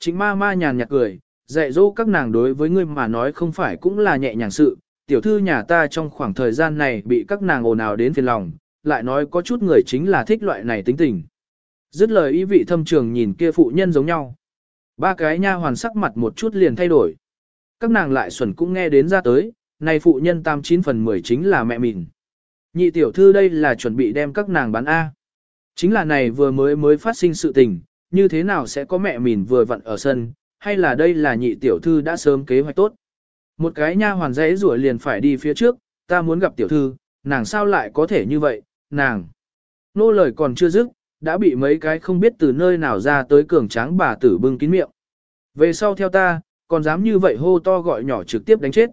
Chính ma ma nhàn nhạt cười, dạy dỗ các nàng đối với ngươi mà nói không phải cũng là nhẹ nhàng sự, tiểu thư nhà ta trong khoảng thời gian này bị các nàng ồn ào đến phiền lòng, lại nói có chút người chính là thích loại này tính tình. Dứt lời ý vị thâm trường nhìn kia phụ nhân giống nhau. Ba cái nha hoàn sắc mặt một chút liền thay đổi. Các nàng lại xuẩn cũng nghe đến ra tới, này phụ nhân tam chín phần mười chính là mẹ mình. Nhị tiểu thư đây là chuẩn bị đem các nàng bán A. Chính là này vừa mới mới phát sinh sự tình, như thế nào sẽ có mẹ mình vừa vặn ở sân, hay là đây là nhị tiểu thư đã sớm kế hoạch tốt. Một cái nha hoàn dãy rủa liền phải đi phía trước, ta muốn gặp tiểu thư, nàng sao lại có thể như vậy, nàng. Nô lời còn chưa dứt, đã bị mấy cái không biết từ nơi nào ra tới cường tráng bà tử bưng kín miệng. Về sau theo ta, còn dám như vậy hô to gọi nhỏ trực tiếp đánh chết.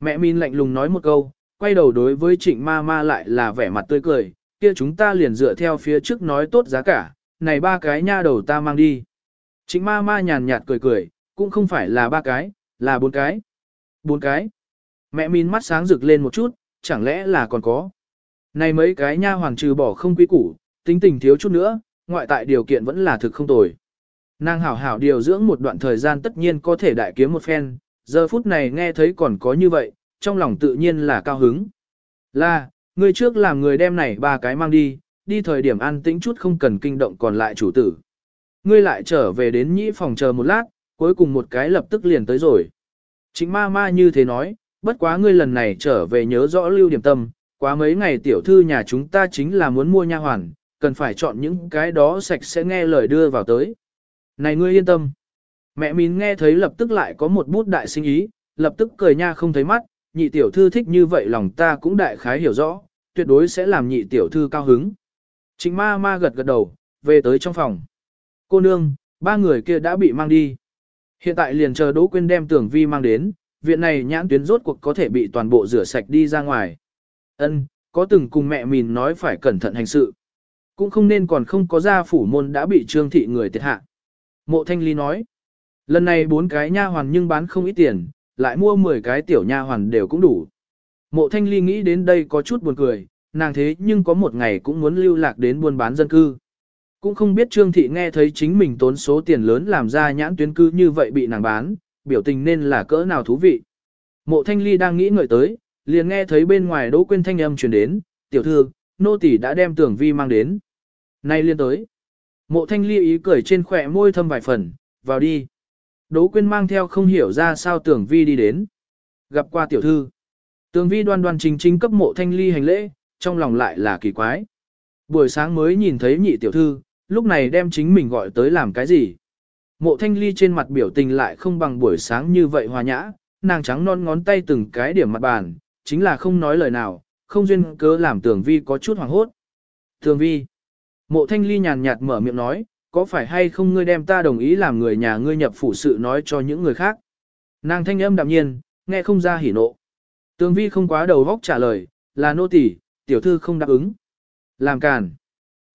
Mẹ Min lạnh lùng nói một câu, quay đầu đối với trịnh ma ma lại là vẻ mặt tươi cười, kia chúng ta liền dựa theo phía trước nói tốt giá cả, này ba cái nha đầu ta mang đi. Trịnh ma ma nhàn nhạt cười cười, cũng không phải là ba cái, là bốn cái. Bốn cái. Mẹ Min mắt sáng rực lên một chút, chẳng lẽ là còn có. Này mấy cái nha hoàng trừ bỏ không quý củ, tính tình thiếu chút nữa, ngoại tại điều kiện vẫn là thực không tồi. Nàng hảo hảo điều dưỡng một đoạn thời gian tất nhiên có thể đại kiếm một phen, giờ phút này nghe thấy còn có như vậy, trong lòng tự nhiên là cao hứng. Là, người trước làm người đem này ba cái mang đi, đi thời điểm an tĩnh chút không cần kinh động còn lại chủ tử. Ngươi lại trở về đến nhĩ phòng chờ một lát, cuối cùng một cái lập tức liền tới rồi. Chính ma ma như thế nói, bất quá ngươi lần này trở về nhớ rõ lưu điểm tâm, quá mấy ngày tiểu thư nhà chúng ta chính là muốn mua nha hoàn, cần phải chọn những cái đó sạch sẽ nghe lời đưa vào tới. Này ngươi yên tâm. Mẹ mình nghe thấy lập tức lại có một bút đại sinh ý, lập tức cười nha không thấy mắt, nhị tiểu thư thích như vậy lòng ta cũng đại khái hiểu rõ, tuyệt đối sẽ làm nhị tiểu thư cao hứng. Trịnh ma ma gật gật đầu, về tới trong phòng. Cô nương, ba người kia đã bị mang đi. Hiện tại liền chờ Đỗ Quyên đem tưởng vi mang đến, viện này nhãn tuyến rốt cuộc có thể bị toàn bộ rửa sạch đi ra ngoài. Ân, có từng cùng mẹ mình nói phải cẩn thận hành sự. Cũng không nên còn không có gia phủ môn đã bị trương thị người thiệt hạ. Mộ thanh ly nói, lần này bốn cái nha hoàn nhưng bán không ít tiền, lại mua 10 cái tiểu nha hoàn đều cũng đủ. Mộ thanh ly nghĩ đến đây có chút buồn cười, nàng thế nhưng có một ngày cũng muốn lưu lạc đến buôn bán dân cư. Cũng không biết Trương Thị nghe thấy chính mình tốn số tiền lớn làm ra nhãn tuyến cư như vậy bị nàng bán, biểu tình nên là cỡ nào thú vị. Mộ Thanh Ly đang nghĩ ngợi tới, liền nghe thấy bên ngoài Đỗ Quyên thanh âm truyền đến, tiểu thư, nô tỷ đã đem tưởng vi mang đến. Nay liên tới. Mộ Thanh Ly ý cười trên khỏe môi thâm vài phần, vào đi. Đỗ Quyên mang theo không hiểu ra sao tưởng vi đi đến. Gặp qua tiểu thư. Tưởng vi đoan đoan trình trình cấp mộ Thanh Ly hành lễ, trong lòng lại là kỳ quái. Buổi sáng mới nhìn thấy nhị tiểu thư, lúc này đem chính mình gọi tới làm cái gì. Mộ thanh ly trên mặt biểu tình lại không bằng buổi sáng như vậy hòa nhã, nàng trắng non ngón tay từng cái điểm mặt bàn, chính là không nói lời nào, không duyên cớ làm tường vi có chút hoảng hốt. Tường vi, mộ thanh ly nhàn nhạt mở miệng nói, có phải hay không ngươi đem ta đồng ý làm người nhà ngươi nhập phủ sự nói cho những người khác. Nàng thanh âm đạm nhiên, nghe không ra hỉ nộ. Tường vi không quá đầu vóc trả lời, là nô tỳ, tiểu thư không đáp ứng. Làm càn.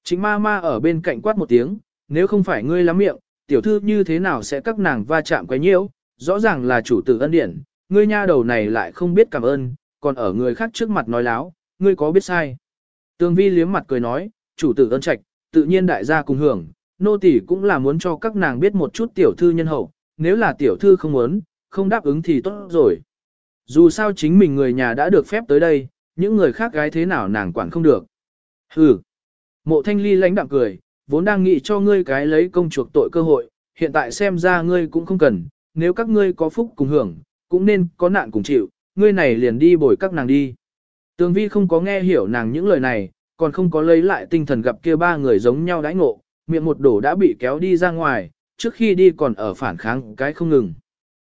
Chính ma ma ở bên cạnh quát một tiếng, nếu không phải ngươi lắm miệng, tiểu thư như thế nào sẽ các nàng va chạm quấy nhiễu, rõ ràng là chủ tử ân điển, ngươi nha đầu này lại không biết cảm ơn, còn ở người khác trước mặt nói láo, ngươi có biết sai. Tương vi liếm mặt cười nói, chủ tử ân trạch, tự nhiên đại gia cùng hưởng, nô tỳ cũng là muốn cho các nàng biết một chút tiểu thư nhân hậu, nếu là tiểu thư không muốn, không đáp ứng thì tốt rồi. Dù sao chính mình người nhà đã được phép tới đây, những người khác gái thế nào nàng quản không được. Hừ. Mộ thanh ly lãnh đạm cười, vốn đang nghĩ cho ngươi cái lấy công chuộc tội cơ hội, hiện tại xem ra ngươi cũng không cần, nếu các ngươi có phúc cùng hưởng, cũng nên có nạn cùng chịu, ngươi này liền đi bồi các nàng đi. Tường vi không có nghe hiểu nàng những lời này, còn không có lấy lại tinh thần gặp kia ba người giống nhau đãi ngộ, miệng một đổ đã bị kéo đi ra ngoài, trước khi đi còn ở phản kháng cái không ngừng.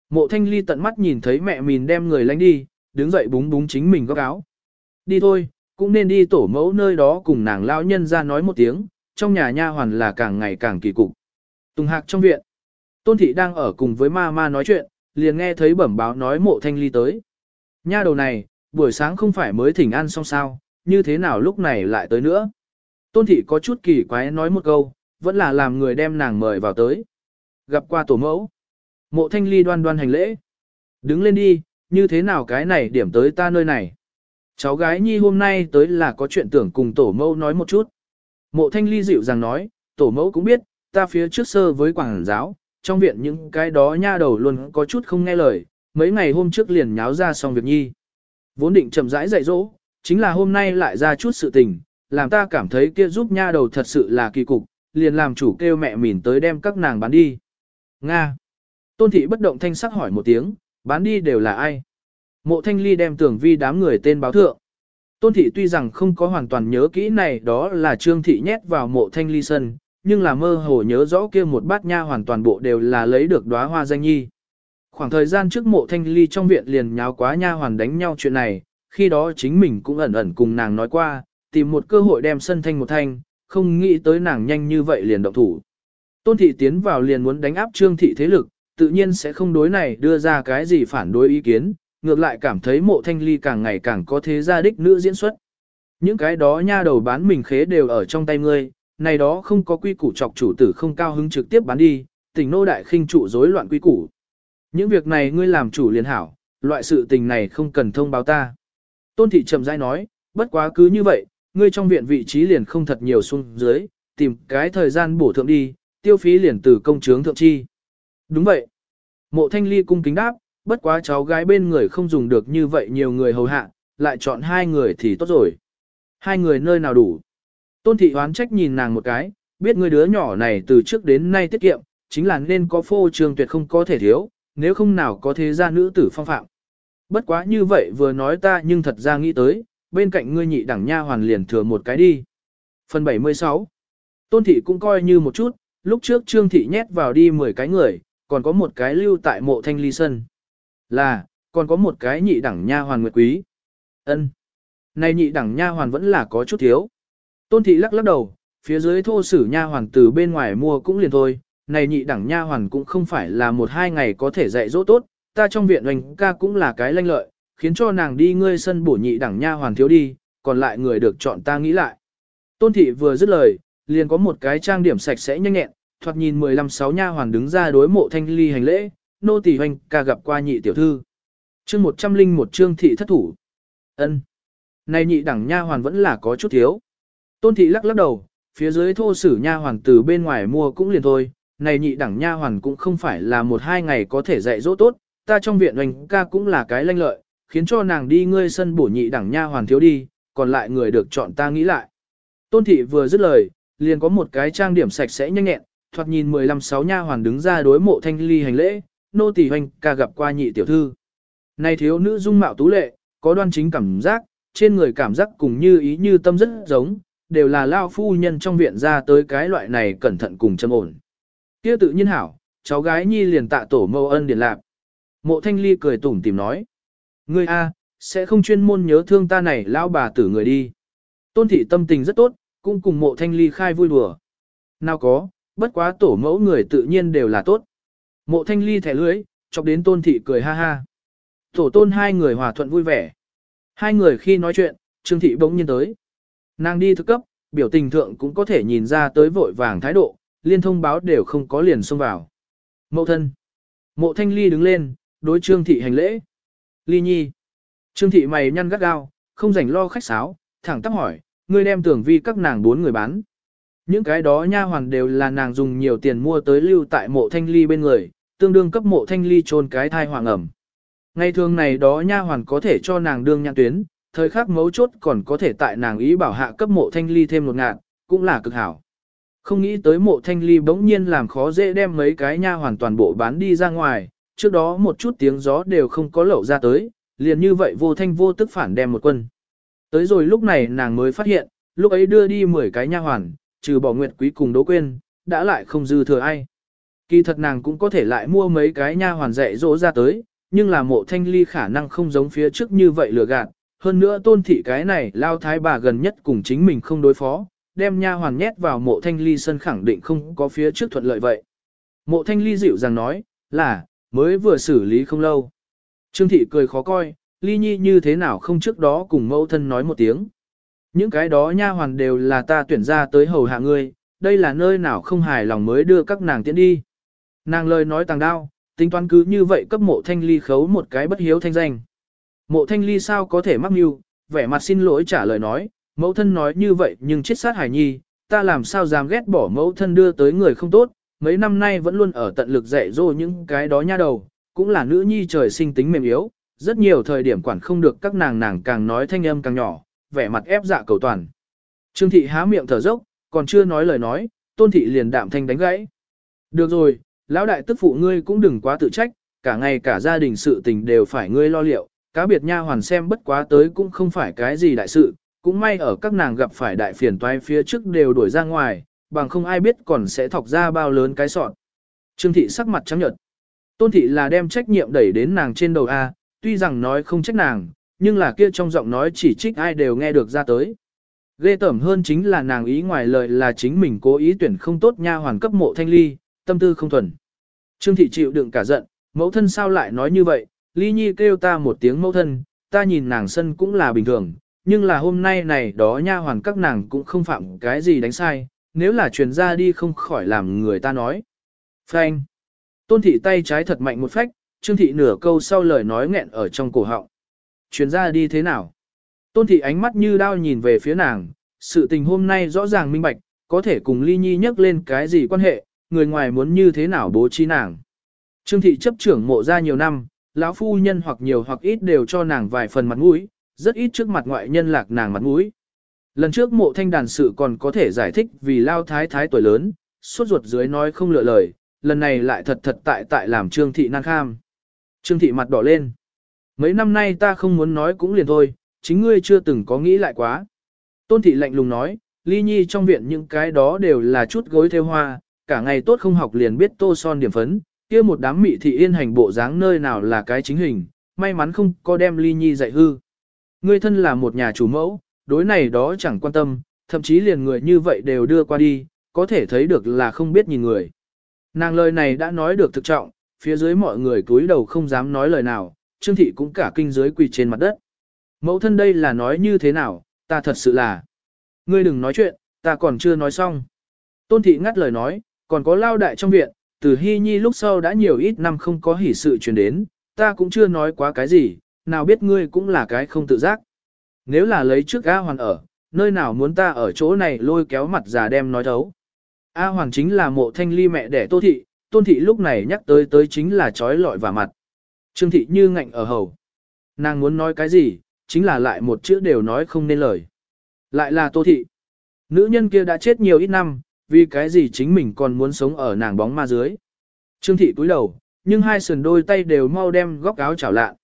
Mộ thanh ly tận mắt nhìn thấy mẹ mình đem người lánh đi, đứng dậy búng búng chính mình góc áo. Đi thôi, cũng nên đi tổ mẫu nơi đó cùng nàng lão nhân ra nói một tiếng, trong nhà nha hoàn là càng ngày càng kỳ cục. Tùng hạc trong viện, tôn thị đang ở cùng với ma ma nói chuyện, liền nghe thấy bẩm báo nói mộ thanh ly tới. Nha đầu này, buổi sáng không phải mới thỉnh ăn xong sao, như thế nào lúc này lại tới nữa. Tôn thị có chút kỳ quái nói một câu, vẫn là làm người đem nàng mời vào tới. Gặp qua tổ mẫu. Mộ thanh ly đoan đoan hành lễ. Đứng lên đi, như thế nào cái này điểm tới ta nơi này. Cháu gái nhi hôm nay tới là có chuyện tưởng cùng tổ mẫu nói một chút. Mộ thanh ly dịu rằng nói, tổ mẫu cũng biết, ta phía trước sơ với quảng giáo, trong viện những cái đó nha đầu luôn có chút không nghe lời, mấy ngày hôm trước liền nháo ra xong việc nhi. Vốn định chậm rãi dạy dỗ, chính là hôm nay lại ra chút sự tình, làm ta cảm thấy kia giúp nha đầu thật sự là kỳ cục, liền làm chủ kêu mẹ mỉn tới đem các nàng bán đi. Nga. Tôn thị bất động thanh sắc hỏi một tiếng, bán đi đều là ai? Mộ thanh ly đem tưởng vi đám người tên báo thượng. Tôn thị tuy rằng không có hoàn toàn nhớ kỹ này đó là trương thị nhét vào mộ thanh ly sân, nhưng là mơ hồ nhớ rõ kia một bát nha hoàn toàn bộ đều là lấy được đóa hoa danh nhi. Khoảng thời gian trước mộ thanh ly trong viện liền nháo quá nha hoàn đánh nhau chuyện này, khi đó chính mình cũng ẩn ẩn cùng nàng nói qua, tìm một cơ hội đem sân thanh một thanh, không nghĩ tới nàng nhanh như vậy liền động thủ. Tôn thị tiến vào liền muốn đánh áp trương thị thế lực, tự nhiên sẽ không đối này đưa ra cái gì phản đối ý kiến, ngược lại cảm thấy mộ thanh ly càng ngày càng có thế gia đích nữ diễn xuất. Những cái đó nha đầu bán mình khế đều ở trong tay ngươi, này đó không có quy củ chọc chủ tử không cao hứng trực tiếp bán đi, tình nô đại khinh trụ rối loạn quy củ. Những việc này ngươi làm chủ liền hảo, loại sự tình này không cần thông báo ta. Tôn thị chậm rãi nói, bất quá cứ như vậy, ngươi trong viện vị trí liền không thật nhiều xuống dưới, tìm cái thời gian bổ thượng đi, tiêu phí liền từ công chướng thượng chi. Đúng vậy. Mộ thanh ly cung kính đáp, bất quá cháu gái bên người không dùng được như vậy nhiều người hầu hạ, lại chọn hai người thì tốt rồi. Hai người nơi nào đủ. Tôn thị hoán trách nhìn nàng một cái, biết người đứa nhỏ này từ trước đến nay tiết kiệm, chính là nên có phô trường tuyệt không có thể thiếu, nếu không nào có thế gia nữ tử phong phạm. Bất quá như vậy vừa nói ta nhưng thật ra nghĩ tới, bên cạnh ngươi nhị đẳng nha hoàn liền thừa một cái đi. Phần 76 Tôn thị cũng coi như một chút, lúc trước trương thị nhét vào đi 10 cái người, còn có một cái lưu tại mộ thanh ly sân. Là, còn có một cái nhị đẳng nha hoàn nguyệt quý. ân Này nhị đẳng nha hoàn vẫn là có chút thiếu. Tôn thị lắc lắc đầu, phía dưới thô sử nha hoàn từ bên ngoài mua cũng liền thôi, này nhị đẳng nha hoàn cũng không phải là một hai ngày có thể dạy dỗ tốt, ta trong viện oanh ca cũng là cái lanh lợi, khiến cho nàng đi ngươi sân bổ nhị đẳng nha hoàn thiếu đi, còn lại người được chọn ta nghĩ lại. Tôn thị vừa dứt lời, liền có một cái trang điểm sạch sẽ nhanh nhẹn, thoạt nhìn 15 sáu nha hoàn đứng ra đối mộ thanh ly hành lễ, nô tỳ hoành ca gặp qua nhị tiểu thư. Chương 101 chương thị thất thủ. Ân. Này nhị đẳng nha hoàn vẫn là có chút thiếu. Tôn thị lắc lắc đầu, phía dưới thô sử nha hoàn từ bên ngoài mua cũng liền thôi, này nhị đẳng nha hoàn cũng không phải là một hai ngày có thể dạy dỗ tốt, ta trong viện hoành ca cũng là cái lanh lợi, khiến cho nàng đi ngươi sân bổ nhị đẳng nha hoàn thiếu đi, còn lại người được chọn ta nghĩ lại. Tôn thị vừa dứt lời, liền có một cái trang điểm sạch sẽ nhanh nhẹn, thoạt nhìn 15 sáu nha hoàn đứng ra đối mộ thanh ly hành lễ, nô tỳ hoành ca gặp qua nhị tiểu thư. Này thiếu nữ dung mạo tú lệ, có đoan chính cảm giác, trên người cảm giác cùng như ý như tâm rất giống, đều là lao phu nhân trong viện ra tới cái loại này cẩn thận cùng châm ổn. Kia tự nhiên hảo, cháu gái nhi liền tạ tổ mâu ân điển lạc. Mộ thanh ly cười tủm tìm nói. Ngươi A, sẽ không chuyên môn nhớ thương ta này lao bà tử người đi. Tôn thị tâm tình rất tốt, cũng cùng mộ thanh ly khai vui đùa. Nào có, bất quá tổ mẫu người tự nhiên đều là tốt. Mộ thanh ly thẻ lưới, chọc đến tôn thị cười ha ha. Tổ tôn hai người hòa thuận vui vẻ. Hai người khi nói chuyện, Trương thị bỗng nhiên tới. Nàng đi thực cấp, biểu tình thượng cũng có thể nhìn ra tới vội vàng thái độ, liên thông báo đều không có liền xông vào. Mậu thân. Mộ thanh ly đứng lên, đối Trương thị hành lễ. Ly nhi. Trương thị mày nhăn gắt gao, không rảnh lo khách sáo, thẳng tắp hỏi, ngươi đem tưởng vi các nàng bốn người bán. Những cái đó nha hoàn đều là nàng dùng nhiều tiền mua tới lưu tại mộ thanh ly bên người, tương đương cấp mộ thanh ly trôn cái thai hoàng ẩm. Ngày thường này đó nha hoàn có thể cho nàng đương nhãn tuyến, thời khắc mấu chốt còn có thể tại nàng ý bảo hạ cấp mộ thanh ly thêm một ngạn, cũng là cực hảo. Không nghĩ tới mộ thanh ly bỗng nhiên làm khó dễ đem mấy cái nha hoàn toàn bộ bán đi ra ngoài, trước đó một chút tiếng gió đều không có lẩu ra tới, liền như vậy vô thanh vô tức phản đem một quân. Tới rồi lúc này nàng mới phát hiện, lúc ấy đưa đi 10 cái nha hoàn, trừ bỏ nguyệt quý cùng đố quên, đã lại không dư thừa ai. Kỳ thật nàng cũng có thể lại mua mấy cái nha hoàn dạy dỗ ra tới, nhưng là mộ thanh ly khả năng không giống phía trước như vậy lừa gạt. Hơn nữa tôn thị cái này lao thái bà gần nhất cùng chính mình không đối phó, đem nha hoàn nhét vào mộ thanh ly sân khẳng định không có phía trước thuận lợi vậy. Mộ thanh ly dịu dàng nói, là, mới vừa xử lý không lâu. Trương thị cười khó coi, ly nhi như thế nào không trước đó cùng mẫu thân nói một tiếng. Những cái đó nha hoàn đều là ta tuyển ra tới hầu hạ ngươi, đây là nơi nào không hài lòng mới đưa các nàng tiễn đi. Nàng lời nói tàng đao, tính toán cứ như vậy cấp mộ thanh ly khấu một cái bất hiếu thanh danh. Mộ thanh ly sao có thể mắc mưu, vẻ mặt xin lỗi trả lời nói, mẫu thân nói như vậy nhưng chết sát hải nhi, ta làm sao dám ghét bỏ mẫu thân đưa tới người không tốt, mấy năm nay vẫn luôn ở tận lực dạy dỗ những cái đó nha đầu, cũng là nữ nhi trời sinh tính mềm yếu, rất nhiều thời điểm quản không được các nàng nàng càng nói thanh âm càng nhỏ, vẻ mặt ép dạ cầu toàn. Trương thị há miệng thở dốc, còn chưa nói lời nói, tôn thị liền đạm thanh đánh gãy. Được rồi, lão đại tức phụ ngươi cũng đừng quá tự trách, cả ngày cả gia đình sự tình đều phải ngươi lo liệu, cá biệt nha hoàn xem bất quá tới cũng không phải cái gì đại sự, cũng may ở các nàng gặp phải đại phiền toái phía trước đều đuổi ra ngoài, bằng không ai biết còn sẽ thọc ra bao lớn cái sọt. Trương thị sắc mặt trắng nhợt. Tôn thị là đem trách nhiệm đẩy đến nàng trên đầu A, tuy rằng nói không trách nàng, nhưng là kia trong giọng nói chỉ trích ai đều nghe được ra tới. Ghê tởm hơn chính là nàng ý ngoài lời là chính mình cố ý tuyển không tốt nha hoàn cấp mộ thanh ly, tâm tư không thuần. Trương thị chịu đựng cả giận, mẫu thân sao lại nói như vậy, ly nhi kêu ta một tiếng mẫu thân, ta nhìn nàng sân cũng là bình thường, nhưng là hôm nay này đó nha hoàn các nàng cũng không phạm cái gì đánh sai, nếu là truyền ra đi không khỏi làm người ta nói. Phanh. Tôn thị tay trái thật mạnh một phách, trương thị nửa câu sau lời nói nghẹn ở trong cổ họng. Truyền ra đi thế nào? Tôn thị ánh mắt như đao nhìn về phía nàng, sự tình hôm nay rõ ràng minh bạch, có thể cùng ly nhi nhắc lên cái gì quan hệ, người ngoài muốn như thế nào bố trí nàng. Trương thị chấp trưởng mộ ra nhiều năm, lão phu nhân hoặc nhiều hoặc ít đều cho nàng vài phần mặt mũi, rất ít trước mặt ngoại nhân lạc nàng mặt mũi. Lần trước mộ thanh đàn sự còn có thể giải thích vì lao thái thái tuổi lớn, suốt ruột dưới nói không lựa lời, lần này lại thật thật tại tại làm trương thị năng kham. Trương thị mặt đỏ lên. Mấy năm nay ta không muốn nói cũng liền thôi, chính ngươi chưa từng có nghĩ lại quá. Tôn thị lạnh lùng nói, ly nhi trong viện những cái đó đều là chút gối theo hoa, cả ngày tốt không học liền biết tô son điểm phấn, kia một đám mị thị yên hành bộ dáng nơi nào là cái chính hình, may mắn không có đem ly nhi dạy hư. Ngươi thân là một nhà chủ mẫu, đối này đó chẳng quan tâm, thậm chí liền người như vậy đều đưa qua đi, có thể thấy được là không biết nhìn người. Nàng lời này đã nói được thực trọng, phía dưới mọi người cúi đầu không dám nói lời nào, Trương Thị cũng cả kinh giới quỳ trên mặt đất. Mẫu thân đây là nói như thế nào, ta thật sự là. Ngươi đừng nói chuyện, ta còn chưa nói xong. Tôn Thị ngắt lời nói, còn có lao đại trong viện, từ Hy Nhi lúc sau đã nhiều ít năm không có hỷ sự truyền đến, ta cũng chưa nói quá cái gì, nào biết ngươi cũng là cái không tự giác. Nếu là lấy trước A Hoàn ở, nơi nào muốn ta ở chỗ này lôi kéo mặt già đem nói thấu. A Hoàn chính là mộ thanh ly mẹ đẻ Tô Thị, Tôn Thị lúc này nhắc tới tới chính là trói lọi và mặt. Trương Thị như ngạnh ở hầu. Nàng muốn nói cái gì, chính là lại một chữ đều nói không nên lời. Lại là Tô Thị. Nữ nhân kia đã chết nhiều ít năm, vì cái gì chính mình còn muốn sống ở nàng bóng ma dưới. Trương Thị cúi đầu, nhưng hai sườn đôi tay đều mau đem góc áo chảo lạ.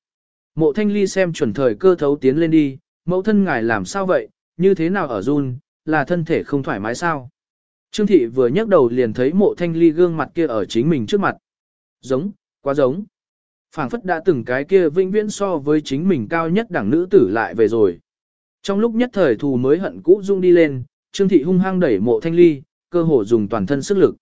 Mộ thanh ly xem chuẩn thời cơ thấu tiến lên đi, mẫu thân ngài làm sao vậy, như thế nào ở run, là thân thể không thoải mái sao. Trương thị vừa nhấc đầu liền thấy mộ thanh ly gương mặt kia ở chính mình trước mặt. Giống, quá giống. phảng phất đã từng cái kia vinh viễn so với chính mình cao nhất đẳng nữ tử lại về rồi. Trong lúc nhất thời thù mới hận cũ dung đi lên, Trương thị hung hăng đẩy mộ thanh ly, cơ hồ dùng toàn thân sức lực.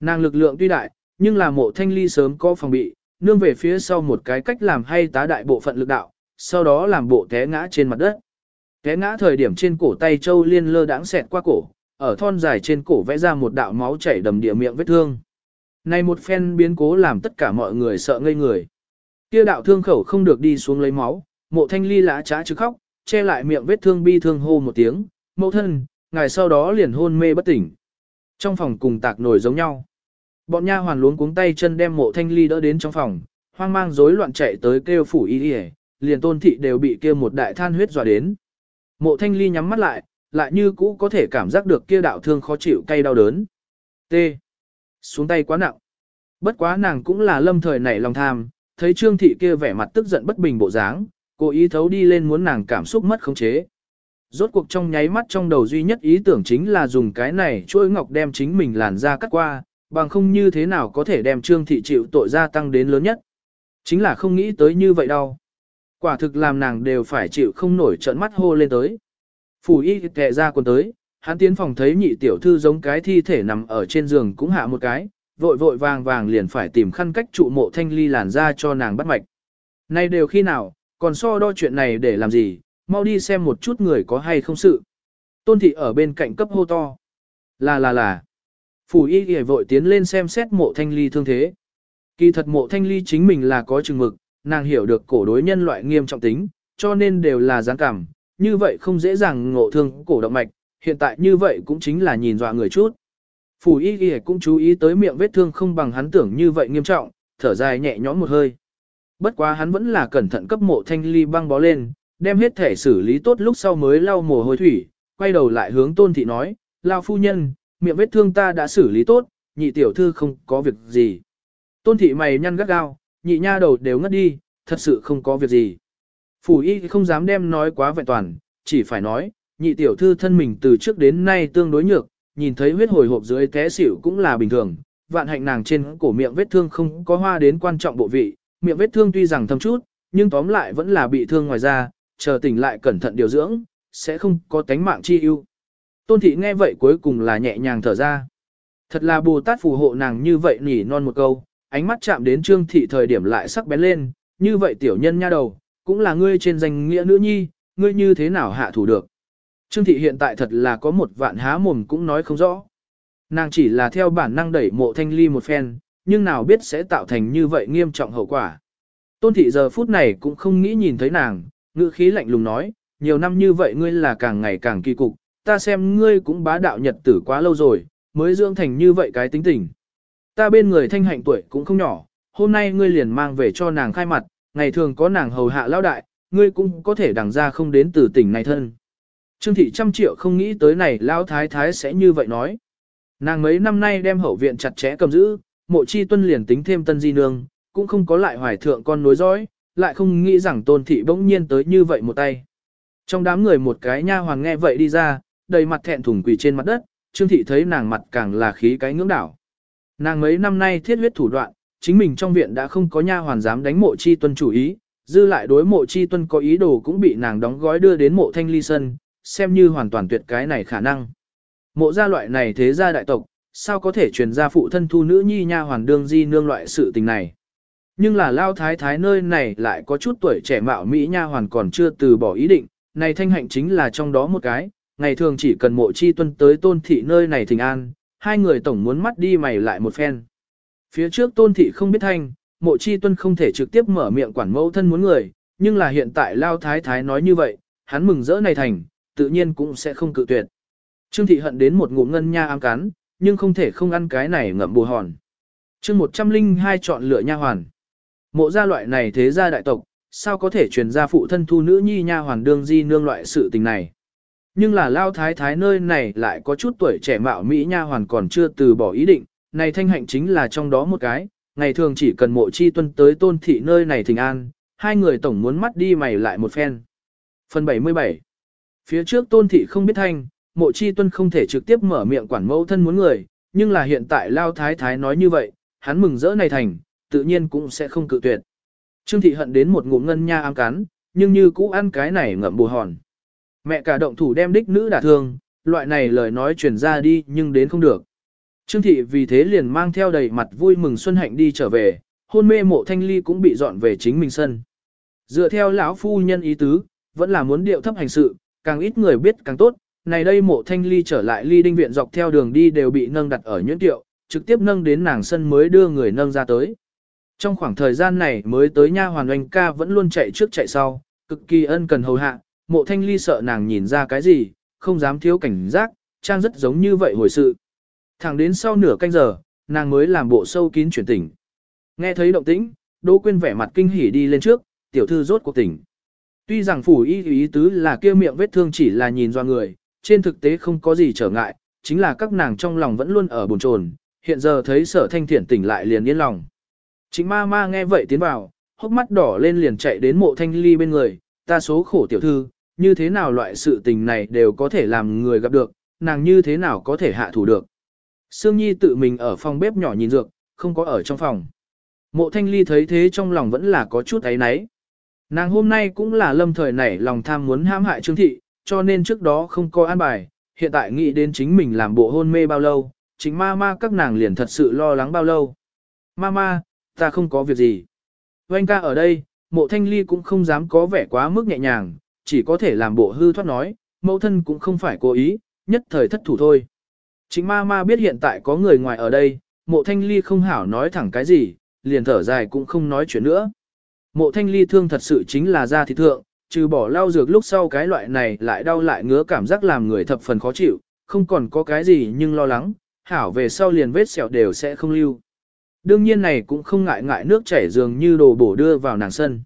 Nàng lực lượng tuy đại, nhưng là mộ thanh ly sớm có phòng bị, nương về phía sau một cái cách làm hay tá đại bộ phận lực đạo, sau đó làm bộ té ngã trên mặt đất. Té ngã thời điểm trên cổ tay châu liên lơ đãng xẹt qua cổ, ở thon dài trên cổ vẽ ra một đạo máu chảy đầm địa miệng vết thương. Này một phen biến cố làm tất cả mọi người sợ ngây người. Kia đạo thương khẩu không được đi xuống lấy máu, mộ thanh ly lã trá chứ khóc, che lại miệng vết thương bi thương hô một tiếng, mẫu thân, ngày sau đó liền hôn mê bất tỉnh. Trong phòng cùng tạc nổi giống nhau. Bọn nha hoàn luống cuống tay chân đem mộ thanh ly đỡ đến trong phòng, hoang mang rối loạn chạy tới kêu phủ y y, liền tôn thị đều bị kia một đại than huyết dọa đến. Mộ thanh ly nhắm mắt lại, lại như cũ có thể cảm giác được kia đạo thương khó chịu cay đau đớn. T. Xuống tay quá nặng. Bất quá nàng cũng là lâm thời nảy lòng tham, thấy trương thị kia vẻ mặt tức giận bất bình bộ dáng, cố ý thấu đi lên muốn nàng cảm xúc mất khống chế. Rốt cuộc trong nháy mắt trong đầu duy nhất ý tưởng chính là dùng cái này chuỗi ngọc đem chính mình làn ra cắt qua, bằng không như thế nào có thể đem trương thị chịu tội gia tăng đến lớn nhất. Chính là không nghĩ tới như vậy đâu. Quả thực làm nàng đều phải chịu không nổi trợn mắt hô lên tới. Phủ y kệ ra quần tới, hắn tiến phòng thấy nhị tiểu thư giống cái thi thể nằm ở trên giường cũng hạ một cái, vội vội vàng vàng liền phải tìm khăn cách trụ mộ thanh ly làn ra cho nàng bắt mạch. Nay đều khi nào, còn so đo chuyện này để làm gì, mau đi xem một chút người có hay không sự. Tôn thị ở bên cạnh cấp hô to. Là là là. Phủ y ghề vội tiến lên xem xét mộ thanh ly thương thế. Kỳ thật mộ thanh ly chính mình là có chừng mực, nàng hiểu được cổ đối nhân loại nghiêm trọng tính, cho nên đều là gián cảm, như vậy không dễ dàng ngộ thương cổ động mạch, hiện tại như vậy cũng chính là nhìn dọa người chút. Phủ y y cũng chú ý tới miệng vết thương không bằng hắn tưởng như vậy nghiêm trọng, thở dài nhẹ nhõm một hơi. Bất quá hắn vẫn là cẩn thận cấp mộ thanh ly băng bó lên, đem hết thể xử lý tốt lúc sau mới lau mồ hôi thủy, quay đầu lại hướng tôn thị nói, lao phu nhân, miệng vết thương ta đã xử lý tốt, nhị tiểu thư không có việc gì. Tôn thị mày nhăn gắt gao, nhị nha đầu đều ngất đi, thật sự không có việc gì. Phủ y không dám đem nói quá vẹn toàn, chỉ phải nói, nhị tiểu thư thân mình từ trước đến nay tương đối nhược, nhìn thấy huyết hồi hộp dưới té xỉu cũng là bình thường, vạn hạnh nàng trên cổ miệng vết thương không có hoa đến quan trọng bộ vị, miệng vết thương tuy rằng thâm chút, nhưng tóm lại vẫn là bị thương ngoài da, chờ tỉnh lại cẩn thận điều dưỡng, sẽ không có tánh mạng chi ưu. Tôn thị nghe vậy cuối cùng là nhẹ nhàng thở ra. Thật là Bồ Tát phù hộ nàng như vậy nỉ non một câu, ánh mắt chạm đến Trương thị thời điểm lại sắc bén lên, như vậy tiểu nhân nha đầu, cũng là ngươi trên danh nghĩa nữ nhi, ngươi như thế nào hạ thủ được. Trương thị hiện tại thật là có một vạn há mồm cũng nói không rõ. Nàng chỉ là theo bản năng đẩy mộ thanh ly một phen, nhưng nào biết sẽ tạo thành như vậy nghiêm trọng hậu quả. Tôn thị giờ phút này cũng không nghĩ nhìn thấy nàng, ngữ khí lạnh lùng nói, nhiều năm như vậy ngươi là càng ngày càng kỳ cục, ta xem ngươi cũng bá đạo nhật tử quá lâu rồi, mới dưỡng thành như vậy cái tính tình. Ta bên người thanh hạnh tuổi cũng không nhỏ, hôm nay ngươi liền mang về cho nàng khai mặt, ngày thường có nàng hầu hạ lão đại, ngươi cũng có thể đằng ra không đến từ tỉnh này thân. Trương thị trăm triệu không nghĩ tới này lão thái thái sẽ như vậy nói. Nàng mấy năm nay đem hậu viện chặt chẽ cầm giữ, mộ chi tuân liền tính thêm tân di nương, cũng không có lại hoài thượng con nối dõi, lại không nghĩ rằng tôn thị bỗng nhiên tới như vậy một tay. Trong đám người một cái nha hoàng nghe vậy đi ra, đầy mặt thẹn thùng quỳ trên mặt đất, trương thị thấy nàng mặt càng là khí cái ngưỡng đảo. Nàng mấy năm nay thiết huyết thủ đoạn, chính mình trong viện đã không có nha hoàn dám đánh mộ chi tuân chủ ý, dư lại đối mộ chi tuân có ý đồ cũng bị nàng đóng gói đưa đến mộ thanh ly sân, xem như hoàn toàn tuyệt cái này khả năng. Mộ gia loại này thế gia đại tộc, sao có thể truyền ra phụ thân thu nữ nhi nha hoàn đương di nương loại sự tình này. Nhưng là lao thái thái nơi này lại có chút tuổi trẻ mạo Mỹ nha hoàn còn chưa từ bỏ ý định, này thanh hạnh chính là trong đó một cái, ngày thường chỉ cần mộ chi tuân tới tôn thị nơi này thình an, hai người tổng muốn mắt đi mày lại một phen. Phía trước tôn thị không biết thanh, mộ chi tuân không thể trực tiếp mở miệng quản mẫu thân muốn người, nhưng là hiện tại lao thái thái nói như vậy, hắn mừng rỡ này thành, tự nhiên cũng sẽ không cự tuyệt. Trương thị hận đến một ngụm ngân nha ám cắn, nhưng không thể không ăn cái này ngậm bù hòn. chương 102 chọn lựa nha hoàn. Mộ gia loại này thế gia đại tộc, sao có thể truyền ra phụ thân thu nữ nhi nha hoàn đương di nương loại sự tình này. Nhưng là lao thái thái nơi này lại có chút tuổi trẻ mạo Mỹ nha hoàn còn chưa từ bỏ ý định, này thanh hạnh chính là trong đó một cái, ngày thường chỉ cần mộ chi tuân tới tôn thị nơi này thình an, hai người tổng muốn mắt đi mày lại một phen. Phần 77 Phía trước tôn thị không biết thanh, mộ chi tuân không thể trực tiếp mở miệng quản mẫu thân muốn người, nhưng là hiện tại lao thái thái nói như vậy, hắn mừng rỡ này thành, tự nhiên cũng sẽ không cự tuyệt. Trương thị hận đến một ngụm ngân nha ám cắn, nhưng như cũ ăn cái này ngậm bù hòn. Mẹ cả động thủ đem đích nữ đả thương, loại này lời nói truyền ra đi nhưng đến không được. Trương thị vì thế liền mang theo đầy mặt vui mừng Xuân Hạnh đi trở về, hôn mê mộ thanh ly cũng bị dọn về chính mình sân. Dựa theo lão phu nhân ý tứ, vẫn là muốn điệu thấp hành sự, càng ít người biết càng tốt, này đây mộ thanh ly trở lại ly đinh viện dọc theo đường đi đều bị nâng đặt ở nhuyễn tiệu, trực tiếp nâng đến nàng sân mới đưa người nâng ra tới. Trong khoảng thời gian này mới tới nha hoàn oanh ca vẫn luôn chạy trước chạy sau, cực kỳ ân cần hầu hạ, mộ thanh ly sợ nàng nhìn ra cái gì, không dám thiếu cảnh giác, trang rất giống như vậy hồi sự. Thẳng đến sau nửa canh giờ, nàng mới làm bộ sâu kín chuyển tỉnh. Nghe thấy động tĩnh, Đỗ Quyên vẻ mặt kinh hỉ đi lên trước, tiểu thư rốt cuộc tỉnh. Tuy rằng phủ y ý tứ là kia miệng vết thương chỉ là nhìn do người, trên thực tế không có gì trở ngại, chính là các nàng trong lòng vẫn luôn ở buồn chồn, hiện giờ thấy sở thanh thiển tỉnh lại liền yên lòng. Chính ma ma nghe vậy tiến vào, hốc mắt đỏ lên liền chạy đến mộ thanh ly bên người, ta số khổ tiểu thư, như thế nào loại sự tình này đều có thể làm người gặp được, nàng như thế nào có thể hạ thủ được. Sương Nhi tự mình ở phòng bếp nhỏ nhìn dược, không có ở trong phòng. Mộ thanh ly thấy thế trong lòng vẫn là có chút ấy náy. Nàng hôm nay cũng là lâm thời nảy lòng tham muốn hãm hại Trương Thị, cho nên trước đó không có an bài, hiện tại nghĩ đến chính mình làm bộ hôn mê bao lâu, chính ma ma các nàng liền thật sự lo lắng bao lâu. Ma ma, ta không có việc gì. Oanh ca ở đây, mộ thanh ly cũng không dám có vẻ quá mức nhẹ nhàng, chỉ có thể làm bộ hư thoát nói, mẫu thân cũng không phải cố ý, nhất thời thất thủ thôi. Chính ma ma biết hiện tại có người ngoài ở đây, mộ thanh ly không hảo nói thẳng cái gì, liền thở dài cũng không nói chuyện nữa. Mộ thanh ly thương thật sự chính là da thịt thượng, trừ bỏ lau dược lúc sau cái loại này lại đau lại ngứa cảm giác làm người thập phần khó chịu, không còn có cái gì nhưng lo lắng, hảo về sau liền vết sẹo đều sẽ không lưu. Đương nhiên này cũng không ngại ngại nước chảy dường như đồ bổ đưa vào nàng sân.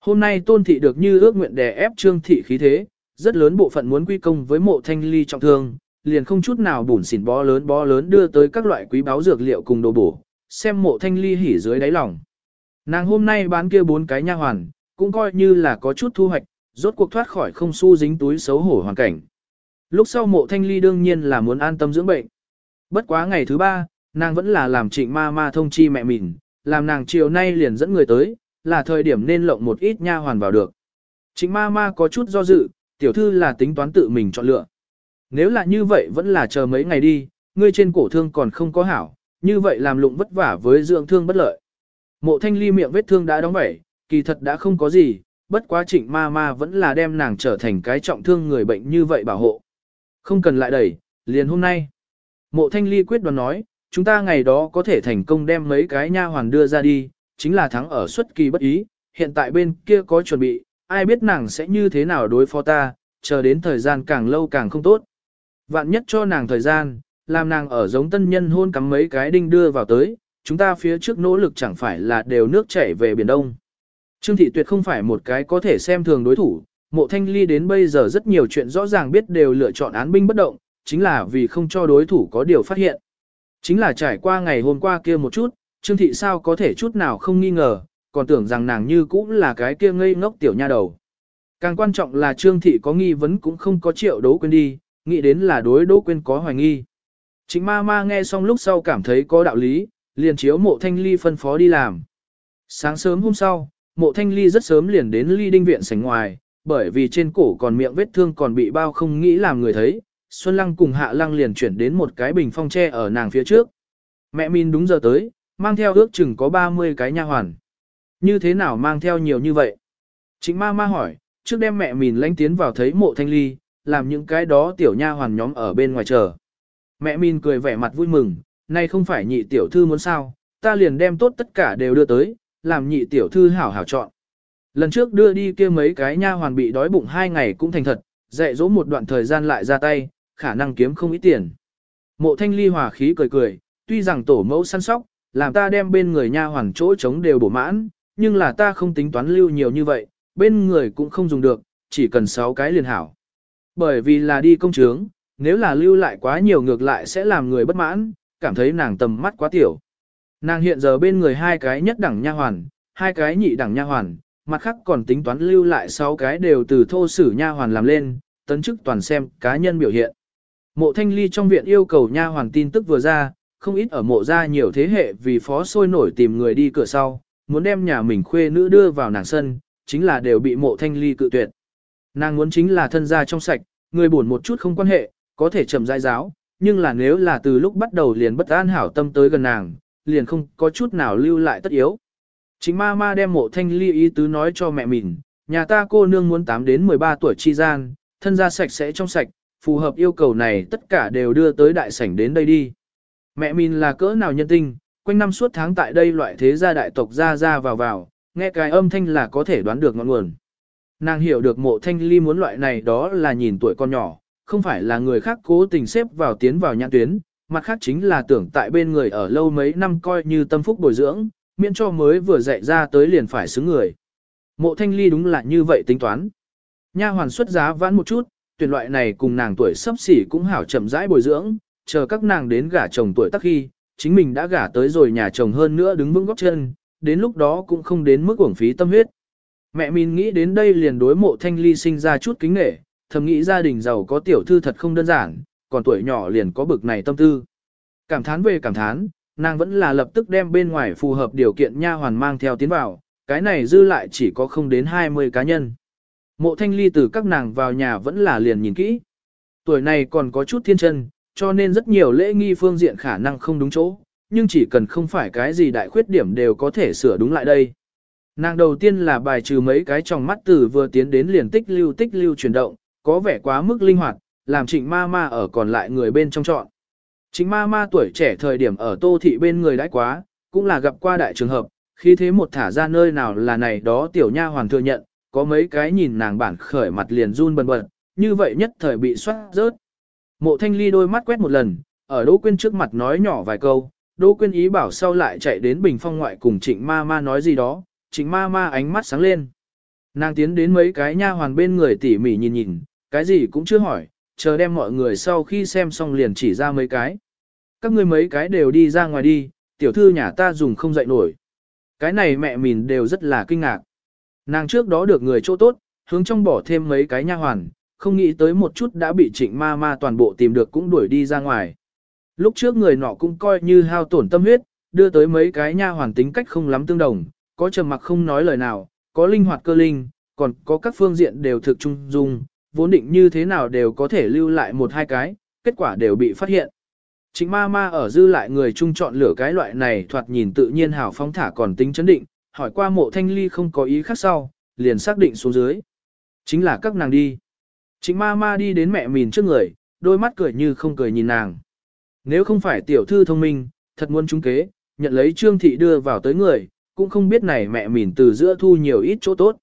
Hôm nay tôn thị được như ước nguyện đè ép trương thị khí thế, rất lớn bộ phận muốn quy công với mộ thanh ly trọng thương, liền không chút nào bùn xỉn bó lớn bó lớn đưa tới các loại quý báo dược liệu cùng đồ bổ, xem mộ thanh ly hỉ dưới đáy lòng. Nàng hôm nay bán kia bốn cái nha hoàn, cũng coi như là có chút thu hoạch, rốt cuộc thoát khỏi không xu dính túi xấu hổ hoàn cảnh. Lúc sau mộ thanh ly đương nhiên là muốn an tâm dưỡng bệnh. Bất quá ngày thứ ba, nàng vẫn là làm trịnh ma ma thông chi mẹ mình, làm nàng chiều nay liền dẫn người tới, là thời điểm nên lộng một ít nha hoàn vào được. Trịnh ma ma có chút do dự, tiểu thư là tính toán tự mình chọn lựa. Nếu là như vậy vẫn là chờ mấy ngày đi, ngươi trên cổ thương còn không có hảo, như vậy làm lụng vất vả với dưỡng thương bất lợi. Mộ thanh ly miệng vết thương đã đóng vẩy, kỳ thật đã không có gì, bất quá trịnh ma ma vẫn là đem nàng trở thành cái trọng thương người bệnh như vậy bảo hộ. Không cần lại đẩy, liền hôm nay. Mộ thanh ly quyết đoán nói, chúng ta ngày đó có thể thành công đem mấy cái nha hoàn đưa ra đi, chính là thắng ở xuất kỳ bất ý, hiện tại bên kia có chuẩn bị, ai biết nàng sẽ như thế nào đối phó ta, chờ đến thời gian càng lâu càng không tốt. Vạn nhất cho nàng thời gian, làm nàng ở giống tân nhân hôn cắm mấy cái đinh đưa vào tới, chúng ta phía trước nỗ lực chẳng phải là đều nước chảy về Biển Đông. Trương Thị Tuyệt không phải một cái có thể xem thường đối thủ, mộ thanh ly đến bây giờ rất nhiều chuyện rõ ràng biết đều lựa chọn án binh bất động, chính là vì không cho đối thủ có điều phát hiện. Chính là trải qua ngày hôm qua kia một chút, Trương Thị sao có thể chút nào không nghi ngờ, còn tưởng rằng nàng như cũng là cái kia ngây ngốc tiểu nha đầu. Càng quan trọng là Trương Thị có nghi vấn cũng không có triệu đố quên đi, nghĩ đến là đối đỗ quên có hoài nghi. Chính ma ma nghe xong lúc sau cảm thấy có đạo lý, liền chiếu mộ thanh ly phân phó đi làm. Sáng sớm hôm sau, mộ thanh ly rất sớm liền đến ly đinh viện sảnh ngoài, bởi vì trên cổ còn miệng vết thương còn bị bao không nghĩ làm người thấy, Xuân Lăng cùng Hạ Lăng liền chuyển đến một cái bình phong tre ở nàng phía trước. Mẹ Min đúng giờ tới, mang theo ước chừng có 30 cái nha hoàn. Như thế nào mang theo nhiều như vậy? Chính ma ma hỏi, trước đem mẹ Min lánh tiến vào thấy mộ thanh ly, làm những cái đó tiểu nha hoàn nhóm ở bên ngoài chờ. Mẹ Min cười vẻ mặt vui mừng, nay không phải nhị tiểu thư muốn sao, ta liền đem tốt tất cả đều đưa tới, làm nhị tiểu thư hảo hảo chọn. Lần trước đưa đi kia mấy cái nha hoàn bị đói bụng hai ngày cũng thành thật, dạy dỗ một đoạn thời gian lại ra tay, khả năng kiếm không ít tiền. Mộ thanh ly hòa khí cười cười, tuy rằng tổ mẫu săn sóc, làm ta đem bên người nha hoàn chỗ trống đều bổ mãn, nhưng là ta không tính toán lưu nhiều như vậy, bên người cũng không dùng được, chỉ cần 6 cái liền hảo. Bởi vì là đi công chướng, nếu là lưu lại quá nhiều ngược lại sẽ làm người bất mãn, cảm thấy nàng tầm mắt quá tiểu. Nàng hiện giờ bên người hai cái nhất đẳng nha hoàn, hai cái nhị đẳng nha hoàn, mặt khác còn tính toán lưu lại sáu cái đều từ thô sử nha hoàn làm lên, tấn chức toàn xem cá nhân biểu hiện. Mộ thanh ly trong viện yêu cầu nha hoàn tin tức vừa ra, không ít ở mộ ra nhiều thế hệ vì phó sôi nổi tìm người đi cửa sau, muốn đem nhà mình khuê nữ đưa vào nàng sân, chính là đều bị mộ thanh ly cự tuyệt. Nàng muốn chính là thân gia trong sạch, người buồn một chút không quan hệ, có thể chậm rãi giáo, nhưng là nếu là từ lúc bắt đầu liền bất an hảo tâm tới gần nàng, liền không có chút nào lưu lại tất yếu. Chính ma ma đem mộ thanh ly ý tứ nói cho mẹ mình, nhà ta cô nương muốn 8 đến 13 tuổi chi gian, thân gia sạch sẽ trong sạch, phù hợp yêu cầu này tất cả đều đưa tới đại sảnh đến đây đi. Mẹ mình là cỡ nào nhân tinh, quanh năm suốt tháng tại đây loại thế gia đại tộc ra ra vào vào, nghe cái âm thanh là có thể đoán được ngọn nguồn. Nàng hiểu được mộ thanh ly muốn loại này đó là nhìn tuổi con nhỏ, không phải là người khác cố tình xếp vào tiến vào nhãn tuyến, mặt khác chính là tưởng tại bên người ở lâu mấy năm coi như tâm phúc bồi dưỡng, miễn cho mới vừa dạy ra tới liền phải xứng người. Mộ thanh ly đúng là như vậy tính toán. Nha hoàn xuất giá vãn một chút, tuyển loại này cùng nàng tuổi sắp xỉ cũng hảo chậm rãi bồi dưỡng, chờ các nàng đến gả chồng tuổi tác khi, chính mình đã gả tới rồi nhà chồng hơn nữa đứng vững góc chân, đến lúc đó cũng không đến mức uổng phí tâm huyết. Mẹ mình nghĩ đến đây liền đối mộ thanh ly sinh ra chút kính nghệ, thầm nghĩ gia đình giàu có tiểu thư thật không đơn giản, còn tuổi nhỏ liền có bực này tâm tư. Cảm thán về cảm thán, nàng vẫn là lập tức đem bên ngoài phù hợp điều kiện nha hoàn mang theo tiến vào, cái này dư lại chỉ có không đến 20 cá nhân. Mộ thanh ly từ các nàng vào nhà vẫn là liền nhìn kỹ. Tuổi này còn có chút thiên chân, cho nên rất nhiều lễ nghi phương diện khả năng không đúng chỗ, nhưng chỉ cần không phải cái gì đại khuyết điểm đều có thể sửa đúng lại đây. Nàng đầu tiên là bài trừ mấy cái trong mắt từ vừa tiến đến liền tích lưu tích lưu chuyển động, có vẻ quá mức linh hoạt, làm trịnh ma ma ở còn lại người bên trong chọn. Trịnh ma ma tuổi trẻ thời điểm ở tô thị bên người đãi quá, cũng là gặp qua đại trường hợp, khi thế một thả ra nơi nào là này đó tiểu nha hoàn thừa nhận, có mấy cái nhìn nàng bản khởi mặt liền run bần bật, như vậy nhất thời bị soát rớt. Mộ thanh ly đôi mắt quét một lần, ở Đỗ Quyên trước mặt nói nhỏ vài câu, Đỗ Quyên ý bảo sau lại chạy đến bình phong ngoại cùng trịnh ma ma nói gì đó, trịnh ma ma ánh mắt sáng lên. Nàng tiến đến mấy cái nha hoàn bên người tỉ mỉ nhìn nhìn, cái gì cũng chưa hỏi, chờ đem mọi người sau khi xem xong liền chỉ ra mấy cái. Các ngươi mấy cái đều đi ra ngoài đi, tiểu thư nhà ta dùng không dậy nổi. Cái này mẹ mình đều rất là kinh ngạc. Nàng trước đó được người chỗ tốt, hướng trong bỏ thêm mấy cái nha hoàn, không nghĩ tới một chút đã bị trịnh ma ma toàn bộ tìm được cũng đuổi đi ra ngoài. Lúc trước người nọ cũng coi như hao tổn tâm huyết, đưa tới mấy cái nha hoàn tính cách không lắm tương đồng, có trầm mặc không nói lời nào, có linh hoạt cơ linh, còn có các phương diện đều thực trung dung, vốn định như thế nào đều có thể lưu lại một hai cái, kết quả đều bị phát hiện. Trịnh ma ma ở dư lại người chung chọn lựa cái loại này thoạt nhìn tự nhiên hào phóng thả còn tính chấn định, hỏi qua mộ thanh ly không có ý khác sau, liền xác định xuống dưới. Chính là các nàng đi. Trịnh ma ma đi đến mẹ mìn trước người, đôi mắt cười như không cười nhìn nàng. Nếu không phải tiểu thư thông minh, thật muốn trúng kế, nhận lấy trương thị đưa vào tới người, cũng không biết này mẹ mìn từ giữa thu nhiều ít chỗ tốt.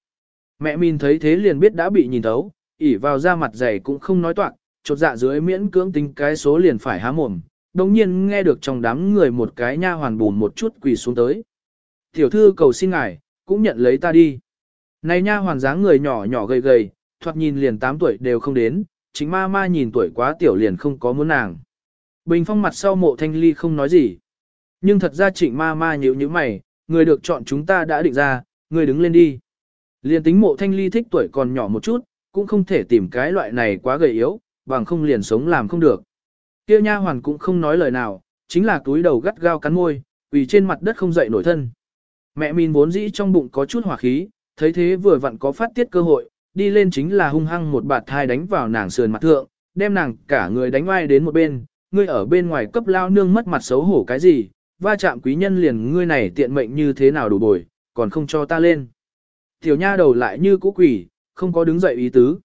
Mẹ mìn thấy thế liền biết đã bị nhìn thấu, ỉ vào da mặt dày cũng không nói toạc, chột dạ dưới miễn cưỡng tính cái số liền phải há mồm, đồng nhiên nghe được trong đám người một cái nha hoàn bùn một chút quỳ xuống tới. Tiểu thư cầu xin ngài, cũng nhận lấy ta đi. Này nha hoàn dáng người nhỏ nhỏ gầy gầy, thoạt nhìn liền 8 tuổi đều không đến, chính ma ma nhìn tuổi quá tiểu liền không có muốn nàng. Bình phong mặt sau mộ thanh ly không nói gì. Nhưng thật ra trịnh ma ma nhíu như mày, người được chọn chúng ta đã định ra, người đứng lên đi. Liền tính mộ thanh ly thích tuổi còn nhỏ một chút, cũng không thể tìm cái loại này quá gầy yếu, bằng không liền sống làm không được. Kia nha hoàn cũng không nói lời nào, chính là túi đầu gắt gao cắn môi, vì trên mặt đất không dậy nổi thân. Mẹ min vốn dĩ trong bụng có chút hỏa khí, thấy thế vừa vặn có phát tiết cơ hội, đi lên chính là hung hăng một bạt thai đánh vào nàng sườn mặt thượng, đem nàng cả người đánh oai đến một bên, ngươi ở bên ngoài cấp lao nương mất mặt xấu hổ cái gì, va chạm quý nhân liền ngươi này tiện mệnh như thế nào đủ bồi, còn không cho ta lên. Tiểu nha đầu lại như cũ quỷ, không có đứng dậy ý tứ.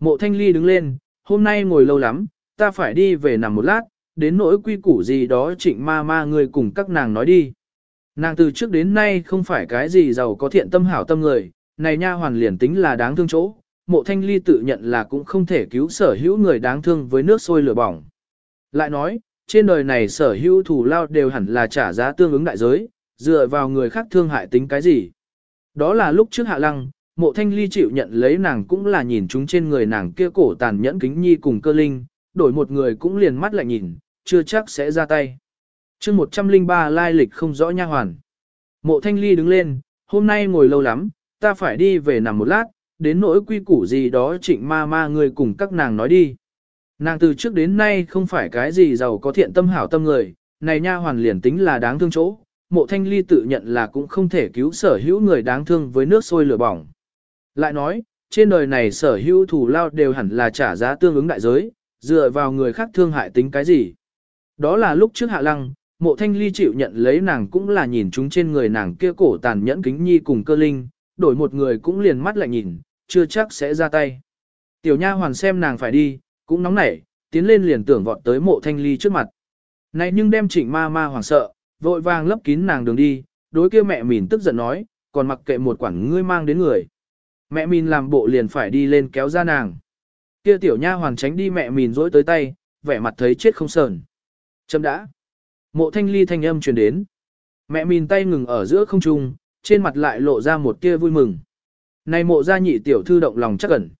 Mộ thanh ly đứng lên, hôm nay ngồi lâu lắm, ta phải đi về nằm một lát, đến nỗi quy củ gì đó trịnh ma ma người cùng các nàng nói đi. Nàng từ trước đến nay không phải cái gì giàu có thiện tâm hảo tâm người, này nha hoàn liền tính là đáng thương chỗ, mộ thanh ly tự nhận là cũng không thể cứu sở hữu người đáng thương với nước sôi lửa bỏng. Lại nói, trên đời này sở hữu thủ lao đều hẳn là trả giá tương ứng đại giới, dựa vào người khác thương hại tính cái gì. Đó là lúc trước hạ lăng, mộ thanh ly chịu nhận lấy nàng cũng là nhìn chúng trên người nàng kia cổ tàn nhẫn kính nhi cùng cơ linh, đổi một người cũng liền mắt lại nhìn, chưa chắc sẽ ra tay chương 103 lai lịch không rõ nha hoàn. Mộ thanh ly đứng lên, hôm nay ngồi lâu lắm, ta phải đi về nằm một lát, đến nỗi quy củ gì đó trịnh ma ma người cùng các nàng nói đi. Nàng từ trước đến nay không phải cái gì giàu có thiện tâm hảo tâm người, này nha hoàn liền tính là đáng thương chỗ, mộ thanh ly tự nhận là cũng không thể cứu sở hữu người đáng thương với nước sôi lửa bỏng. Lại nói, trên đời này sở hữu thủ lao đều hẳn là trả giá tương ứng đại giới, dựa vào người khác thương hại tính cái gì. Đó là lúc trước hạ lăng, mộ thanh ly chịu nhận lấy nàng cũng là nhìn chúng trên người nàng kia cổ tàn nhẫn kính nhi cùng cơ linh, đổi một người cũng liền mắt lại nhìn, chưa chắc sẽ ra tay. Tiểu nha hoàn xem nàng phải đi, cũng nóng nảy, tiến lên liền tưởng vọt tới mộ thanh ly trước mặt. Này nhưng đem trịnh ma ma hoàng sợ, vội vàng lấp kín nàng đường đi, đối kia mẹ mìn tức giận nói, còn mặc kệ một quản ngươi mang đến người. Mẹ mìn làm bộ liền phải đi lên kéo ra nàng. Kia tiểu nha hoàn tránh đi mẹ mìn rỗi tới tay, vẻ mặt thấy chết không sờn. Chấm đã. Mộ thanh ly thanh âm truyền đến. Mẹ mìn tay ngừng ở giữa không trung, trên mặt lại lộ ra một tia vui mừng. Này mộ gia nhị tiểu thư động lòng chắc ẩn.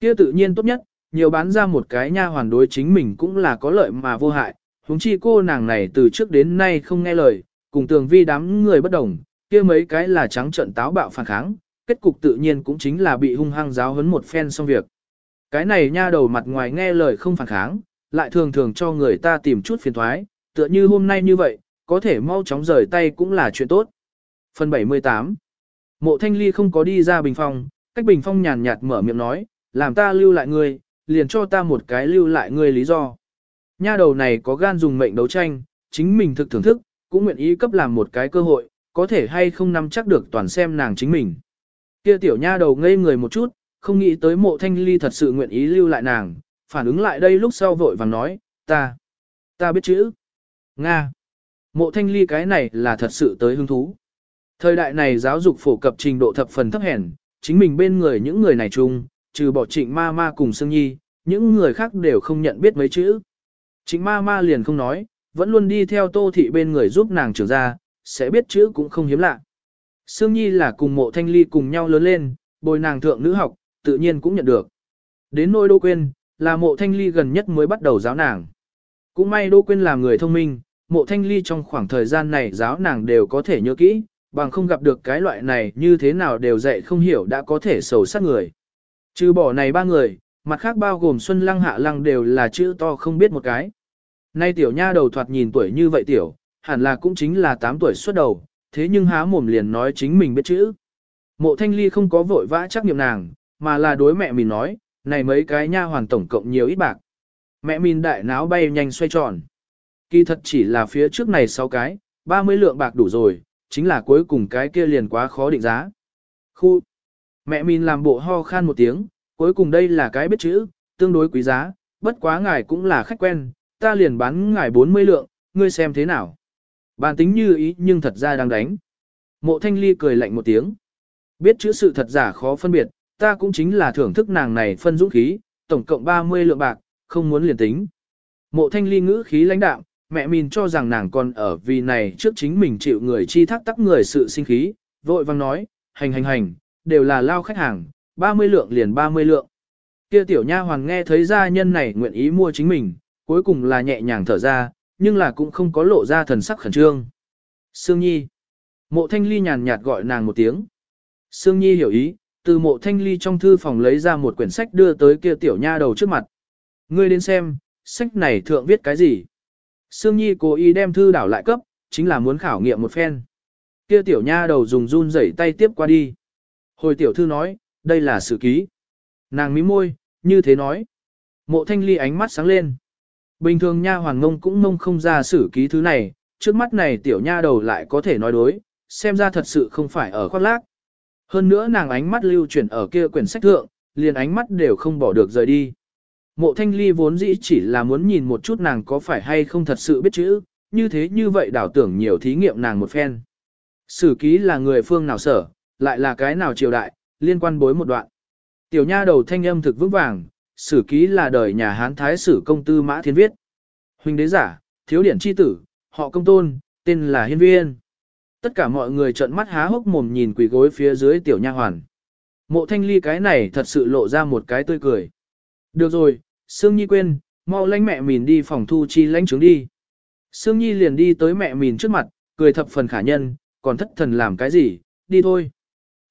Kia tự nhiên tốt nhất, nhiều bán ra một cái nha hoàn đối chính mình cũng là có lợi mà vô hại. Húng chi cô nàng này từ trước đến nay không nghe lời, cùng tường vi đám người bất đồng, kia mấy cái là trắng trận táo bạo phản kháng, kết cục tự nhiên cũng chính là bị hung hăng giáo huấn một phen xong việc. Cái này nha đầu mặt ngoài nghe lời không phản kháng, lại thường thường cho người ta tìm chút phiền thoái, tựa như hôm nay như vậy, có thể mau chóng rời tay cũng là chuyện tốt. Phần 78 Mộ thanh ly không có đi ra bình phong, cách bình phong nhàn nhạt mở miệng nói, làm ta lưu lại ngươi, liền cho ta một cái lưu lại ngươi lý do. Nha đầu này có gan dùng mệnh đấu tranh, chính mình thực thưởng thức, cũng nguyện ý cấp làm một cái cơ hội, có thể hay không nắm chắc được toàn xem nàng chính mình. Kia tiểu nha đầu ngây người một chút, không nghĩ tới mộ thanh ly thật sự nguyện ý lưu lại nàng, phản ứng lại đây lúc sau vội vàng nói, ta, ta biết chữ. Nga. Mộ thanh ly cái này là thật sự tới hứng thú. Thời đại này giáo dục phổ cập trình độ thập phần thấp hèn, chính mình bên người những người này chung, trừ bỏ trịnh ma ma cùng Sương Nhi, những người khác đều không nhận biết mấy chữ. Trịnh ma ma liền không nói, vẫn luôn đi theo tô thị bên người giúp nàng trưởng ra, sẽ biết chữ cũng không hiếm lạ. Sương Nhi là cùng mộ thanh ly cùng nhau lớn lên, bồi nàng thượng nữ học, tự nhiên cũng nhận được. Đến nôi đô quên, là mộ thanh ly gần nhất mới bắt đầu giáo nàng. Cũng may Đỗ Quyên là người thông minh, mộ thanh ly trong khoảng thời gian này giáo nàng đều có thể nhớ kỹ, bằng không gặp được cái loại này như thế nào đều dạy không hiểu đã có thể sầu sát người. Trừ bỏ này ba người, mặt khác bao gồm Xuân Lăng Hạ Lăng đều là chữ to không biết một cái. Nay tiểu nha đầu thoạt nhìn tuổi như vậy tiểu, hẳn là cũng chính là 8 tuổi xuất đầu, thế nhưng há mồm liền nói chính mình biết chữ. Mộ thanh ly không có vội vã trắc nghiệm nàng, mà là đối mẹ mình nói, này mấy cái nha hoàn tổng cộng nhiều ít bạc. Mẹ mình đại náo bay nhanh xoay tròn. Kỳ thật chỉ là phía trước này 6 cái, 30 lượng bạc đủ rồi, chính là cuối cùng cái kia liền quá khó định giá. Khu. Mẹ mình làm bộ ho khan một tiếng, cuối cùng đây là cái biết chữ, tương đối quý giá, bất quá ngài cũng là khách quen, ta liền bán ngài 40 lượng, ngươi xem thế nào. Bàn tính như ý nhưng thật ra đang đánh. Mộ thanh ly cười lạnh một tiếng. Biết chữ sự thật giả khó phân biệt, ta cũng chính là thưởng thức nàng này phân dũng khí, tổng cộng 30 lượng bạc, không muốn liền tính. Mộ thanh ly ngữ khí lãnh đạm, mẹ mình cho rằng nàng còn ở vì này trước chính mình chịu người chi thác tắc người sự sinh khí, vội vang nói, hành hành hành, đều là lao khách hàng, 30 lượng liền 30 lượng. Kia tiểu nha hoàng nghe thấy gia nhân này nguyện ý mua chính mình, cuối cùng là nhẹ nhàng thở ra, nhưng là cũng không có lộ ra thần sắc khẩn trương. Sương Nhi. Mộ Thanh Ly nhàn nhạt gọi nàng một tiếng. Sương Nhi hiểu ý, từ mộ Thanh Ly trong thư phòng lấy ra một quyển sách đưa tới kia tiểu nha đầu trước mặt. Ngươi đến xem, sách này thượng viết cái gì? Sương Nhi cố ý đem thư đảo lại cấp, chính là muốn khảo nghiệm một phen. Kia tiểu nha đầu dùng run rẩy tay tiếp qua đi. Hồi tiểu thư nói, đây là sự ký. Nàng mím môi, như thế nói. Mộ thanh ly ánh mắt sáng lên. Bình thường nha hoàng ngông cũng mông không ra sử ký thứ này, trước mắt này tiểu nha đầu lại có thể nói đối, xem ra thật sự không phải ở khoác lác. Hơn nữa nàng ánh mắt lưu chuyển ở kia quyển sách thượng, liền ánh mắt đều không bỏ được rời đi. Mộ thanh ly vốn dĩ chỉ là muốn nhìn một chút nàng có phải hay không thật sự biết chữ, như thế như vậy đảo tưởng nhiều thí nghiệm nàng một phen. Sử ký là người phương nào sở, lại là cái nào triều đại, liên quan bối một đoạn. Tiểu nha đầu thanh âm thực vững vàng, sử ký là đời nhà Hán Thái sử công tư mã thiên viết. Huynh đế giả, thiếu điển chi tử, họ công tôn, tên là hiên viên. Tất cả mọi người trợn mắt há hốc mồm nhìn quỷ gối phía dưới tiểu nha hoàn. Mộ thanh ly cái này thật sự lộ ra một cái tươi cười. Được rồi, Sương Nhi quên, mau lãnh mẹ mình đi phòng thu chi lãnh trướng đi. Sương Nhi liền đi tới mẹ mình trước mặt, cười thập phần khả nhân, còn thất thần làm cái gì, đi thôi.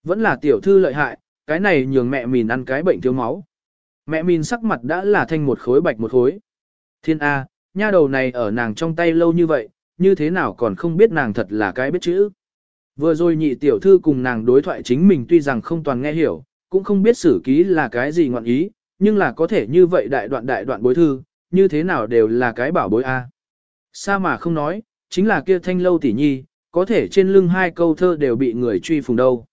Vẫn là tiểu thư lợi hại, cái này nhường mẹ mình ăn cái bệnh thiếu máu. Mẹ mình sắc mặt đã là thanh một khối bạch một khối. Thiên A, nha đầu này ở nàng trong tay lâu như vậy, như thế nào còn không biết nàng thật là cái biết chữ. Vừa rồi nhị tiểu thư cùng nàng đối thoại chính mình tuy rằng không toàn nghe hiểu, cũng không biết sử ký là cái gì ngọn ý, nhưng là có thể như vậy đại đoạn đại đoạn bối thư, như thế nào đều là cái bảo bối A. Sa mà không nói, chính là kia thanh lâu tỷ nhi, có thể trên lưng hai câu thơ đều bị người truy phùng đâu.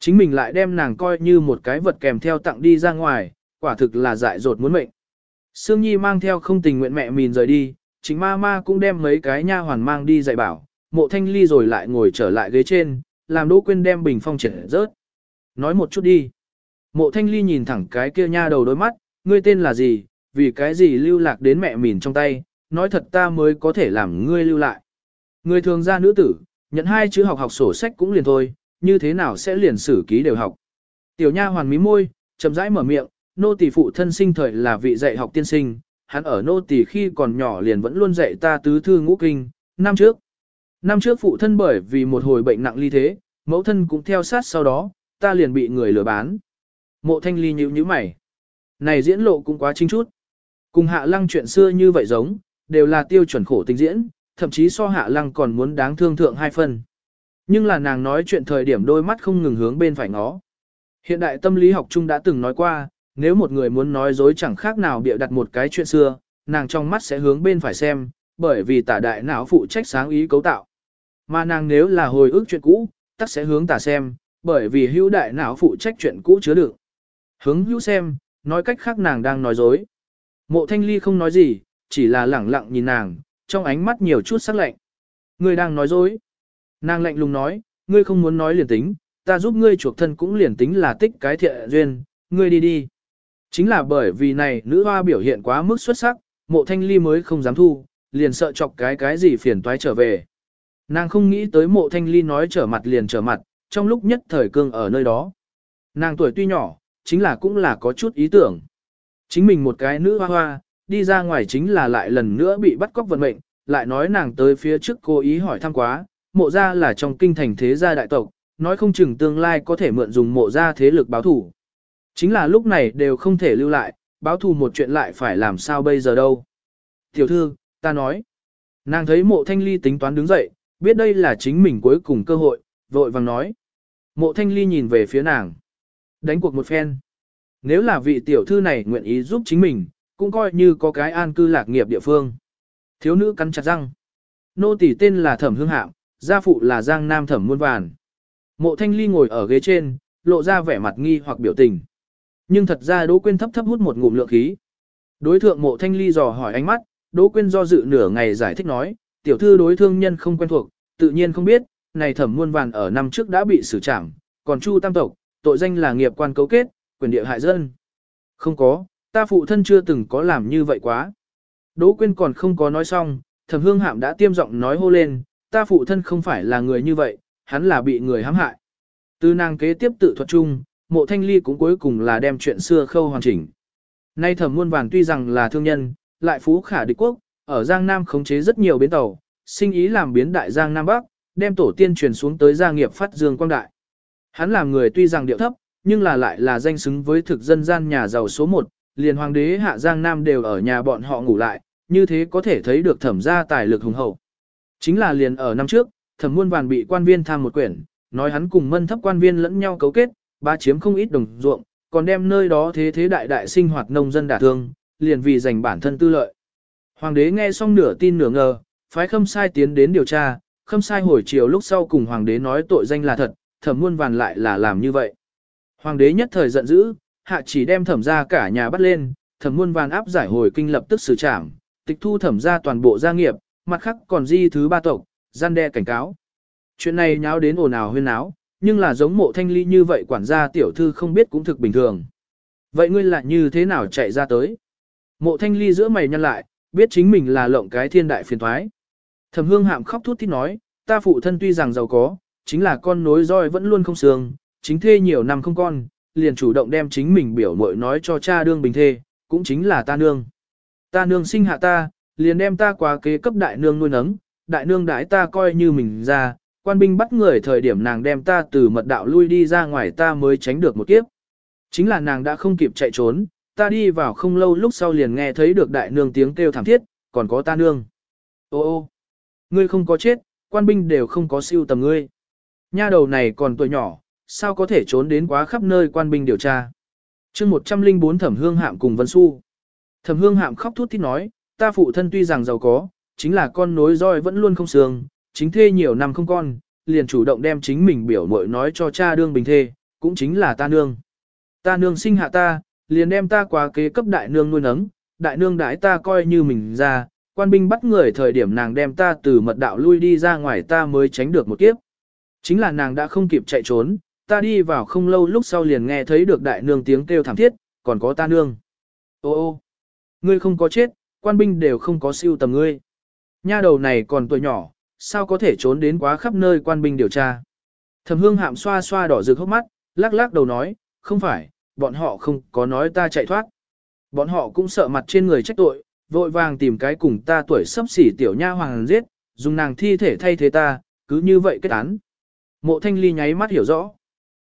Chính mình lại đem nàng coi như một cái vật kèm theo tặng đi ra ngoài, quả thực là dại dột muốn mệnh. Sương Nhi mang theo không tình nguyện mẹ mình rời đi, chính ma ma cũng đem mấy cái nha hoàn mang đi dạy bảo, mộ thanh ly rồi lại ngồi trở lại ghế trên, làm Đỗ quên đem bình phong triển rớt. Nói một chút đi. Mộ thanh ly nhìn thẳng cái kia nha đầu đôi mắt, ngươi tên là gì, vì cái gì lưu lạc đến mẹ mình trong tay, nói thật ta mới có thể làm ngươi lưu lại. Người thường ra nữ tử, nhận hai chữ học học sổ sách cũng liền thôi, như thế nào sẽ liền sử ký đều học. Tiểu nha hoàn mí môi, chậm rãi mở miệng, nô tỳ phụ thân sinh thời là vị dạy học tiên sinh, hắn ở nô tỳ khi còn nhỏ liền vẫn luôn dạy ta tứ thư ngũ kinh, năm trước. Năm trước phụ thân bởi vì một hồi bệnh nặng ly thế, mẫu thân cũng theo sát sau đó, ta liền bị người lừa bán. Mộ thanh ly nhíu nhíu mày. Này diễn lộ cũng quá chính chút. Cùng hạ lăng chuyện xưa như vậy giống, đều là tiêu chuẩn khổ tình diễn, thậm chí so hạ lăng còn muốn đáng thương thượng hai phần. Nhưng là nàng nói chuyện thời điểm đôi mắt không ngừng hướng bên phải ngó. Hiện đại tâm lý học chung đã từng nói qua, nếu một người muốn nói dối chẳng khác nào bịa đặt một cái chuyện xưa, nàng trong mắt sẽ hướng bên phải xem, bởi vì tả đại não phụ trách sáng ý cấu tạo. Mà nàng nếu là hồi ức chuyện cũ, tắc sẽ hướng tả xem, bởi vì hữu đại não phụ trách chuyện cũ chứa đựng. Hướng hữu xem, nói cách khác nàng đang nói dối. Mộ thanh ly không nói gì, chỉ là lẳng lặng nhìn nàng, trong ánh mắt nhiều chút sắc lạnh. Ngươi đang nói dối. Nàng lạnh lùng nói, ngươi không muốn nói liền tính, ta giúp ngươi chuộc thân cũng liền tính là tích cái thiện duyên, ngươi đi đi. Chính là bởi vì này nữ hoa biểu hiện quá mức xuất sắc, mộ thanh ly mới không dám thu, liền sợ chọc cái cái gì phiền toái trở về. Nàng không nghĩ tới mộ thanh ly nói trở mặt liền trở mặt, trong lúc nhất thời cương ở nơi đó. Nàng tuổi tuy nhỏ, chính là cũng là có chút ý tưởng. Chính mình một cái nữ hoa hoa, đi ra ngoài chính là lại lần nữa bị bắt cóc vận mệnh, lại nói nàng tới phía trước cố ý hỏi thăm quá, mộ ra là trong kinh thành thế gia đại tộc, nói không chừng tương lai có thể mượn dùng mộ ra thế lực báo thủ. Chính là lúc này đều không thể lưu lại, báo thù một chuyện lại phải làm sao bây giờ đâu. Tiểu thư, ta nói. Nàng thấy mộ thanh ly tính toán đứng dậy, biết đây là chính mình cuối cùng cơ hội, vội vàng nói. Mộ thanh ly nhìn về phía nàng. Đánh cuộc một phen. Nếu là vị tiểu thư này nguyện ý giúp chính mình, cũng coi như có cái an cư lạc nghiệp địa phương. Thiếu nữ cắn chặt răng. Nô tỷ tên là Thẩm Hương Hạm, gia phụ là Giang Nam Thẩm Muôn Vàn. Mộ Thanh Ly ngồi ở ghế trên, lộ ra vẻ mặt nghi hoặc biểu tình. Nhưng thật ra Đỗ Quyên thấp thấp hút một ngụm lượng khí. Đối thượng Mộ Thanh Ly dò hỏi ánh mắt, Đỗ Quyên do dự nửa ngày giải thích nói, tiểu thư đối thương nhân không quen thuộc, tự nhiên không biết, này Thẩm Muôn Vàn ở năm trước đã bị xử trảm, còn Chu Tam tộc, tội danh là nghiệp quan cấu kết, quyền địa hại dân. Không có, ta phụ thân chưa từng có làm như vậy quá. Đỗ Quyên còn không có nói xong, Thẩm Hương Hạm đã tiêm giọng nói hô lên, ta phụ thân không phải là người như vậy, hắn là bị người hãm hại. Từ nàng kế tiếp tự thuật chung, mộ thanh ly cũng cuối cùng là đem chuyện xưa khâu hoàn chỉnh. Nay thẩm muôn vàng tuy rằng là thương nhân, lại phú khả địch quốc, ở Giang Nam khống chế rất nhiều bến tàu, sinh ý làm biến đại Giang Nam Bắc, đem tổ tiên truyền xuống tới gia nghiệp phát dương quang đại. Hắn làm người tuy rằng điệu thấp, nhưng là lại là danh xứng với thực dân gian nhà giàu số 1, liền hoàng đế hạ Giang Nam đều ở nhà bọn họ ngủ lại, như thế có thể thấy được thẩm gia tài lực hùng hậu. Chính là liền ở năm trước, thẩm muôn vàn bị quan viên tham một quyển, nói hắn cùng mân thấp quan viên lẫn nhau cấu kết, ba chiếm không ít đồng ruộng, còn đem nơi đó thế thế đại đại sinh hoạt nông dân đả thương, liền vì giành bản thân tư lợi. Hoàng đế nghe xong nửa tin nửa ngờ, phái khâm sai tiến đến điều tra, khâm sai hồi chiều lúc sau cùng hoàng đế nói tội danh là thật, thẩm muôn vàn lại là làm như vậy. Hoàng đế nhất thời giận dữ, hạ chỉ đem thẩm ra cả nhà bắt lên, thẩm muôn vàn áp giải hồi kinh lập tức xử trảm, tịch thu thẩm ra toàn bộ gia nghiệp, mặt khác còn di thứ ba tộc, gian đe cảnh cáo. Chuyện này nháo đến ồn ào huyên náo, nhưng là giống mộ thanh ly như vậy quản gia tiểu thư không biết cũng thực bình thường. Vậy ngươi lại như thế nào chạy ra tới? Mộ thanh ly giữa mày nhăn lại, biết chính mình là lộng cái thiên đại phiền thoái. Thẩm hương hạm khóc thút thít nói, ta phụ thân tuy rằng giàu có, chính là con nối roi vẫn luôn không sương, chính thê nhiều năm không con, liền chủ động đem chính mình biểu mội nói cho cha đương bình thê, cũng chính là ta nương. Ta nương sinh hạ ta, liền đem ta qua kế cấp đại nương nuôi nấng, đại nương đãi ta coi như mình ra, quan binh bắt người thời điểm nàng đem ta từ mật đạo lui đi ra ngoài ta mới tránh được một kiếp. Chính là nàng đã không kịp chạy trốn, ta đi vào không lâu lúc sau liền nghe thấy được đại nương tiếng kêu thảm thiết, còn có ta nương. Ô ô, ngươi không có chết, quan binh đều không có siêu tầm ngươi. Nha đầu này còn tuổi nhỏ, sao có thể trốn đến quá khắp nơi quan binh điều tra. chương 104 thẩm hương hạm cùng Vân Xu. Thẩm hương hạm khóc thút thít nói, ta phụ thân tuy rằng giàu có, chính là con nối roi vẫn luôn không sương, chính thê nhiều năm không con, liền chủ động đem chính mình biểu mội nói cho cha đương bình thê, cũng chính là ta nương. Ta nương sinh hạ ta, liền đem ta qua kế cấp đại nương nuôi nấng, đại nương đãi ta coi như mình ra, quan binh bắt người thời điểm nàng đem ta từ mật đạo lui đi ra ngoài ta mới tránh được một kiếp. Chính là nàng đã không kịp chạy trốn, ta đi vào không lâu lúc sau liền nghe thấy được đại nương tiếng kêu thảm thiết, còn có ta nương. Ô ô, ngươi không có chết, quan binh đều không có siêu tầm ngươi. Nha đầu này còn tuổi nhỏ, sao có thể trốn đến quá khắp nơi quan binh điều tra. Thẩm hương hạm xoa xoa đỏ rực hốc mắt, lắc lắc đầu nói, không phải, bọn họ không có nói ta chạy thoát. Bọn họ cũng sợ mặt trên người trách tội, vội vàng tìm cái cùng ta tuổi sắp xỉ tiểu nha hoàng giết, dùng nàng thi thể thay thế ta, cứ như vậy kết án. Mộ thanh ly nháy mắt hiểu rõ.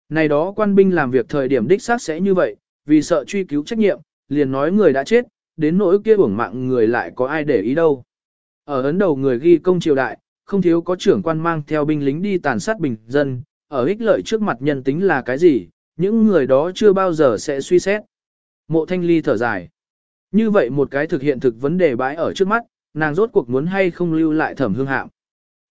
Này đó quan binh làm việc thời điểm đích xác sẽ như vậy, vì sợ truy cứu trách nhiệm, liền nói người đã chết, đến nỗi kia uổng mạng người lại có ai để ý đâu. Ở ấn đầu người ghi công triều đại, không thiếu có trưởng quan mang theo binh lính đi tàn sát bình dân, ở ích lợi trước mặt nhân tính là cái gì, những người đó chưa bao giờ sẽ suy xét. Mộ thanh ly thở dài. Như vậy một cái thực hiện thực vấn đề bãi ở trước mắt, nàng rốt cuộc muốn hay không lưu lại thẩm hương hạm.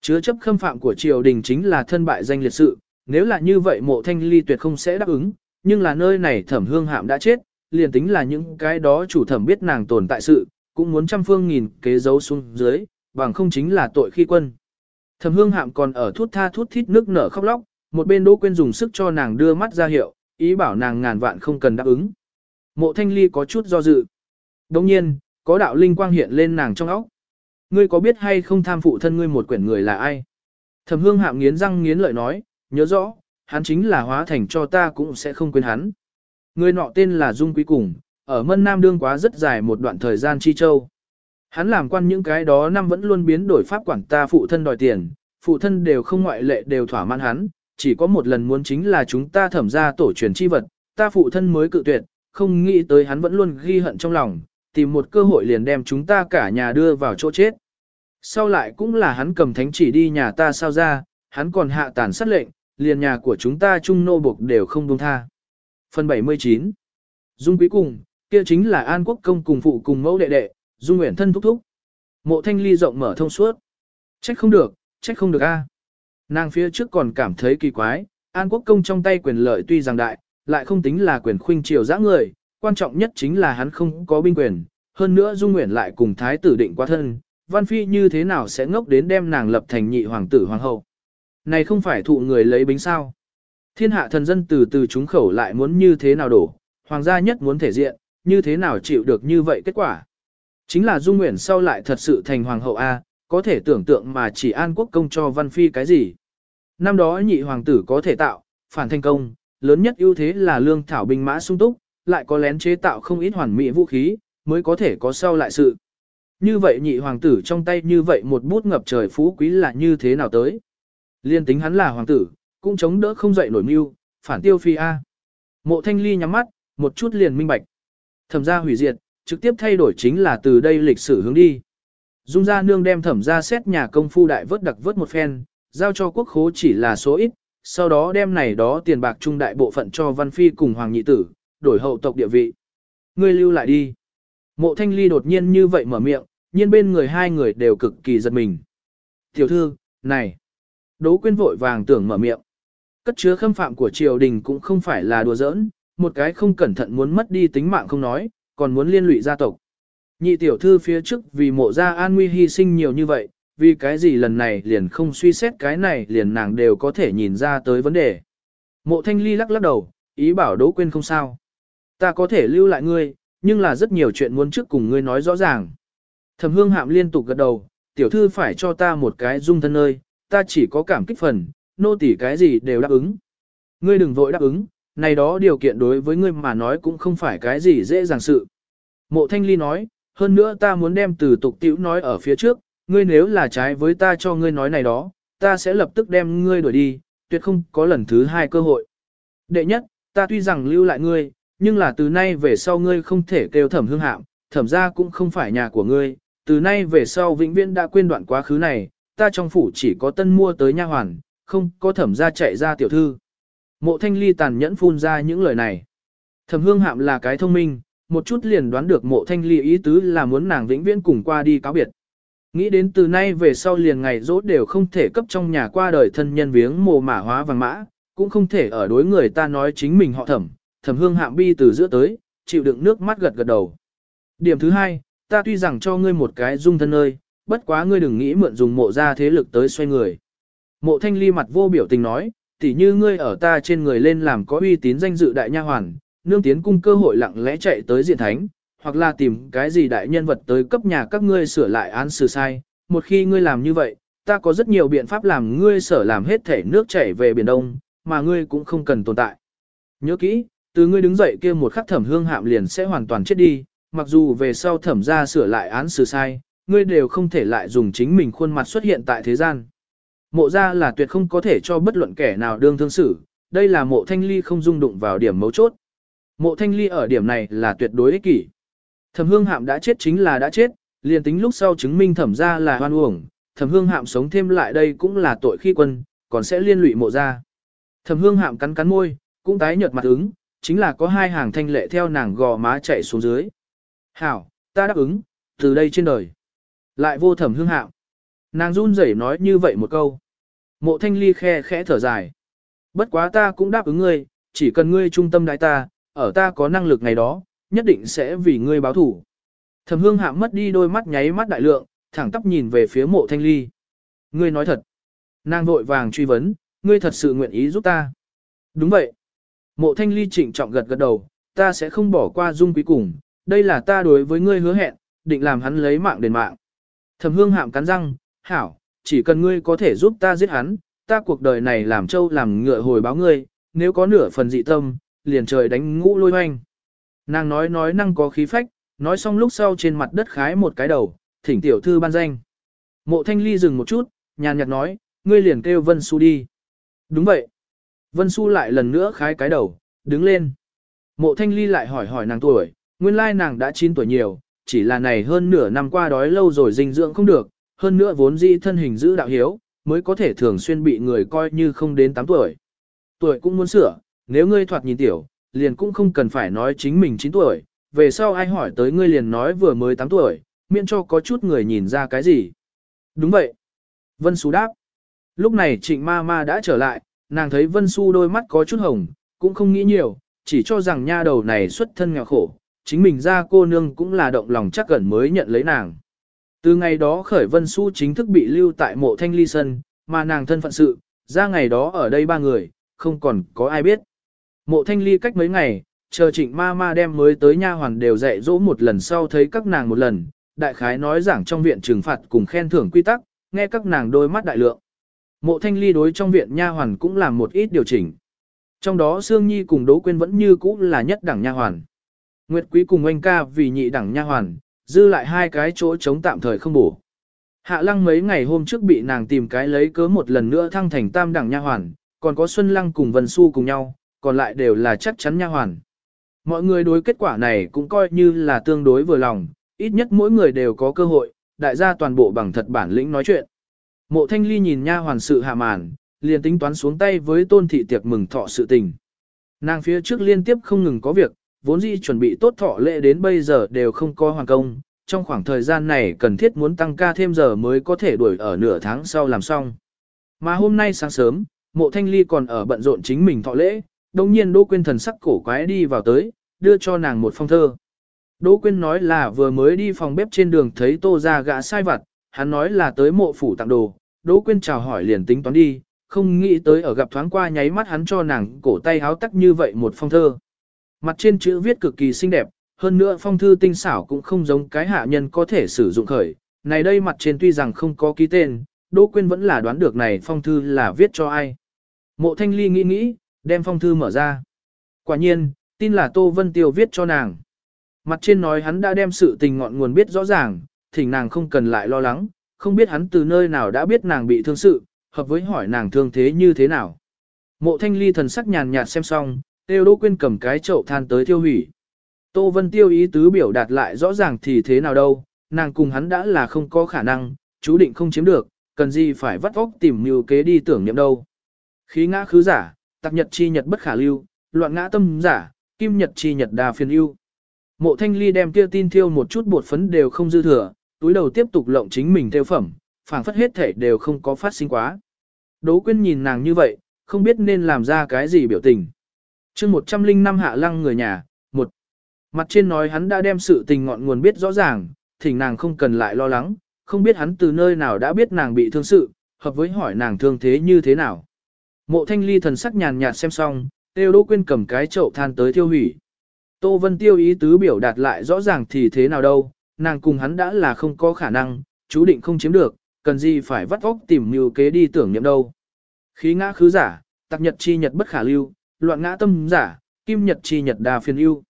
Chứa chấp khâm phạm của triều đình chính là thân bại danh liệt sự, nếu là như vậy mộ thanh ly tuyệt không sẽ đáp ứng, nhưng là nơi này thẩm hương hạm đã chết, liền tính là những cái đó chủ thẩm biết nàng tồn tại sự, cũng muốn trăm phương nghìn kế giấu xuống dưới, bằng không chính là tội khi quân. Thẩm hương hạm còn ở thút tha thút thít nước nở khóc lóc, một bên Đỗ quên dùng sức cho nàng đưa mắt ra hiệu, ý bảo nàng ngàn vạn không cần đáp ứng. Mộ thanh ly có chút do dự. Đồng nhiên, có đạo linh quang hiện lên nàng trong óc. Ngươi có biết hay không tham phụ thân ngươi một quyển người là ai? Thẩm hương hạm nghiến răng nghiến lợi nói, nhớ rõ, hắn chính là hóa thành cho ta cũng sẽ không quên hắn. Người nọ tên là Dung Quý Cùng, ở Mân Nam đương quá rất dài một đoạn thời gian chi châu. Hắn làm quan những cái đó năm vẫn luôn biến đổi pháp quản ta phụ thân đòi tiền, phụ thân đều không ngoại lệ đều thỏa mãn hắn, chỉ có một lần muốn chính là chúng ta thẩm ra tổ truyền chi vật, ta phụ thân mới cự tuyệt, không nghĩ tới hắn vẫn luôn ghi hận trong lòng, tìm một cơ hội liền đem chúng ta cả nhà đưa vào chỗ chết. Sau lại cũng là hắn cầm thánh chỉ đi nhà ta sao ra, hắn còn hạ tàn sát lệnh, liền nhà của chúng ta chung nô buộc đều không buông tha. Phần 79 Dung quý cùng, kia chính là An Quốc công cùng phụ cùng mẫu đệ đệ, Dung Nguyễn thân thúc thúc. Mộ thanh ly rộng mở thông suốt. Trách không được, trách không được a. Nàng phía trước còn cảm thấy kỳ quái, An Quốc công trong tay quyền lợi tuy rằng đại, lại không tính là quyền khuynh triều giã người, quan trọng nhất chính là hắn không có binh quyền, hơn nữa Dung Nguyễn lại cùng thái tử định quá thân, Văn Phi như thế nào sẽ ngốc đến đem nàng lập thành nhị hoàng tử hoàng hậu. Này không phải thụ người lấy bính sao. Thiên hạ thần dân từ từ chúng khẩu lại muốn như thế nào đổ, hoàng gia nhất muốn thể diện, như thế nào chịu được như vậy kết quả. Chính là Dung Nguyễn sau lại thật sự thành hoàng hậu A, có thể tưởng tượng mà chỉ an quốc công cho Văn Phi cái gì. Năm đó nhị hoàng tử có thể tạo, phản thành công, lớn nhất ưu thế là lương thảo binh mã sung túc, lại có lén chế tạo không ít hoàn mỹ vũ khí, mới có thể có sau lại sự. Như vậy nhị hoàng tử trong tay như vậy một bút ngập trời phú quý là như thế nào tới. Liên tính hắn là hoàng tử, cũng chống đỡ không dậy nổi mưu, phản tiêu phi A. Mộ thanh ly nhắm mắt, một chút liền minh bạch. Thẩm gia hủy diệt, trực tiếp thay đổi chính là từ đây lịch sử hướng đi. Dung gia nương đem thẩm gia xét nhà công phu đại vớt đặc vớt một phen, giao cho quốc khố chỉ là số ít, sau đó đem này đó tiền bạc trung đại bộ phận cho Văn Phi cùng Hoàng Nhị Tử, đổi hậu tộc địa vị. Ngươi lưu lại đi. Mộ thanh ly đột nhiên như vậy mở miệng, nhiên bên người hai người đều cực kỳ giật mình. Tiểu thư, này. Đỗ quyên vội vàng tưởng mở miệng. Cất chứa khâm phạm của triều đình cũng không phải là đùa giỡn, một cái không cẩn thận muốn mất đi tính mạng không nói, còn muốn liên lụy gia tộc. Nhị tiểu thư phía trước vì mộ gia an nguy hy sinh nhiều như vậy, vì cái gì lần này liền không suy xét cái này liền nàng đều có thể nhìn ra tới vấn đề. Mộ thanh ly lắc lắc đầu, ý bảo Đỗ Quyên không sao. Ta có thể lưu lại ngươi, nhưng là rất nhiều chuyện muốn trước cùng ngươi nói rõ ràng. Thẩm hương hạm liên tục gật đầu, tiểu thư phải cho ta một cái dung thân nơi, ta chỉ có cảm kích phần, nô tỉ cái gì đều đáp ứng. Ngươi đừng vội đáp ứng, này đó điều kiện đối với ngươi mà nói cũng không phải cái gì dễ dàng sự. Mộ thanh ly nói, hơn nữa ta muốn đem từ tục tiểu nói ở phía trước, ngươi nếu là trái với ta cho ngươi nói này đó, ta sẽ lập tức đem ngươi đuổi đi, tuyệt không có lần thứ hai cơ hội. Đệ nhất, ta tuy rằng lưu lại ngươi, nhưng là từ nay về sau ngươi không thể kêu thẩm hương hạm, thẩm ra cũng không phải nhà của ngươi, từ nay về sau vĩnh viễn đã quên đoạn quá khứ này, ta trong phủ chỉ có tân mua tới nha hoàn, không có thẩm ra chạy ra tiểu thư. Mộ thanh ly tàn nhẫn phun ra những lời này. Thẩm hương hạm là cái thông minh, một chút liền đoán được mộ thanh ly ý tứ là muốn nàng vĩnh viễn cùng qua đi cáo biệt. Nghĩ đến từ nay về sau liền ngày rốt đều không thể cấp trong nhà qua đời thân nhân viếng mồ mả hóa vàng mã, cũng không thể ở đối người ta nói chính mình họ thẩm, thẩm hương hạm bi từ giữa tới, chịu đựng nước mắt gật gật đầu. Điểm thứ hai, ta tuy rằng cho ngươi một cái dung thân nơi, bất quá ngươi đừng nghĩ mượn dùng mộ ra thế lực tới xoay người. Mộ thanh ly mặt vô biểu tình nói, tỉ như ngươi ở ta trên người lên làm có uy tín danh dự đại nha hoàn, nương tiến cung cơ hội lặng lẽ chạy tới diện thánh, hoặc là tìm cái gì đại nhân vật tới cấp nhà các ngươi sửa lại án xử sai. Một khi ngươi làm như vậy, ta có rất nhiều biện pháp làm ngươi sở làm hết thể nước chảy về Biển Đông, mà ngươi cũng không cần tồn tại. Nhớ kỹ, từ ngươi đứng dậy kia một khắc thẩm hương hạm liền sẽ hoàn toàn chết đi, mặc dù về sau thẩm ra sửa lại án xử sai, ngươi đều không thể lại dùng chính mình khuôn mặt xuất hiện tại thế gian. Mộ ra là tuyệt không có thể cho bất luận kẻ nào đương thương xử, đây là mộ thanh ly không dung đụng vào điểm mấu chốt. Mộ thanh ly ở điểm này là tuyệt đối ích kỷ. Thẩm hương hạm đã chết chính là đã chết, liền tính lúc sau chứng minh thẩm ra là hoan uổng, thẩm hương hạm sống thêm lại đây cũng là tội khi quân, còn sẽ liên lụy mộ ra. Thẩm hương hạm cắn cắn môi, cũng tái nhợt mặt ứng, chính là có hai hàng thanh lệ theo nàng gò má chạy xuống dưới. Hảo, ta đáp ứng, từ đây trên đời. Lại vô thẩm hương Hạo, Nàng run rẩy nói như vậy một câu. Mộ thanh ly khe khẽ thở dài. Bất quá ta cũng đáp ứng ngươi, chỉ cần ngươi trung tâm đại ta, ở ta có năng lực ngày đó, nhất định sẽ vì ngươi báo thủ. Thẩm hương Hạo mất đi đôi mắt nháy mắt đại lượng, thẳng tắp nhìn về phía mộ thanh ly. Ngươi nói thật. Nàng vội vàng truy vấn, ngươi thật sự nguyện ý giúp ta. Đúng vậy. Mộ thanh ly trịnh trọng gật gật đầu, ta sẽ không bỏ qua dung quý cùng, đây là ta đối với ngươi hứa hẹn, định làm hắn lấy mạng đền mạng. Thẩm hương hạm cắn răng, hảo, chỉ cần ngươi có thể giúp ta giết hắn, ta cuộc đời này làm trâu làm ngựa hồi báo ngươi, nếu có nửa phần dị tâm, liền trời đánh ngũ lôi hoanh. Nàng nói nói năng có khí phách, nói xong lúc sau trên mặt đất khái một cái đầu, thỉnh tiểu thư ban danh. Mộ thanh ly dừng một chút, nhàn nhạt nói, ngươi liền kêu Vân Xu đi. Đúng vậy. Vân Xu lại lần nữa khái cái đầu, đứng lên. Mộ thanh ly lại hỏi hỏi nàng tuổi, nguyên lai nàng đã 9 tuổi nhiều, chỉ là này hơn nửa năm qua đói lâu rồi dinh dưỡng không được, hơn nữa vốn dĩ thân hình giữ đạo hiếu, mới có thể thường xuyên bị người coi như không đến 8 tuổi. Tuổi cũng muốn sửa, nếu ngươi thoạt nhìn tiểu, liền cũng không cần phải nói chính mình 9 tuổi, về sau ai hỏi tới ngươi liền nói vừa mới 8 tuổi, miễn cho có chút người nhìn ra cái gì. Đúng vậy. Vân Xu đáp. Lúc này trịnh ma ma đã trở lại, nàng thấy Vân Xu đôi mắt có chút hồng, cũng không nghĩ nhiều, chỉ cho rằng nha đầu này xuất thân nghèo khổ, chính mình ra cô nương cũng là động lòng chắc gần mới nhận lấy nàng. Từ ngày đó khởi Vân su chính thức bị lưu tại mộ thanh ly sân, mà nàng thân phận sự, ra ngày đó ở đây ba người, không còn có ai biết. Mộ thanh ly cách mấy ngày, chờ trịnh ma ma đem mới tới nha hoàn đều dạy dỗ một lần sau thấy các nàng một lần, đại khái nói giảng trong viện trừng phạt cùng khen thưởng quy tắc, nghe các nàng đôi mắt đại lượng. Mộ thanh ly đối trong viện nha hoàn cũng làm một ít điều chỉnh. Trong đó Sương Nhi cùng Đỗ Quyên vẫn như cũ là nhất đẳng nha hoàn. Nguyệt Quý cùng anh ca vì nhị đẳng nha hoàn, dư lại hai cái chỗ chống tạm thời không bổ. Hạ lăng mấy ngày hôm trước bị nàng tìm cái lấy cớ một lần nữa thăng thành tam đẳng nha hoàn, còn có Xuân Lăng cùng Vân Xu cùng nhau, còn lại đều là chắc chắn nha hoàn. Mọi người đối kết quả này cũng coi như là tương đối vừa lòng, ít nhất mỗi người đều có cơ hội, đại gia toàn bộ bằng thật bản lĩnh nói chuyện. Mộ thanh ly nhìn nha hoàn sự hạ màn, liền tính toán xuống tay với tôn thị tiệc mừng thọ sự tình. Nàng phía trước liên tiếp không ngừng có việc, vốn dĩ chuẩn bị tốt thọ lễ đến bây giờ đều không có hoàn công, trong khoảng thời gian này cần thiết muốn tăng ca thêm giờ mới có thể đuổi ở nửa tháng sau làm xong. Mà hôm nay sáng sớm, mộ thanh ly còn ở bận rộn chính mình thọ lễ, đồng nhiên Đỗ Quyên thần sắc cổ quái đi vào tới, đưa cho nàng một phong thơ. Đỗ Quyên nói là vừa mới đi phòng bếp trên đường thấy tô ra gã sai vặt, hắn nói là tới mộ phủ tặng đồ, Đỗ Quyên chào hỏi liền tính toán đi, không nghĩ tới ở gặp thoáng qua nháy mắt hắn cho nàng cổ tay háo tắc như vậy một phong thơ. Mặt trên chữ viết cực kỳ xinh đẹp, hơn nữa phong thư tinh xảo cũng không giống cái hạ nhân có thể sử dụng khởi. Này đây mặt trên tuy rằng không có ký tên, Đỗ Quyên vẫn là đoán được này phong thư là viết cho ai. Mộ Thanh Ly nghĩ nghĩ, đem phong thư mở ra. Quả nhiên, tin là Tô Vân Tiêu viết cho nàng. Mặt trên nói hắn đã đem sự tình ngọn nguồn biết rõ ràng, thỉnh nàng không cần lại lo lắng, không biết hắn từ nơi nào đã biết nàng bị thương sự, hợp với hỏi nàng thương thế như thế nào. Mộ thanh ly thần sắc nhàn nhạt xem xong, Têu Đỗ Quyên cầm cái chậu than tới thiêu hủy. Tô Vân Tiêu ý tứ biểu đạt lại rõ ràng thì thế nào đâu, nàng cùng hắn đã là không có khả năng, chú định không chiếm được, cần gì phải vắt óc tìm mưu kế đi tưởng niệm đâu. Khí ngã khứ giả, tặc nhật chi nhật bất khả lưu, loạn ngã tâm giả, kim nhật chi nhật đà phiền ưu. Mộ thanh ly đem kia tin thiêu một chút bột phấn đều không dư thừa, túi đầu tiếp tục lộng chính mình theo phẩm, phảng phất hết thể đều không có phát sinh quá. Đỗ quyên nhìn nàng như vậy, không biết nên làm ra cái gì biểu tình chương 105 hạ lăng người nhà, một Mặt trên nói hắn đã đem sự tình ngọn nguồn biết rõ ràng, thỉnh nàng không cần lại lo lắng, không biết hắn từ nơi nào đã biết nàng bị thương sự, hợp với hỏi nàng thương thế như thế nào. Mộ thanh ly thần sắc nhàn nhạt xem xong, Têu Đỗ Quyên cầm cái chậu than tới thiêu hủy. Tô Vân Tiêu ý tứ biểu đạt lại rõ ràng thì thế nào đâu, nàng cùng hắn đã là không có khả năng, chú định không chiếm được, cần gì phải vắt óc tìm mưu kế đi tưởng niệm đâu. Khí ngã khứ giả, tạc nhật chi nhật bất khả lưu, loạn ngã tâm giả, kim nhật chi nhật đà phiền ưu.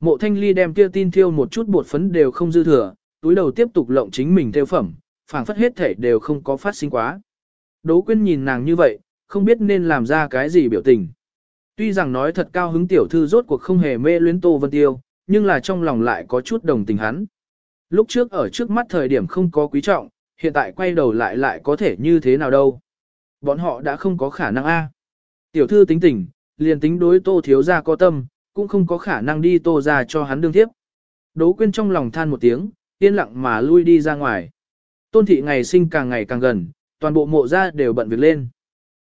Mộ thanh ly đem kia tin thiêu một chút bột phấn đều không dư thừa, túi đầu tiếp tục lộng chính mình theo phẩm, phảng phất hết thể đều không có phát sinh quá. Đỗ quyên nhìn nàng như vậy, không biết nên làm ra cái gì biểu tình. Tuy rằng nói thật cao hứng tiểu thư rốt cuộc không hề mê luyến Tô Vân Tiêu, nhưng là trong lòng lại có chút đồng tình hắn. Lúc trước ở trước mắt thời điểm không có quý trọng, hiện tại quay đầu lại lại có thể như thế nào đâu. Bọn họ đã không có khả năng a. Tiểu thư tính tình, liền tính đối Tô thiếu gia có tâm, cũng không có khả năng đi Tô ra cho hắn đương tiếp. đố quyên trong lòng than một tiếng, yên lặng mà lui đi ra ngoài. Tôn thị ngày sinh càng ngày càng gần, toàn bộ mộ gia đều bận việc lên.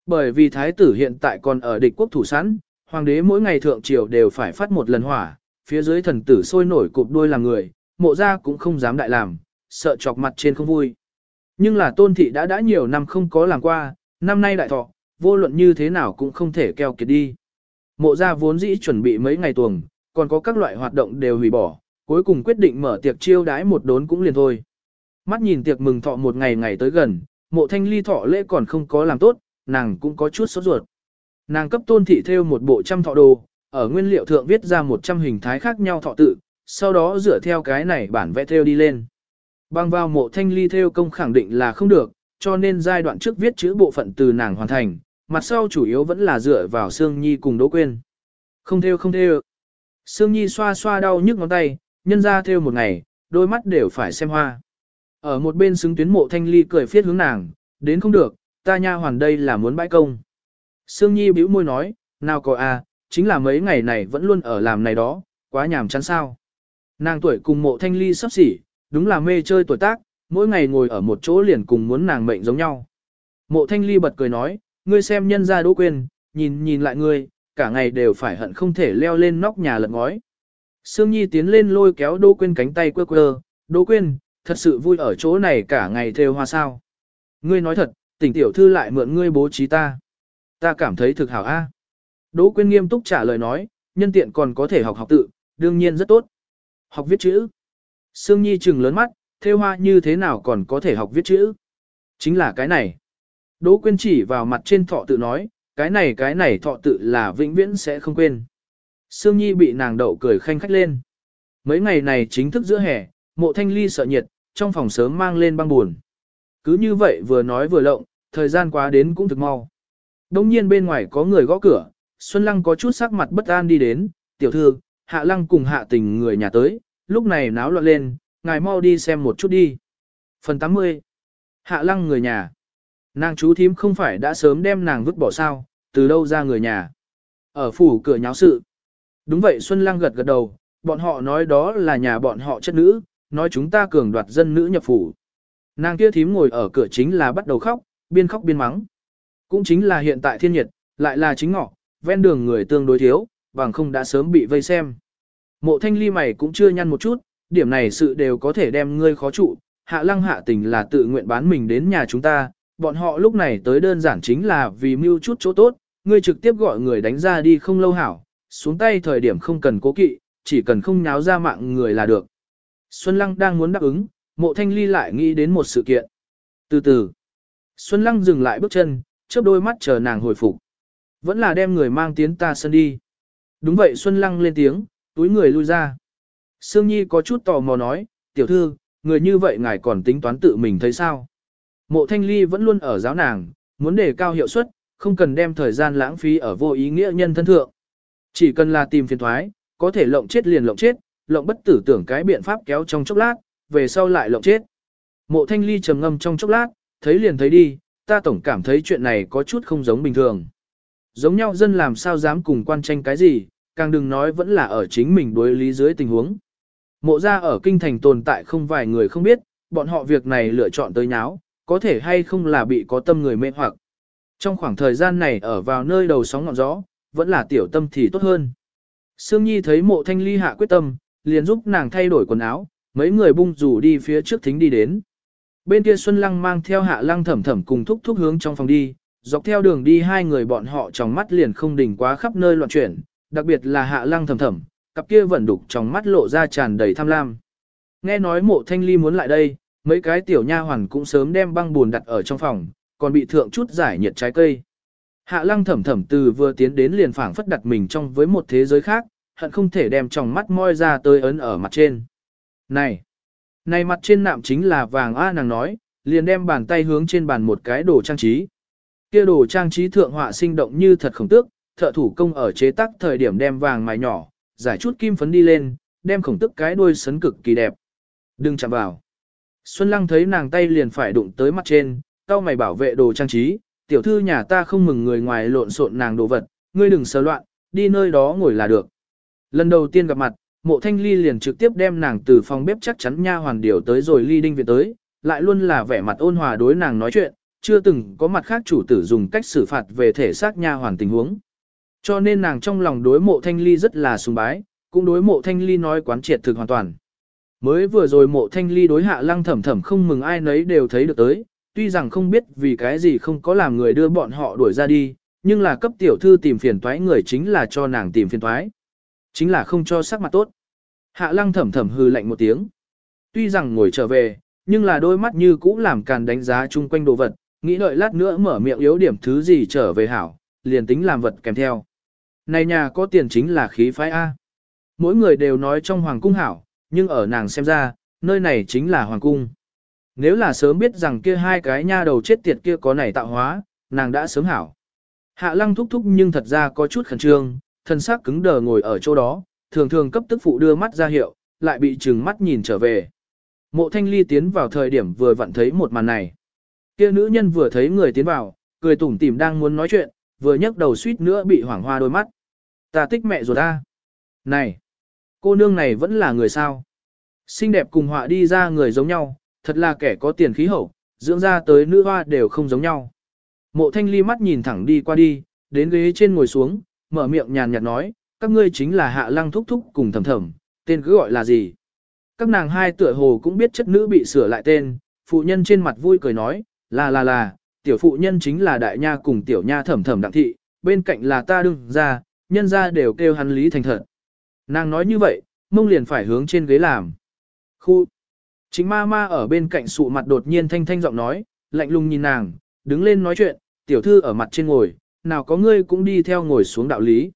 Bởi vì thái tử hiện tại còn ở địch quốc thủ sẵn, hoàng đế mỗi ngày thượng triều đều phải phát một lần hỏa, phía dưới thần tử sôi nổi cụp đôi làm người, mộ gia cũng không dám đại làm, sợ chọc mặt trên không vui. Nhưng là tôn thị đã đã nhiều năm không có làm qua, năm nay đại thọ, vô luận như thế nào cũng không thể keo kiệt đi. Mộ gia vốn dĩ chuẩn bị mấy ngày tuồng, còn có các loại hoạt động đều hủy bỏ, Cuối cùng quyết định mở tiệc chiêu đãi một đốn cũng liền thôi. Mắt nhìn tiệc mừng thọ một ngày ngày tới gần, mộ thanh ly thọ lễ còn không có làm tốt, nàng cũng có chút sốt ruột. Nàng cấp tôn thị theo một bộ trăm thọ đồ, ở nguyên liệu thượng viết ra một trăm hình thái khác nhau thọ tự, sau đó dựa theo cái này bản vẽ theo đi lên. Bang vào mộ thanh ly theo công khẳng định là không được, cho nên giai đoạn trước viết chữ bộ phận từ nàng hoàn thành, mặt sau chủ yếu vẫn là dựa vào Sương Nhi cùng Đỗ Quyên. Không theo không theo. Sương Nhi xoa xoa đau nhức ngón tay, nhân ra theo một ngày, đôi mắt đều phải xem hoa. Ở một bên xứng tuyến mộ thanh ly cười phiết hướng nàng, đến không được, ta nha hoàn đây là muốn bãi công. Sương Nhi bĩu môi nói, nào có à, chính là mấy ngày này vẫn luôn ở làm này đó, quá nhàm chán sao. Nàng tuổi cùng mộ thanh ly sắp xỉ, đúng là mê chơi tuổi tác, mỗi ngày ngồi ở một chỗ liền cùng muốn nàng mệnh giống nhau. Mộ thanh ly bật cười nói, ngươi xem nhân ra đỗ quên, nhìn nhìn lại ngươi, cả ngày đều phải hận không thể leo lên nóc nhà lật ngói. Sương Nhi tiến lên lôi kéo Đỗ Quyên cánh tay quơ quơ, Đỗ Quyên, thật sự vui ở chỗ này cả ngày theo hoa sao. Ngươi nói thật, tỉnh tiểu thư lại mượn ngươi bố trí ta. Ta cảm thấy thực hảo a. Đỗ Quyên nghiêm túc trả lời nói, nhân tiện còn có thể học học tự, đương nhiên rất tốt. Học viết chữ. Sương Nhi trừng lớn mắt, theo hoa như thế nào còn có thể học viết chữ. Chính là cái này. Đỗ Quyên chỉ vào mặt trên thọ tự nói, cái này cái này thọ tự là vĩnh viễn sẽ không quên. Sương Nhi bị nàng đậu cười khanh khách lên. Mấy ngày này chính thức giữa hè, mộ thanh ly sợ nhiệt, trong phòng sớm mang lên băng buồn. Cứ như vậy vừa nói vừa lộng, thời gian quá đến cũng thực mau. Đông nhiên bên ngoài có người gõ cửa, Xuân Lăng có chút sắc mặt bất an đi đến, tiểu thư, Hạ Lăng cùng Hạ Tình người nhà tới, lúc này náo loạn lên, ngài mau đi xem một chút đi. Phần 80 Hạ Lăng người nhà Nàng chú thím không phải đã sớm đem nàng vứt bỏ sao, từ đâu ra người nhà. Ở phủ cửa nháo sự. Đúng vậy Xuân Lăng gật gật đầu, bọn họ nói đó là nhà bọn họ chất nữ, nói chúng ta cường đoạt dân nữ nhập phủ. Nàng kia thím ngồi ở cửa chính là bắt đầu khóc, biên khóc biên mắng. Cũng chính là hiện tại thiên nhiệt, lại là chính ngọ, ven đường người tương đối thiếu, bằng không đã sớm bị vây xem. Mộ thanh ly mày cũng chưa nhăn một chút, điểm này sự đều có thể đem ngươi khó trụ, hạ lăng hạ tình là tự nguyện bán mình đến nhà chúng ta, bọn họ lúc này tới đơn giản chính là vì mưu chút chỗ tốt, ngươi trực tiếp gọi người đánh ra đi không lâu hảo, xuống tay thời điểm không cần cố kỵ, chỉ cần không nháo ra mạng người là được. Xuân Lăng đang muốn đáp ứng, mộ thanh ly lại nghĩ đến một sự kiện. Từ từ, Xuân Lăng dừng lại bước chân, chớp đôi mắt chờ nàng hồi phục. Vẫn là đem người mang tiến ta sân đi. Đúng vậy Xuân Lăng lên tiếng, túi người lui ra. Sương Nhi có chút tò mò nói, tiểu thư, người như vậy ngài còn tính toán tự mình thấy sao? Mộ thanh ly vẫn luôn ở giáo nàng, muốn đề cao hiệu suất, không cần đem thời gian lãng phí ở vô ý nghĩa nhân thân thượng. Chỉ cần là tìm phiền thoái, có thể lộng chết liền lộng chết, lộng bất tử tưởng cái biện pháp kéo trong chốc lát, về sau lại lộng chết. Mộ thanh ly trầm ngâm trong chốc lát, thấy liền thấy đi, ta tổng cảm thấy chuyện này có chút không giống bình thường. Giống nhau dân làm sao dám cùng quan tranh cái gì, càng đừng nói vẫn là ở chính mình đối lý dưới tình huống. Mộ ra ở kinh thành tồn tại không vài người không biết, bọn họ việc này lựa chọn tới nháo, có thể hay không là bị có tâm người mê hoặc. Trong khoảng thời gian này ở vào nơi đầu sóng ngọn gió, vẫn là tiểu tâm thì tốt hơn. Sương Nhi thấy mộ thanh ly hạ quyết tâm, liền giúp nàng thay đổi quần áo, mấy người bung rủ đi phía trước thính đi đến. Bên kia Xuân Lăng mang theo hạ lăng thẩm thẩm cùng thúc thúc hướng trong phòng đi, dọc theo đường đi hai người bọn họ trong mắt liền không đỉnh quá khắp nơi loạn chuyển, đặc biệt là hạ lăng thẩm thẩm, cặp kia vẫn đục trong mắt lộ ra tràn đầy tham lam. Nghe nói mộ thanh ly muốn lại đây, mấy cái tiểu nha hoàn cũng sớm đem băng buồn đặt ở trong phòng, còn bị thượng chút giải nhiệt trái cây. Hạ lăng thẩm thẩm từ vừa tiến đến liền phảng phất đặt mình trong với một thế giới khác, hận không thể đem trong mắt moi ra tới ấn ở mặt trên. Này! Này mặt trên nạm chính là vàng A nàng nói, liền đem bàn tay hướng trên bàn một cái đồ trang trí. Kia đồ trang trí thượng họa sinh động như thật khổng tước, thợ thủ công ở chế tác thời điểm đem vàng mài nhỏ, giải chút kim phấn đi lên, đem khổng tức cái đuôi sấn cực kỳ đẹp. Đừng chạm vào. Xuân Lăng thấy nàng tay liền phải đụng tới mặt trên, cao mày bảo vệ đồ trang trí, tiểu thư nhà ta không mừng người ngoài lộn xộn nàng đồ vật, ngươi đừng sơ loạn, đi nơi đó ngồi là được. Lần đầu tiên gặp mặt, mộ thanh ly liền trực tiếp đem nàng từ phòng bếp chắc chắn nha hoàn điều tới rồi ly đinh viện tới, lại luôn là vẻ mặt ôn hòa đối nàng nói chuyện, chưa từng có mặt khác chủ tử dùng cách xử phạt về thể xác nha hoàn tình huống. Cho nên nàng trong lòng đối mộ thanh ly rất là sùng bái, cũng đối mộ thanh ly nói quán triệt thực hoàn toàn. Mới vừa rồi mộ thanh ly đối hạ lăng thẩm thẩm không mừng ai nấy đều thấy được tới, tuy rằng không biết vì cái gì không có làm người đưa bọn họ đuổi ra đi, nhưng là cấp tiểu thư tìm phiền toái người chính là cho nàng tìm phiền toái. Chính là không cho sắc mặt tốt. Hạ lăng thẩm thẩm hư lạnh một tiếng. Tuy rằng ngồi trở về, nhưng là đôi mắt như cũ làm càn đánh giá chung quanh đồ vật, nghĩ đợi lát nữa mở miệng yếu điểm thứ gì trở về hảo, liền tính làm vật kèm theo. Này nhà có tiền chính là khí phái A. Mỗi người đều nói trong hoàng cung hảo, nhưng ở nàng xem ra, nơi này chính là hoàng cung. Nếu là sớm biết rằng kia hai cái nha đầu chết tiệt kia có này tạo hóa, nàng đã sớm hảo. Hạ lăng thúc thúc nhưng thật ra có chút khẩn trương, thân xác cứng đờ ngồi ở chỗ đó, thường thường cấp tức phụ đưa mắt ra hiệu, lại bị trừng mắt nhìn trở về. Mộ thanh ly tiến vào thời điểm vừa vặn thấy một màn này. Kia nữ nhân vừa thấy người tiến vào, cười tủm tỉm đang muốn nói chuyện, vừa nhấc đầu suýt nữa bị hoảng hoa đôi mắt. Ta tích mẹ rồi ta. Này, cô nương này vẫn là người sao? Xinh đẹp cùng họa đi ra người giống nhau, thật là kẻ có tiền khí hậu, dưỡng ra tới nữ hoa đều không giống nhau. Mộ thanh ly mắt nhìn thẳng đi qua đi, đến ghế trên ngồi xuống, mở miệng nhàn nhạt nói, các ngươi chính là hạ lăng thúc thúc cùng thầm thầm, tên cứ gọi là gì? Các nàng hai tựa hồ cũng biết chất nữ bị sửa lại tên, phụ nhân trên mặt vui cười nói, là là là, tiểu phụ nhân chính là đại nha cùng tiểu nha thẩm thẩm đặng thị, bên cạnh là ta đương ra, nhân ra đều kêu hắn lý thành thật. Nàng nói như vậy, mông liền phải hướng trên ghế làm. Khu! Chính ma ma ở bên cạnh sụ mặt đột nhiên thanh thanh giọng nói, lạnh lùng nhìn nàng, đứng lên nói chuyện, tiểu thư ở mặt trên ngồi, nào có ngươi cũng đi theo ngồi xuống đạo lý.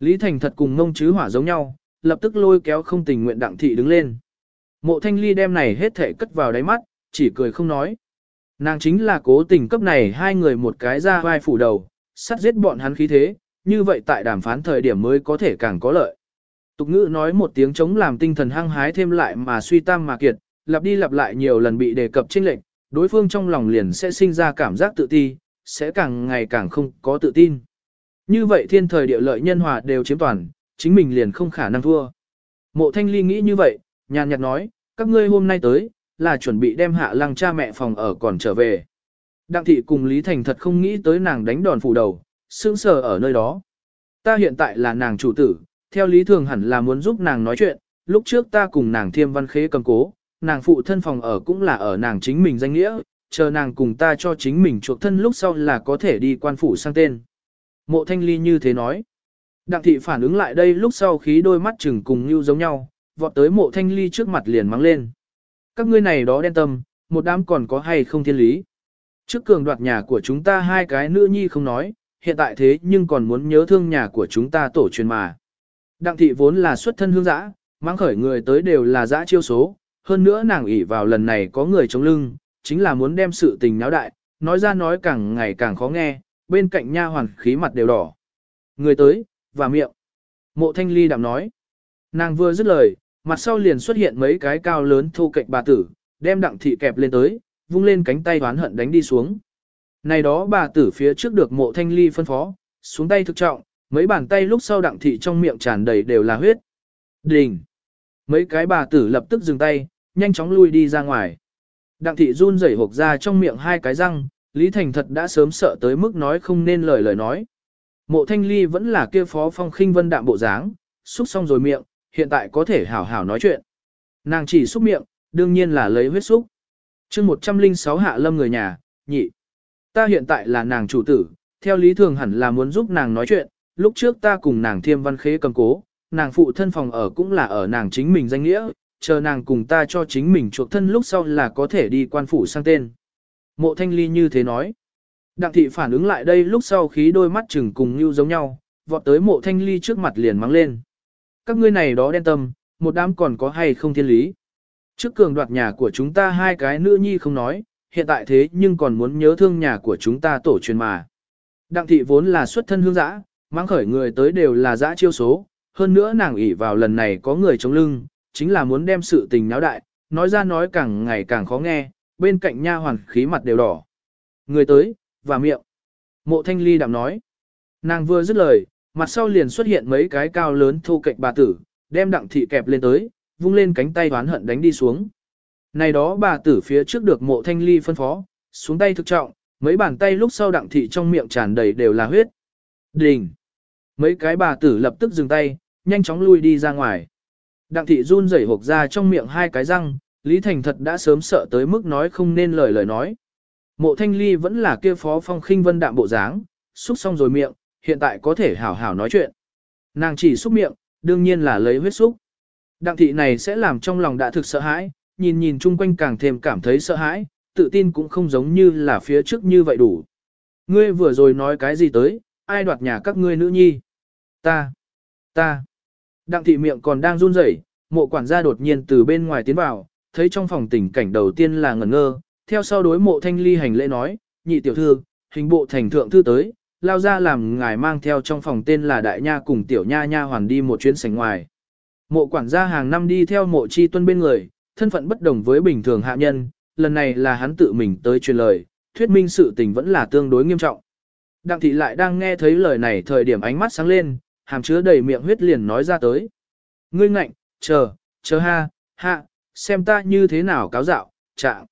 Lý Thành thật cùng mông chứ hỏa giống nhau, lập tức lôi kéo không tình nguyện đặng thị đứng lên. Mộ thanh ly đem này hết thể cất vào đáy mắt, chỉ cười không nói. Nàng chính là cố tình cấp này hai người một cái ra vai phủ đầu, sắt giết bọn hắn khí thế, như vậy tại đàm phán thời điểm mới có thể càng có lợi. Tục ngữ nói một tiếng chống làm tinh thần hăng hái thêm lại mà suy tam mà kiệt, lặp đi lặp lại nhiều lần bị đề cập trên lệnh, đối phương trong lòng liền sẽ sinh ra cảm giác tự ti, sẽ càng ngày càng không có tự tin. Như vậy thiên thời địa lợi nhân hòa đều chiếm toàn, chính mình liền không khả năng thua. Mộ thanh ly nghĩ như vậy, nhàn nhạt nói, các ngươi hôm nay tới, là chuẩn bị đem hạ lăng cha mẹ phòng ở còn trở về. Đặng thị cùng Lý Thành thật không nghĩ tới nàng đánh đòn phủ đầu, sững sờ ở nơi đó. Ta hiện tại là nàng chủ tử, theo lý thường hẳn là muốn giúp nàng nói chuyện, lúc trước ta cùng nàng thiêm văn khế cầm cố, nàng phụ thân phòng ở cũng là ở nàng chính mình danh nghĩa, chờ nàng cùng ta cho chính mình chuộc thân lúc sau là có thể đi quan phủ sang tên. Mộ thanh ly như thế nói. Đặng thị phản ứng lại đây lúc sau khí đôi mắt chừng cùng như giống nhau, vọt tới mộ thanh ly trước mặt liền mắng lên. Các ngươi này đó đen tâm, một đám còn có hay không thiên lý. Trước cường đoạt nhà của chúng ta hai cái nữ nhi không nói, hiện tại thế nhưng còn muốn nhớ thương nhà của chúng ta tổ truyền mà. Đặng thị vốn là xuất thân hương giã, mang khởi người tới đều là giã chiêu số, hơn nữa nàng ỷ vào lần này có người chống lưng, chính là muốn đem sự tình náo đại, nói ra nói càng ngày càng khó nghe, bên cạnh nha hoàn khí mặt đều đỏ. Người tới, và miệng. Mộ thanh ly đạm nói. Nàng vừa dứt lời, mặt sau liền xuất hiện mấy cái cao lớn thô cạnh bà tử, đem đặng thị kẹp lên tới, vung lên cánh tay hoán hận đánh đi xuống. Này đó bà tử phía trước được mộ thanh ly phân phó, xuống tay thực trọng, mấy bàn tay lúc sau đặng thị trong miệng tràn đầy đều là huyết. Đình! Mấy cái bà tử lập tức dừng tay, nhanh chóng lui đi ra ngoài. Đặng thị run rẩy hộp ra trong miệng hai cái răng, Lý Thành thật đã sớm sợ tới mức nói không nên lời lời nói. Mộ thanh ly vẫn là kia phó phong khinh vân đạm bộ dáng, xúc xong rồi miệng, hiện tại có thể hảo hảo nói chuyện. Nàng chỉ xúc miệng, đương nhiên là lấy huyết xúc. chương 106 hạ lâm người nhà, nhị. Ta hiện tại là nàng chủ tử, theo lý thường hẳn là muốn giúp nàng nói chuyện, lúc trước ta cùng nàng thiêm văn khế cầm cố, nàng phụ thân phòng ở cũng là ở nàng chính mình danh nghĩa, chờ nàng cùng ta cho chính mình chuộc thân lúc sau là có thể đi quan phủ sang tên. Mộ thanh ly như thế nói. Đặng thị phản ứng lại đây lúc sau khí đôi mắt chừng cùng như giống nhau, vọt tới mộ thanh ly trước mặt liền mắng lên. Các ngươi này đó đen tâm, một đám còn có hay không thiên lý. Trước cường đoạt nhà của chúng ta hai cái nữ nhi không nói, hiện tại thế nhưng còn muốn nhớ thương nhà của chúng ta tổ truyền mà. Đặng thị vốn là xuất thân hương giã, mang khởi người tới đều là dã chiêu số, hơn nữa nàng ỷ vào lần này có người chống lưng, chính là muốn đem sự tình náo đại, nói ra nói càng ngày càng khó nghe, bên cạnh nha hoàn khí mặt đều đỏ. Người tới, và miệng. Mộ thanh ly đạm nói. Nàng vừa dứt lời, mặt sau liền xuất hiện mấy cái cao lớn thô cạnh bà tử, đem đặng thị kẹp lên tới, vung lên cánh tay hoán hận đánh đi xuống. Này đó bà tử phía trước được mộ thanh ly phân phó, xuống tay thực trọng, mấy bàn tay lúc sau đặng thị trong miệng tràn đầy đều là huyết. Đình! Mấy cái bà tử lập tức dừng tay, nhanh chóng lui đi ra ngoài. Đặng thị run rẩy hộp ra trong miệng hai cái răng, Lý Thành thật đã sớm sợ tới mức nói không nên lời lời nói. Mộ thanh ly vẫn là kia phó phong khinh vân đạm bộ dáng, xúc xong rồi miệng, hiện tại có thể hảo hảo nói chuyện. Nàng chỉ xúc miệng, đương nhiên là lấy huyết xúc. Đặng thị này sẽ làm trong lòng đã thực sợ hãi, nhìn nhìn chung quanh càng thêm cảm thấy sợ hãi, tự tin cũng không giống như là phía trước như vậy đủ. Ngươi vừa rồi nói cái gì tới, ai đoạt nhà các ngươi nữ nhi? Ta, ta. Đặng thị miệng còn đang run rẩy, mộ quản gia đột nhiên từ bên ngoài tiến vào, thấy trong phòng tình cảnh đầu tiên là ngẩn ngơ, theo sau đối mộ thanh ly hành lễ nói, nhị tiểu thư, hình bộ thành thượng thư tới, lao ra làm ngài mang theo trong phòng tên là đại nha cùng tiểu nha nha hoàn đi một chuyến sảnh ngoài. Mộ quản gia hàng năm đi theo mộ chi tuân bên người, thân phận bất đồng với bình thường hạ nhân, lần này là hắn tự mình tới truyền lời, thuyết minh sự tình vẫn là tương đối nghiêm trọng. Đặng thị lại đang nghe thấy lời này thời điểm ánh mắt sáng lên, hàm chứa đầy miệng huyết liền nói ra tới. Ngươi ngạnh, chờ, chờ ha, ha, xem ta như thế nào cáo dạo, trạng.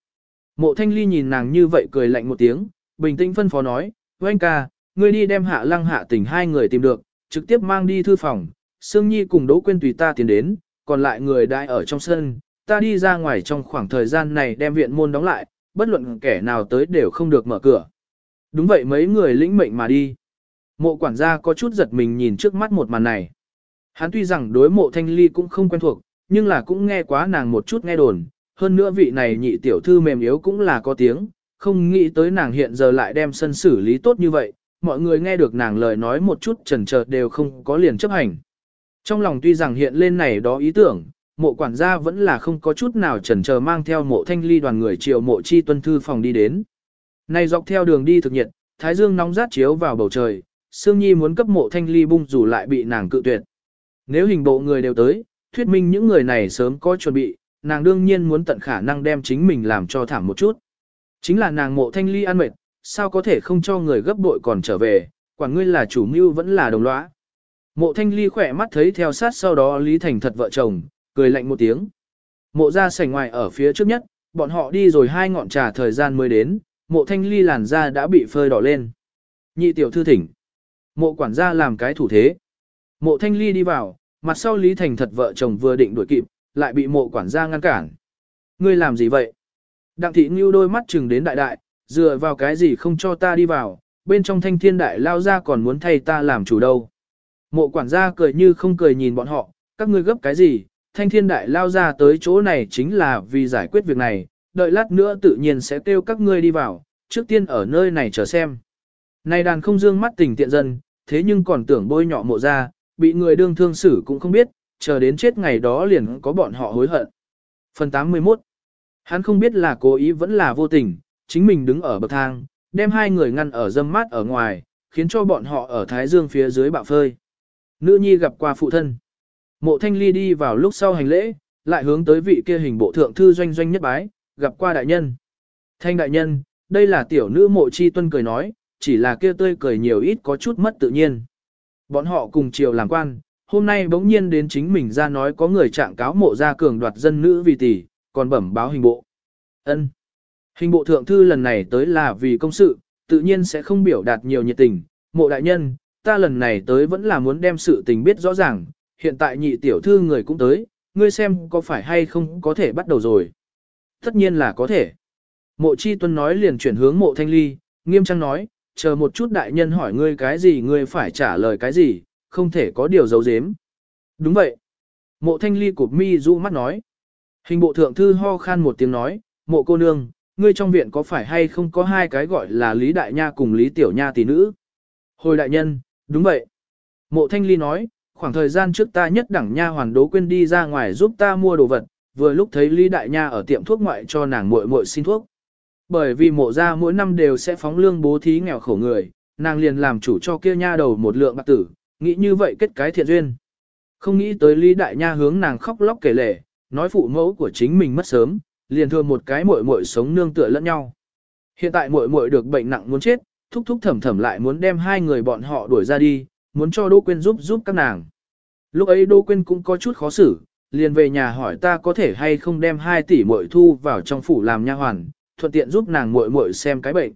Mộ thanh ly nhìn nàng như vậy cười lạnh một tiếng, bình tĩnh phân phó nói, oanh ca, ngươi đi đem hạ lăng hạ tỉnh hai người tìm được, trực tiếp mang đi thư phòng, Sương Nhi cùng Đỗ Quyên tùy ta tiến đến, còn lại người đại ở trong sân, ta đi ra ngoài trong khoảng thời gian này đem viện môn đóng lại, bất luận kẻ nào tới đều không được mở cửa. Đúng vậy mấy người lĩnh mệnh mà đi. Mộ quản gia có chút giật mình nhìn trước mắt một màn này. Hắn tuy rằng đối mộ thanh ly cũng không quen thuộc, nhưng là cũng nghe quá nàng một chút nghe đồn, hơn nữa vị này nhị tiểu thư mềm yếu cũng là có tiếng, không nghĩ tới nàng hiện giờ lại đem sân xử lý tốt như vậy, mọi người nghe được nàng lời nói một chút chần chợt đều không có liền chấp hành. Trong lòng tuy rằng hiện lên này đó ý tưởng, mộ quản gia vẫn là không có chút nào chần chờ mang theo mộ thanh ly đoàn người triệu mộ chi tuân thư phòng đi đến. Này dọc theo đường đi thực nhiệt, thái dương nóng rát chiếu vào bầu trời, Sương Nhi muốn cấp mộ thanh ly bung dù lại bị nàng cự tuyệt. Nếu hình bộ người đều tới, thuyết minh những người này sớm có chuẩn bị, nàng đương nhiên muốn tận khả năng đem chính mình làm cho thảm một chút. Chính là nàng mộ thanh ly ăn mệt, sao có thể không cho người gấp bội còn trở về, quản ngươi là chủ mưu vẫn là đồng lõa. Mộ thanh ly khỏe mắt thấy theo sát sau đó Lý Thành thật vợ chồng, cười lạnh một tiếng. Mộ ra sảnh ngoài ở phía trước nhất, bọn họ đi rồi hai ngọn trà thời gian mới đến, mộ thanh ly làn da đã bị phơi đỏ lên. Nhị tiểu thư thỉnh. Mộ quản gia làm cái thủ thế. Mộ thanh ly đi vào, mặt sau Lý Thành thật vợ chồng vừa định đuổi kịp, lại bị mộ quản gia ngăn cản. Ngươi làm gì vậy? Đặng thị ngưu đôi mắt chừng đến đại đại, dựa vào cái gì không cho ta đi vào, bên trong thanh thiên đại lao ra còn muốn thay ta làm chủ đâu. Mộ quản gia cười như không cười nhìn bọn họ, các ngươi gấp cái gì, thanh thiên đại lao ra tới chỗ này chính là vì giải quyết việc này, đợi lát nữa tự nhiên sẽ kêu các ngươi đi vào, trước tiên ở nơi này chờ xem. Này đàn không dương mắt tình tiện dân, thế nhưng còn tưởng bôi nhọ mộ ra, bị người đương thương xử cũng không biết, chờ đến chết ngày đó liền có bọn họ hối hận. Phần 81 Hắn không biết là cố ý vẫn là vô tình, chính mình đứng ở bậc thang, đem hai người ngăn ở dâm mát ở ngoài, khiến cho bọn họ ở Thái Dương phía dưới bạo phơi. Nữ nhi gặp qua phụ thân. Mộ thanh ly đi vào lúc sau hành lễ, lại hướng tới vị kia hình bộ thượng thư doanh doanh nhất bái, gặp qua đại nhân. Thanh đại nhân, đây là tiểu nữ mộ chi tuân cười nói, chỉ là kia tươi cười nhiều ít có chút mất tự nhiên. Bọn họ cùng chiều làm quan, hôm nay bỗng nhiên đến chính mình ra nói có người trạng cáo mộ ra cường đoạt dân nữ vì tỷ, còn bẩm báo hình bộ. ân Hình bộ thượng thư lần này tới là vì công sự, tự nhiên sẽ không biểu đạt nhiều nhiệt tình. Mộ đại nhân, ta lần này tới vẫn là muốn đem sự tình biết rõ ràng, hiện tại nhị tiểu thư người cũng tới, ngươi xem có phải hay không có thể bắt đầu rồi. Tất nhiên là có thể. Mộ chi tuân nói liền chuyển hướng mộ thanh ly, nghiêm trang nói, chờ một chút đại nhân hỏi ngươi cái gì ngươi phải trả lời cái gì, không thể có điều giấu giếm. Đúng vậy. Mộ thanh ly cụp mi du mắt nói. Hình bộ thượng thư ho khan một tiếng nói, mộ cô nương, ngươi trong viện có phải hay không có hai cái gọi là Lý Đại Nha cùng Lý Tiểu Nha tỷ nữ? Hồi đại nhân, đúng vậy. Mộ thanh ly nói, khoảng thời gian trước ta nhất đẳng nha hoàn đố quên đi ra ngoài giúp ta mua đồ vật, vừa lúc thấy Lý Đại Nha ở tiệm thuốc ngoại cho nàng muội muội xin thuốc. Bởi vì mộ ra mỗi năm đều sẽ phóng lương bố thí nghèo khổ người, nàng liền làm chủ cho kia nha đầu một lượng bạc tử, nghĩ như vậy kết cái thiện duyên. Không nghĩ tới Lý Đại Nha hướng nàng khóc lóc kể lể, nói phụ mẫu của chính mình mất sớm, liền thừa một cái muội muội sống nương tựa lẫn nhau. Hiện tại muội muội được bệnh nặng muốn chết, thúc thúc thầm thầm lại muốn đem hai người bọn họ đuổi ra đi, muốn cho Đỗ Quyên giúp giúp các nàng. Lúc ấy Đỗ Quyên cũng có chút khó xử, liền về nhà hỏi ta có thể hay không đem hai tỷ muội thu vào trong phủ làm nha hoàn, thuận tiện giúp nàng muội muội xem cái bệnh.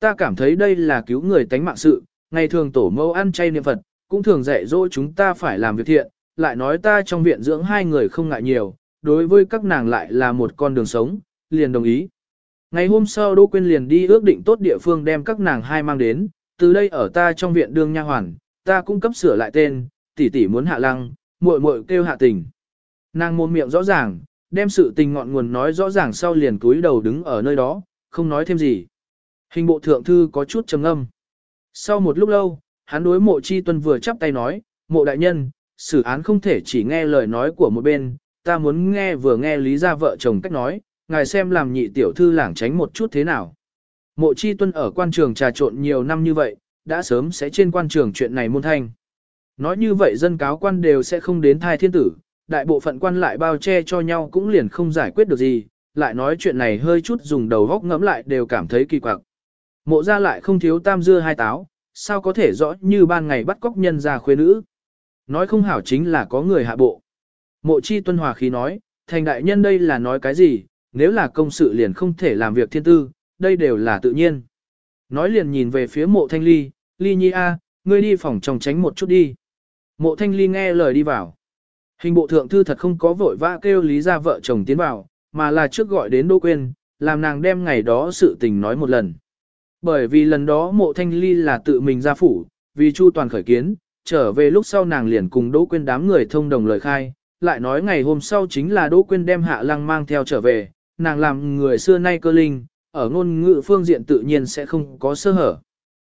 Ta cảm thấy đây là cứu người tánh mạng sự, ngày thường tổ mẫu ăn chay niệm Phật, cũng thường dạy dỗ chúng ta phải làm việc thiện, lại nói ta trong viện dưỡng hai người không ngại nhiều, đối với các nàng lại là một con đường sống, liền đồng ý. Ngày hôm sau Đỗ Quyên liền đi ước định tốt địa phương đem các nàng hai mang đến, từ đây ở ta trong viện đương nha hoàn, ta cũng cấp sửa lại tên, tỷ tỷ muốn hạ lăng, muội muội kêu hạ tình. Nàng mồm miệng rõ ràng, đem sự tình ngọn nguồn nói rõ ràng sau liền cúi đầu đứng ở nơi đó, không nói thêm gì. Hình bộ thượng thư có chút trầm âm. Sau một lúc lâu, hắn đối mộ chi tuân vừa chắp tay nói, mộ đại nhân, xử án không thể chỉ nghe lời nói của một bên, ta muốn nghe vừa nghe lý ra vợ chồng cách nói, ngài xem làm nhị tiểu thư lảng tránh một chút thế nào. Mộ chi tuân ở quan trường trà trộn nhiều năm như vậy, đã sớm sẽ trên quan trường chuyện này môn thanh. Nói như vậy dân cáo quan đều sẽ không đến thai thiên tử, đại bộ phận quan lại bao che cho nhau cũng liền không giải quyết được gì, lại nói chuyện này hơi chút dùng đầu góc ngẫm lại đều cảm thấy kỳ quặc. Mộ ra lại không thiếu tam dưa hai táo, sao có thể rõ như ban ngày bắt cóc nhân ra khuê nữ. Nói không hảo chính là có người hạ bộ. Mộ chi tuân hòa khí nói, thành đại nhân đây là nói cái gì, nếu là công sự liền không thể làm việc thiên tư, đây đều là tự nhiên. Nói liền nhìn về phía mộ thanh ly, ly nhi a, ngươi đi phòng trong tránh một chút đi. Mộ thanh ly nghe lời đi vào. Hình bộ thượng thư thật không có vội vã kêu lý ra vợ chồng tiến vào, mà là trước gọi đến Đỗ Quyên, làm nàng đem ngày đó sự tình nói một lần. Bởi vì lần đó mộ thanh ly là tự mình ra phủ, vì chu toàn khởi kiến, trở về lúc sau nàng liền cùng Đỗ Quyên đám người thông đồng lời khai, lại nói ngày hôm sau chính là Đỗ Quyên đem hạ lăng mang theo trở về, nàng làm người xưa nay cơ linh, ở ngôn ngữ phương diện tự nhiên sẽ không có sơ hở.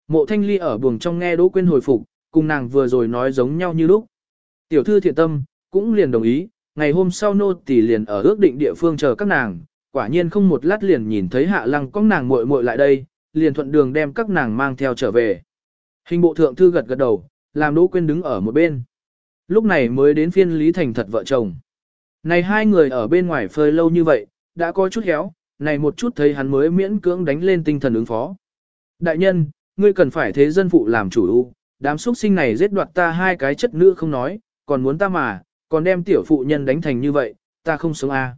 Mộ thanh ly ở buồng trong nghe Đỗ Quyên hồi phục, cùng nàng vừa rồi nói giống nhau như lúc. Tiểu thư thiện tâm, cũng liền đồng ý, ngày hôm sau nô tỳ liền ở ước định địa phương chờ các nàng, quả nhiên không một lát liền nhìn thấy hạ lăng có nàng muội muội lại đây, liền thuận đường đem các nàng mang theo trở về. Hình bộ thượng thư gật gật đầu, làm Đỗ Quyên đứng ở một bên. Lúc này mới đến phiên Lý Thành thật vợ chồng. Này hai người ở bên ngoài phơi lâu như vậy, đã có chút héo, này một chút thấy hắn mới miễn cưỡng đánh lên tinh thần ứng phó. Đại nhân, ngươi cần phải thế dân phụ làm chủ ưu, đám xuất sinh này giết đoạt ta hai cái chất nữ không nói, còn muốn ta mà, còn đem tiểu phụ nhân đánh thành như vậy, ta không sống a. À.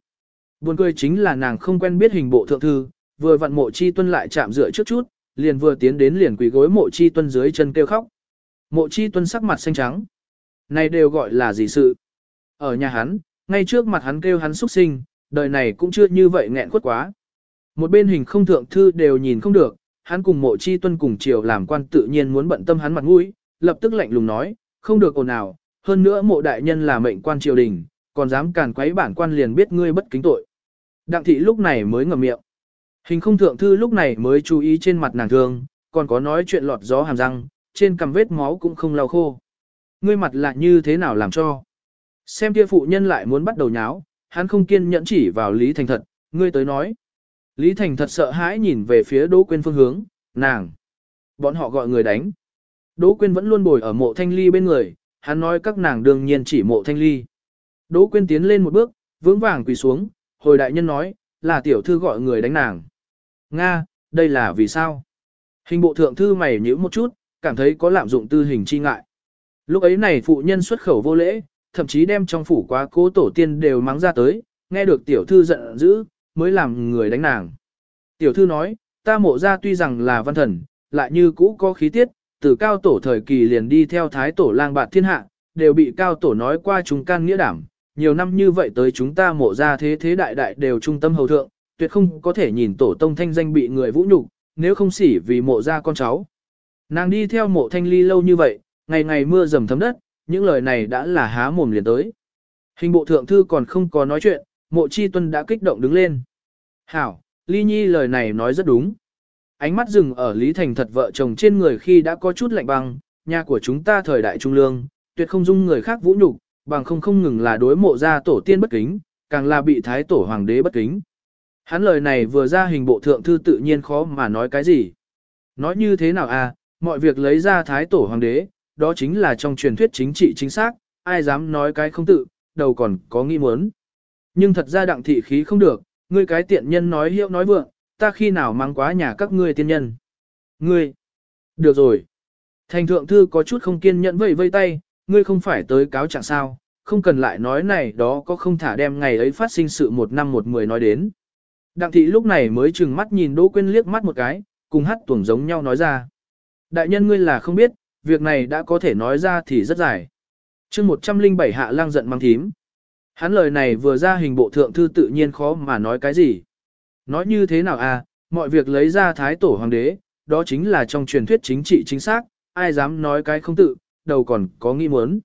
Buồn cười chính là nàng không quen biết hình bộ thượng thư, vừa vặn mộ chi tuân lại chạm dựa trước chút, liền vừa tiến đến liền quỳ gối mộ chi tuân dưới chân kêu khóc. Mộ chi tuân sắc mặt xanh trắng. Này đều gọi là gì sự? Ở nhà hắn, ngay trước mặt hắn kêu hắn xuất sinh, đời này cũng chưa như vậy nghẹn khuất quá. Một bên hình không thượng thư đều nhìn không được, hắn cùng mộ chi tuân cùng chiều làm quan tự nhiên muốn bận tâm hắn mặt mũi, lập tức lạnh lùng nói, không được ồn nào, hơn nữa mộ đại nhân là mệnh quan triều đình, còn dám càn quấy bản quan liền biết ngươi bất kính tội. Đặng thị lúc này mới ngậm miệng. Hình không thượng thư lúc này mới chú ý trên mặt nàng thương, còn có nói chuyện lọt gió hàm răng, trên cằm vết máu cũng không lau khô. Ngươi mặt lại như thế nào làm cho? Xem kia phụ nhân lại muốn bắt đầu nháo, hắn không kiên nhẫn chỉ vào Lý Thành thật, ngươi tới nói. Lý Thành thật sợ hãi nhìn về phía Đỗ Quyên phương hướng, nàng. Bọn họ gọi người đánh. Đỗ Quyên vẫn luôn bồi ở mộ thanh ly bên người, hắn nói các nàng đương nhiên chỉ mộ thanh ly. Đỗ Quyên tiến lên một bước, vững vàng quỳ xuống, hồi đại nhân nói, là tiểu thư gọi người đánh nàng. Nga, đây là vì sao? Hình bộ thượng thư mày nhíu một chút, cảm thấy có lạm dụng tư hình chi ngại. Lúc ấy này phụ nhân xuất khẩu vô lễ, thậm chí đem trong phủ quá cố tổ tiên đều mắng ra tới, nghe được tiểu thư giận dữ, mới làm người đánh nàng. Tiểu thư nói, ta mộ ra tuy rằng là văn thần, lại như cũ có khí tiết, từ cao tổ thời kỳ liền đi theo thái tổ lang bạt thiên hạ, đều bị cao tổ nói qua chúng can nghĩa đảm. Nhiều năm như vậy tới chúng ta mộ ra thế thế đại đại đều trung tâm hầu thượng, tuyệt không có thể nhìn tổ tông thanh danh bị người vũ nhục, nếu không xỉ vì mộ ra con cháu. Nàng đi theo mộ thanh ly lâu như vậy, ngày ngày mưa dầm thấm đất, những lời này đã là há mồm liền tới. Hình bộ thượng thư còn không có nói chuyện, mộ chi tuân đã kích động đứng lên. Hảo, ly nhi lời này nói rất đúng. Ánh mắt dừng ở Lý Thành thật vợ chồng trên người khi đã có chút lạnh băng, nhà của chúng ta thời đại trung lương, tuyệt không dung người khác vũ nhục, bằng không không ngừng là đối mộ gia tổ tiên bất kính, càng là bị thái tổ hoàng đế bất kính. Hắn lời này vừa ra hình bộ thượng thư tự nhiên khó mà nói cái gì. Nói như thế nào à, mọi việc lấy ra thái tổ hoàng đế, đó chính là trong truyền thuyết chính trị chính xác, ai dám nói cái không tự, đầu còn có nghi muốn. Nhưng thật ra đặng thị khí không được, ngươi cái tiện nhân nói hiệu nói vượng, ta khi nào mang quá nhà các ngươi tiên nhân. Ngươi, được rồi. Thành thượng thư có chút không kiên nhẫn vây vây tay, ngươi không phải tới cáo trạng sao, không cần lại nói này đó có không thả đem ngày ấy phát sinh sự một năm một mười nói đến. Đặng thị lúc này mới chừng mắt nhìn Đỗ Quyên liếc mắt một cái, cùng hát tuồng giống nhau nói ra. Đại nhân ngươi là không biết, việc này đã có thể nói ra thì rất dài. chương 107 hạ lang giận mang thím. Hắn lời này vừa ra hình bộ thượng thư tự nhiên khó mà nói cái gì. Nói như thế nào à, mọi việc lấy ra thái tổ hoàng đế, đó chính là trong truyền thuyết chính trị chính xác, ai dám nói cái không tự, đầu còn có nghi muốn.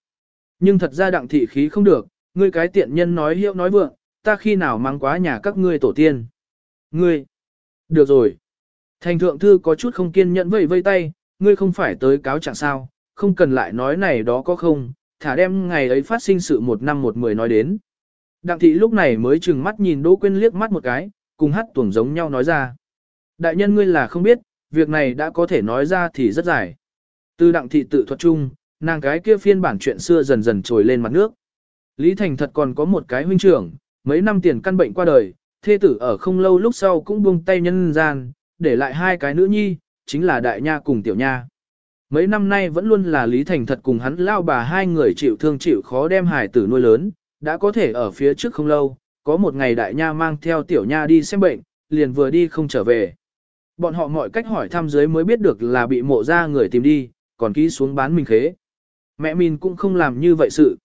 Nhưng thật ra đặng thị khí không được, ngươi cái tiện nhân nói hiệu nói vượng, ta khi nào mang quá nhà các ngươi tổ tiên. Ngươi, được rồi. Thành thượng thư có chút không kiên nhẫn vây vây tay, ngươi không phải tới cáo trạng sao, không cần lại nói này đó có không, thả đem ngày ấy phát sinh sự một năm một mười nói đến. Đặng thị lúc này mới chừng mắt nhìn Đỗ Quyên liếc mắt một cái, cùng hát tuồng giống nhau nói ra. Đại nhân ngươi là không biết, việc này đã có thể nói ra thì rất dài. Từ đặng thị tự thuật chung, nàng cái kia phiên bản chuyện xưa dần dần trồi lên mặt nước. Lý Thành thật còn có một cái huynh trưởng, mấy năm tiền căn bệnh qua đời, thê tử ở không lâu lúc sau cũng buông tay nhân gian, để lại hai cái nữ nhi, chính là đại nha cùng tiểu nha. Mấy năm nay vẫn luôn là Lý Thành thật cùng hắn lao bà hai người chịu thương chịu khó đem hải tử nuôi lớn, đã có thể ở phía trước không lâu, có một ngày đại nha mang theo tiểu nha đi xem bệnh, liền vừa đi không trở về. Bọn họ mọi cách hỏi thăm dưới mới biết được là bị mộ ra người tìm đi, còn ký xuống bán mình khế. Mẹ mình cũng không làm như vậy sự.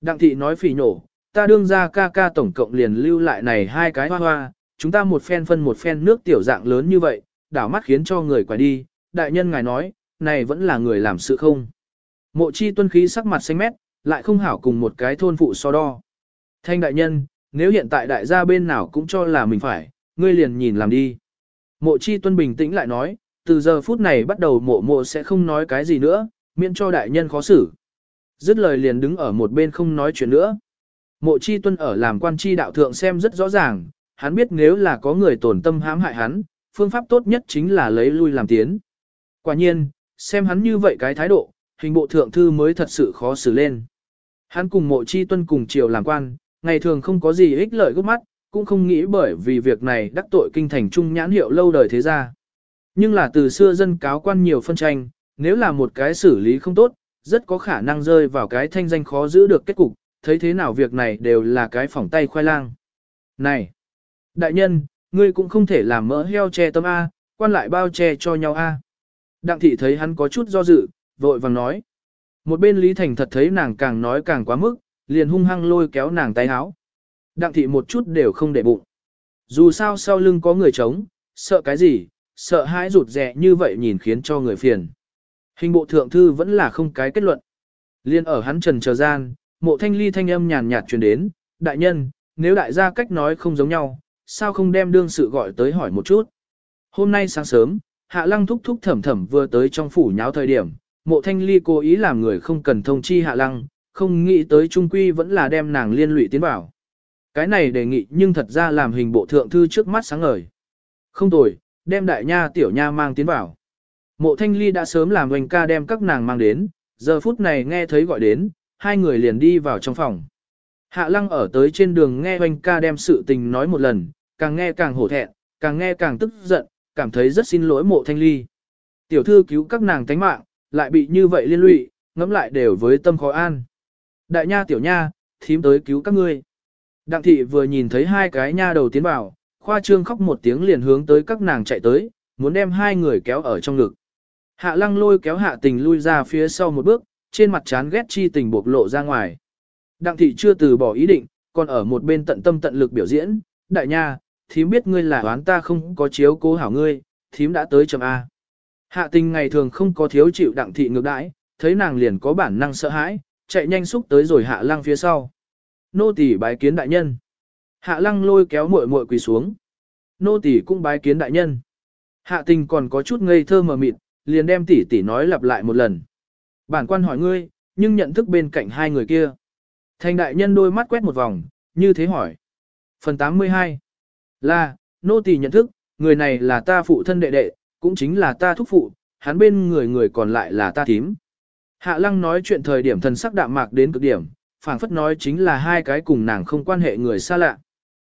Đặng thị nói phỉ nhổ, ta đương ra ca ca tổng cộng liền lưu lại này hai cái hoa hoa, chúng ta một phen phân một phen nước tiểu dạng lớn như vậy, đảo mắt khiến cho người quay đi, đại nhân ngài nói, này vẫn là người làm sự không. Mộ chi tuân khí sắc mặt xanh mét, lại không hảo cùng một cái thôn phụ so đo. Thanh đại nhân, nếu hiện tại đại gia bên nào cũng cho là mình phải, ngươi liền nhìn làm đi. Mộ chi tuân bình tĩnh lại nói, từ giờ phút này bắt đầu mộ mộ sẽ không nói cái gì nữa, miễn cho đại nhân khó xử. Dứt lời liền đứng ở một bên không nói chuyện nữa. Mộ chi tuân ở làm quan chi đạo thượng xem rất rõ ràng, hắn biết nếu là có người tổn tâm hãm hại hắn, phương pháp tốt nhất chính là lấy lui làm tiến. Quả nhiên, xem hắn như vậy cái thái độ, hình bộ thượng thư mới thật sự khó xử lên. Hắn cùng mộ chi tuân cùng triều làm quan, ngày thường không có gì ích lợi gốc mắt, cũng không nghĩ bởi vì việc này đắc tội kinh thành trung nhãn hiệu lâu đời thế gia. Nhưng là từ xưa dân cáo quan nhiều phân tranh, nếu là một cái xử lý không tốt, rất có khả năng rơi vào cái thanh danh khó giữ được kết cục, thấy thế nào việc này đều là cái phỏng tay khoai lang. Này! Đại nhân, ngươi cũng không thể làm mỡ heo che tâm A, quan lại bao che cho nhau A. Đặng thị thấy hắn có chút do dự, vội vàng nói. Một bên Lý Thành thật thấy nàng càng nói càng quá mức, liền hung hăng lôi kéo nàng tay áo. Đặng thị một chút đều không để bụng. Dù sao sau lưng có người chống, sợ cái gì, sợ hãi rụt rè như vậy nhìn khiến cho người phiền. Hình bộ thượng thư vẫn là không cái kết luận. Liên ở hắn trần chờ gian, mộ thanh ly thanh âm nhàn nhạt truyền đến, đại nhân, nếu đại gia cách nói không giống nhau, sao không đem đương sự gọi tới hỏi một chút. Hôm nay sáng sớm, hạ lăng thúc thúc thẩm thẩm vừa tới trong phủ nháo thời điểm, mộ thanh ly cố ý làm người không cần thông chi hạ lăng, không nghĩ tới trung quy vẫn là đem nàng liên lụy tiến vào. Cái này đề nghị nhưng thật ra làm hình bộ thượng thư trước mắt sáng ngời. Không tồi, đem đại nha tiểu nha mang tiến vào. Mộ thanh ly đã sớm làm oanh ca đem các nàng mang đến, giờ phút này nghe thấy gọi đến, hai người liền đi vào trong phòng. Hạ lăng ở tới trên đường nghe oanh ca đem sự tình nói một lần, càng nghe càng hổ thẹn, càng nghe càng tức giận, cảm thấy rất xin lỗi mộ thanh ly. Tiểu thư cứu các nàng tánh mạng, lại bị như vậy liên lụy, ngẫm lại đều với tâm khó an. Đại nha tiểu nha, thím tới cứu các ngươi. Đặng thị vừa nhìn thấy hai cái nha đầu tiến vào, khoa trương khóc một tiếng liền hướng tới các nàng chạy tới, muốn đem hai người kéo ở trong ngực. Hạ lăng lôi kéo hạ tình lui ra phía sau một bước, trên mặt chán ghét chi tình bộc lộ ra ngoài. Đặng thị chưa từ bỏ ý định, còn ở một bên tận tâm tận lực biểu diễn, đại nha, thím biết ngươi là đoán ta không có chiếu cố hảo ngươi, thím đã tới chấm A. Hạ tình ngày thường không có thiếu chịu đặng thị ngược đãi, thấy nàng liền có bản năng sợ hãi, chạy nhanh xúc tới rồi hạ lăng phía sau. Nô tỳ bái kiến đại nhân. Hạ lăng lôi kéo muội muội quỳ xuống. Nô tỳ cũng bái kiến đại nhân. Hạ tình còn có chút ngây thơ mờ mịt, liền đem tỷ tỷ nói lặp lại một lần. Bản quan hỏi ngươi, nhưng nhận thức bên cạnh hai người kia. Thành đại nhân đôi mắt quét một vòng, như thế hỏi. Phần 82 Là, nô tỳ nhận thức, người này là ta phụ thân đệ đệ, cũng chính là ta thúc phụ, hắn bên người người còn lại là ta thím. Hạ lăng nói chuyện thời điểm thần sắc đạm mạc đến cực điểm, phảng phất nói chính là hai cái cùng nàng không quan hệ người xa lạ.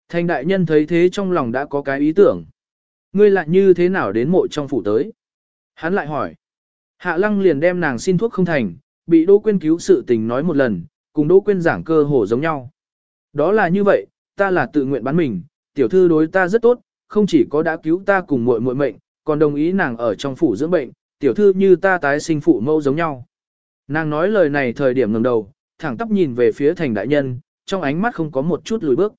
Thành đại nhân thấy thế trong lòng đã có cái ý tưởng. Ngươi lại như thế nào đến mộ trong phủ tới? Hắn lại hỏi. Hạ lăng liền đem nàng xin thuốc không thành, bị Đỗ Quyên cứu sự tình nói một lần, cùng Đỗ Quyên giảng cơ hồ giống nhau. Đó là như vậy, ta là tự nguyện bán mình, tiểu thư đối ta rất tốt, không chỉ có đã cứu ta cùng muội muội mệnh, còn đồng ý nàng ở trong phủ dưỡng bệnh, tiểu thư như ta tái sinh phụ mẫu giống nhau. Nàng nói lời này thời điểm ngừng đầu, thẳng tắp nhìn về phía thành đại nhân, trong ánh mắt không có một chút lùi bước.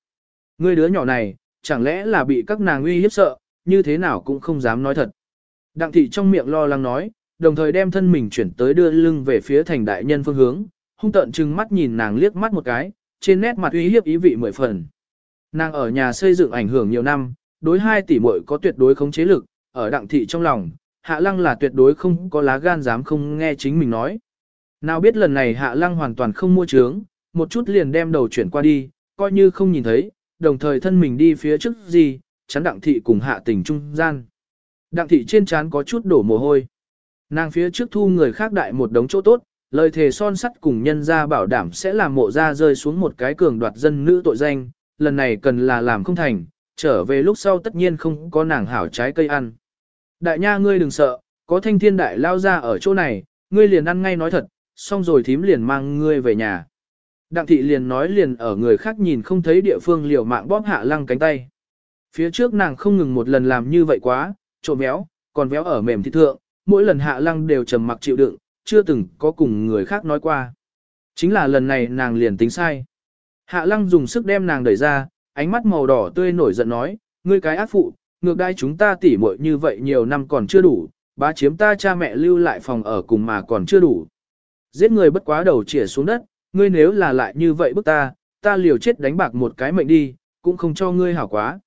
Ngươi đứa nhỏ này, chẳng lẽ là bị các nàng uy hiếp sợ, như thế nào cũng không dám nói thật. Đặng thị trong miệng lo lắng nói, đồng thời đem thân mình chuyển tới đưa lưng về phía thành đại nhân phương hướng, hung tợn chừng mắt nhìn nàng liếc mắt một cái, trên nét mặt uy hiếp ý vị mười phần. Nàng ở nhà xây dựng ảnh hưởng nhiều năm, đối hai tỷ muội có tuyệt đối khống chế lực, ở đặng thị trong lòng, hạ lăng là tuyệt đối không có lá gan dám không nghe chính mình nói. Nào biết lần này hạ lăng hoàn toàn không mua trướng, một chút liền đem đầu chuyển qua đi, coi như không nhìn thấy, đồng thời thân mình đi phía trước gì, chắn đặng thị cùng hạ tình trung gian. Đặng thị trên trán có chút đổ mồ hôi. Nàng phía trước thu người khác đại một đống chỗ tốt, lời thề son sắt cùng nhân ra bảo đảm sẽ làm mộ ra rơi xuống một cái cường đoạt dân nữ tội danh, lần này cần là làm không thành, trở về lúc sau tất nhiên không có nàng hảo trái cây ăn. Đại nha ngươi đừng sợ, có thanh thiên đại lao ra ở chỗ này, ngươi liền ăn ngay nói thật, xong rồi thím liền mang ngươi về nhà. Đặng thị liền nói liền ở người khác nhìn không thấy địa phương liều mạng bóp hạ lăng cánh tay. Phía trước nàng không ngừng một lần làm như vậy quá, trộm véo, còn véo ở mềm thịt thượng, mỗi lần hạ lăng đều trầm mặc chịu đựng, chưa từng có cùng người khác nói qua. Chính là lần này nàng liền tính sai. Hạ lăng dùng sức đem nàng đẩy ra, ánh mắt màu đỏ tươi nổi giận nói, ngươi cái ác phụ, ngược đai chúng ta tỉ muội như vậy nhiều năm còn chưa đủ, bá chiếm ta cha mẹ lưu lại phòng ở cùng mà còn chưa đủ. Giết người bất quá đầu chĩa xuống đất, ngươi nếu là lại như vậy bức ta, ta liều chết đánh bạc một cái mệnh đi, cũng không cho ngươi hảo quá.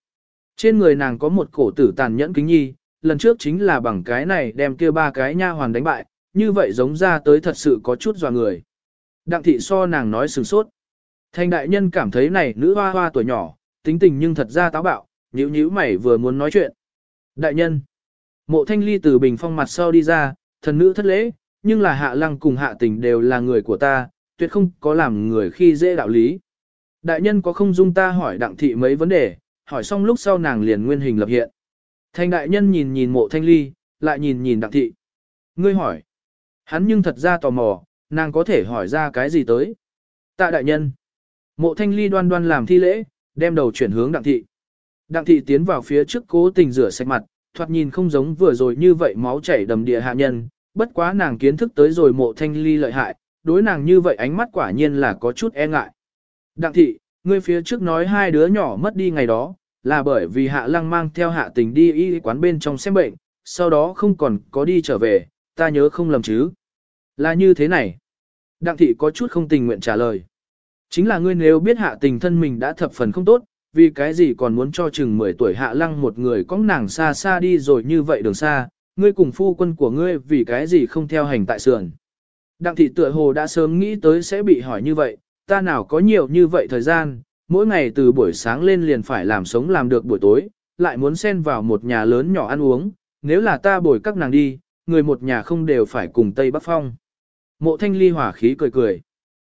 Trên người nàng có một cổ tử tàn nhẫn kính nhi, lần trước chính là bằng cái này đem kia ba cái nha hoàn đánh bại, như vậy giống ra tới thật sự có chút dò người. Đặng thị so nàng nói sừng sốt. Thanh đại nhân cảm thấy này nữ hoa hoa tuổi nhỏ, tính tình nhưng thật ra táo bạo, nhíu nhíu mày vừa muốn nói chuyện. Đại nhân. Mộ thanh ly từ bình phong mặt sau đi ra, thần nữ thất lễ, nhưng là hạ lăng cùng hạ tình đều là người của ta, tuyệt không có làm người khi dễ đạo lý. Đại nhân có không dung ta hỏi đặng thị mấy vấn đề, hỏi xong lúc sau nàng liền nguyên hình lập hiện. Thanh đại nhân nhìn nhìn mộ thanh ly, lại nhìn nhìn đặng thị. Ngươi hỏi. Hắn nhưng thật ra tò mò, nàng có thể hỏi ra cái gì tới. Tạ đại nhân. Mộ thanh ly đoan đoan làm thi lễ, đem đầu chuyển hướng đặng thị. Đặng thị tiến vào phía trước cố tình rửa sạch mặt, thoạt nhìn không giống vừa rồi như vậy máu chảy đầm địa hạ nhân, bất quá nàng kiến thức tới rồi mộ thanh ly lợi hại, đối nàng như vậy ánh mắt quả nhiên là có chút e ngại. Đặng thị, ngươi phía trước nói hai đứa nhỏ mất đi ngày đó, là bởi vì hạ lăng mang theo hạ tình đi y quán bên trong xem bệnh, sau đó không còn có đi trở về, ta nhớ không lầm chứ. Là như thế này. Đặng thị có chút không tình nguyện trả lời. Chính là ngươi nếu biết hạ tình thân mình đã thập phần không tốt, vì cái gì còn muốn cho chừng 10 tuổi hạ lăng một người có nàng xa xa đi rồi như vậy đường xa, ngươi cùng phu quân của ngươi vì cái gì không theo hành tại sườn. Đặng thị tựa hồ đã sớm nghĩ tới sẽ bị hỏi như vậy, ta nào có nhiều như vậy thời gian, mỗi ngày từ buổi sáng lên liền phải làm sống làm được buổi tối, lại muốn xen vào một nhà lớn nhỏ ăn uống, nếu là ta bồi các nàng đi, người một nhà không đều phải cùng Tây Bắc Phong. Mộ thanh ly hỏa khí cười cười.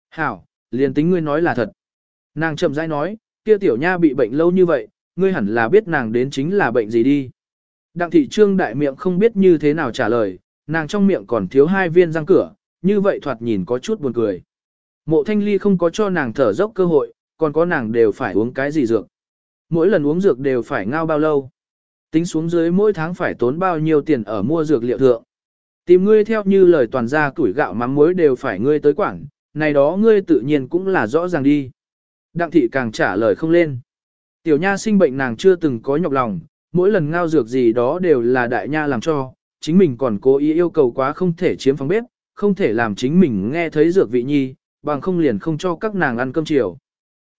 Hảo, liền tính ngươi nói là thật. Nàng chậm rãi nói, kia tiểu nha bị bệnh lâu như vậy, ngươi hẳn là biết nàng đến chính là bệnh gì đi. Đặng thị trương đại miệng không biết như thế nào trả lời, nàng trong miệng còn thiếu hai viên răng cửa, như vậy thoạt nhìn có chút buồn cười. Mộ thanh ly không có cho nàng thở dốc cơ hội, còn có nàng đều phải uống cái gì dược. Mỗi lần uống dược đều phải ngao bao lâu. Tính xuống dưới mỗi tháng phải tốn bao nhiêu tiền ở mua dược liệu thượng. Tìm ngươi theo như lời toàn gia tuổi gạo mắm muối đều phải ngươi tới quảng, này đó ngươi tự nhiên cũng là rõ ràng đi. Đặng thị càng trả lời không lên. Tiểu nha sinh bệnh nàng chưa từng có nhọc lòng, mỗi lần ngao dược gì đó đều là đại nha làm cho, chính mình còn cố ý yêu cầu quá không thể chiếm phòng bếp, không thể làm chính mình nghe thấy dược vị nhi, bằng không liền không cho các nàng ăn cơm chiều.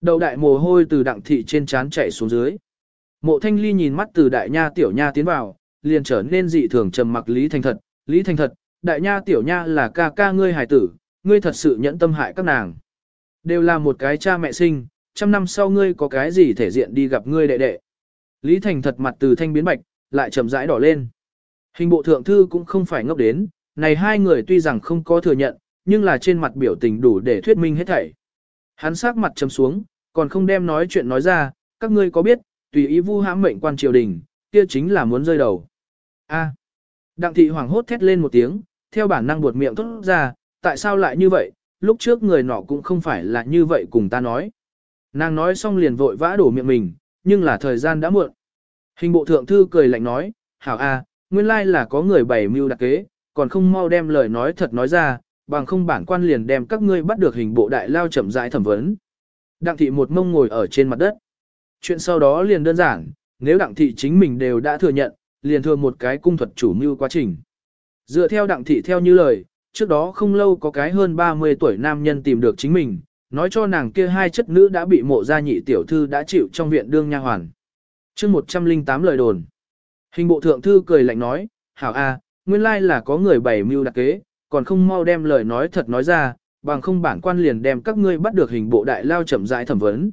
Đầu đại mồ hôi từ đặng thị trên trán chạy xuống dưới. Mộ thanh ly nhìn mắt từ đại nha tiểu nha tiến vào, liền trở nên dị thường trầm mặc Lý Thành Thật. Lý Thành Thật, đại nha tiểu nha là ca ca ngươi hài tử, ngươi thật sự nhẫn tâm hại các nàng. Đều là một cái cha mẹ sinh, trăm năm sau ngươi có cái gì thể diện đi gặp ngươi đệ đệ. Lý Thành Thật mặt từ thanh biến bạch, lại chậm rãi đỏ lên. Hình bộ thượng thư cũng không phải ngốc đến, này hai người tuy rằng không có thừa nhận, nhưng là trên mặt biểu tình đủ để thuyết minh hết thảy. Hắn sắc mặt trầm xuống, còn không đem nói chuyện nói ra, các ngươi có biết, tùy ý vu hãm mệnh quan triều đình, kia chính là muốn rơi đầu. A. Đặng thị hoàng hốt thét lên một tiếng, theo bản năng buột miệng thốt ra, tại sao lại như vậy, lúc trước người nọ cũng không phải là như vậy cùng ta nói. Nàng nói xong liền vội vã đổ miệng mình, nhưng là thời gian đã muộn. Hình bộ thượng thư cười lạnh nói, hảo a, nguyên lai là có người bày mưu đặc kế, còn không mau đem lời nói thật nói ra, bằng không bản quan liền đem các ngươi bắt được hình bộ đại lao chậm rãi thẩm vấn. Đặng thị một mông ngồi ở trên mặt đất. Chuyện sau đó liền đơn giản, nếu đặng thị chính mình đều đã thừa nhận, liền thừa một cái cung thuật chủ mưu quá trình. Dựa theo đặng thị theo như lời, trước đó không lâu có cái hơn 30 tuổi nam nhân tìm được chính mình, nói cho nàng kia hai chất nữ đã bị mộ gia nhị tiểu thư đã chịu trong viện đương nha hoàn. chương 108 lời đồn. Hình bộ thượng thư cười lạnh nói, hảo a, nguyên lai là có người bày mưu đặc kế, còn không mau đem lời nói thật nói ra, bằng không bản quan liền đem các ngươi bắt được hình bộ đại lao chậm rãi thẩm vấn.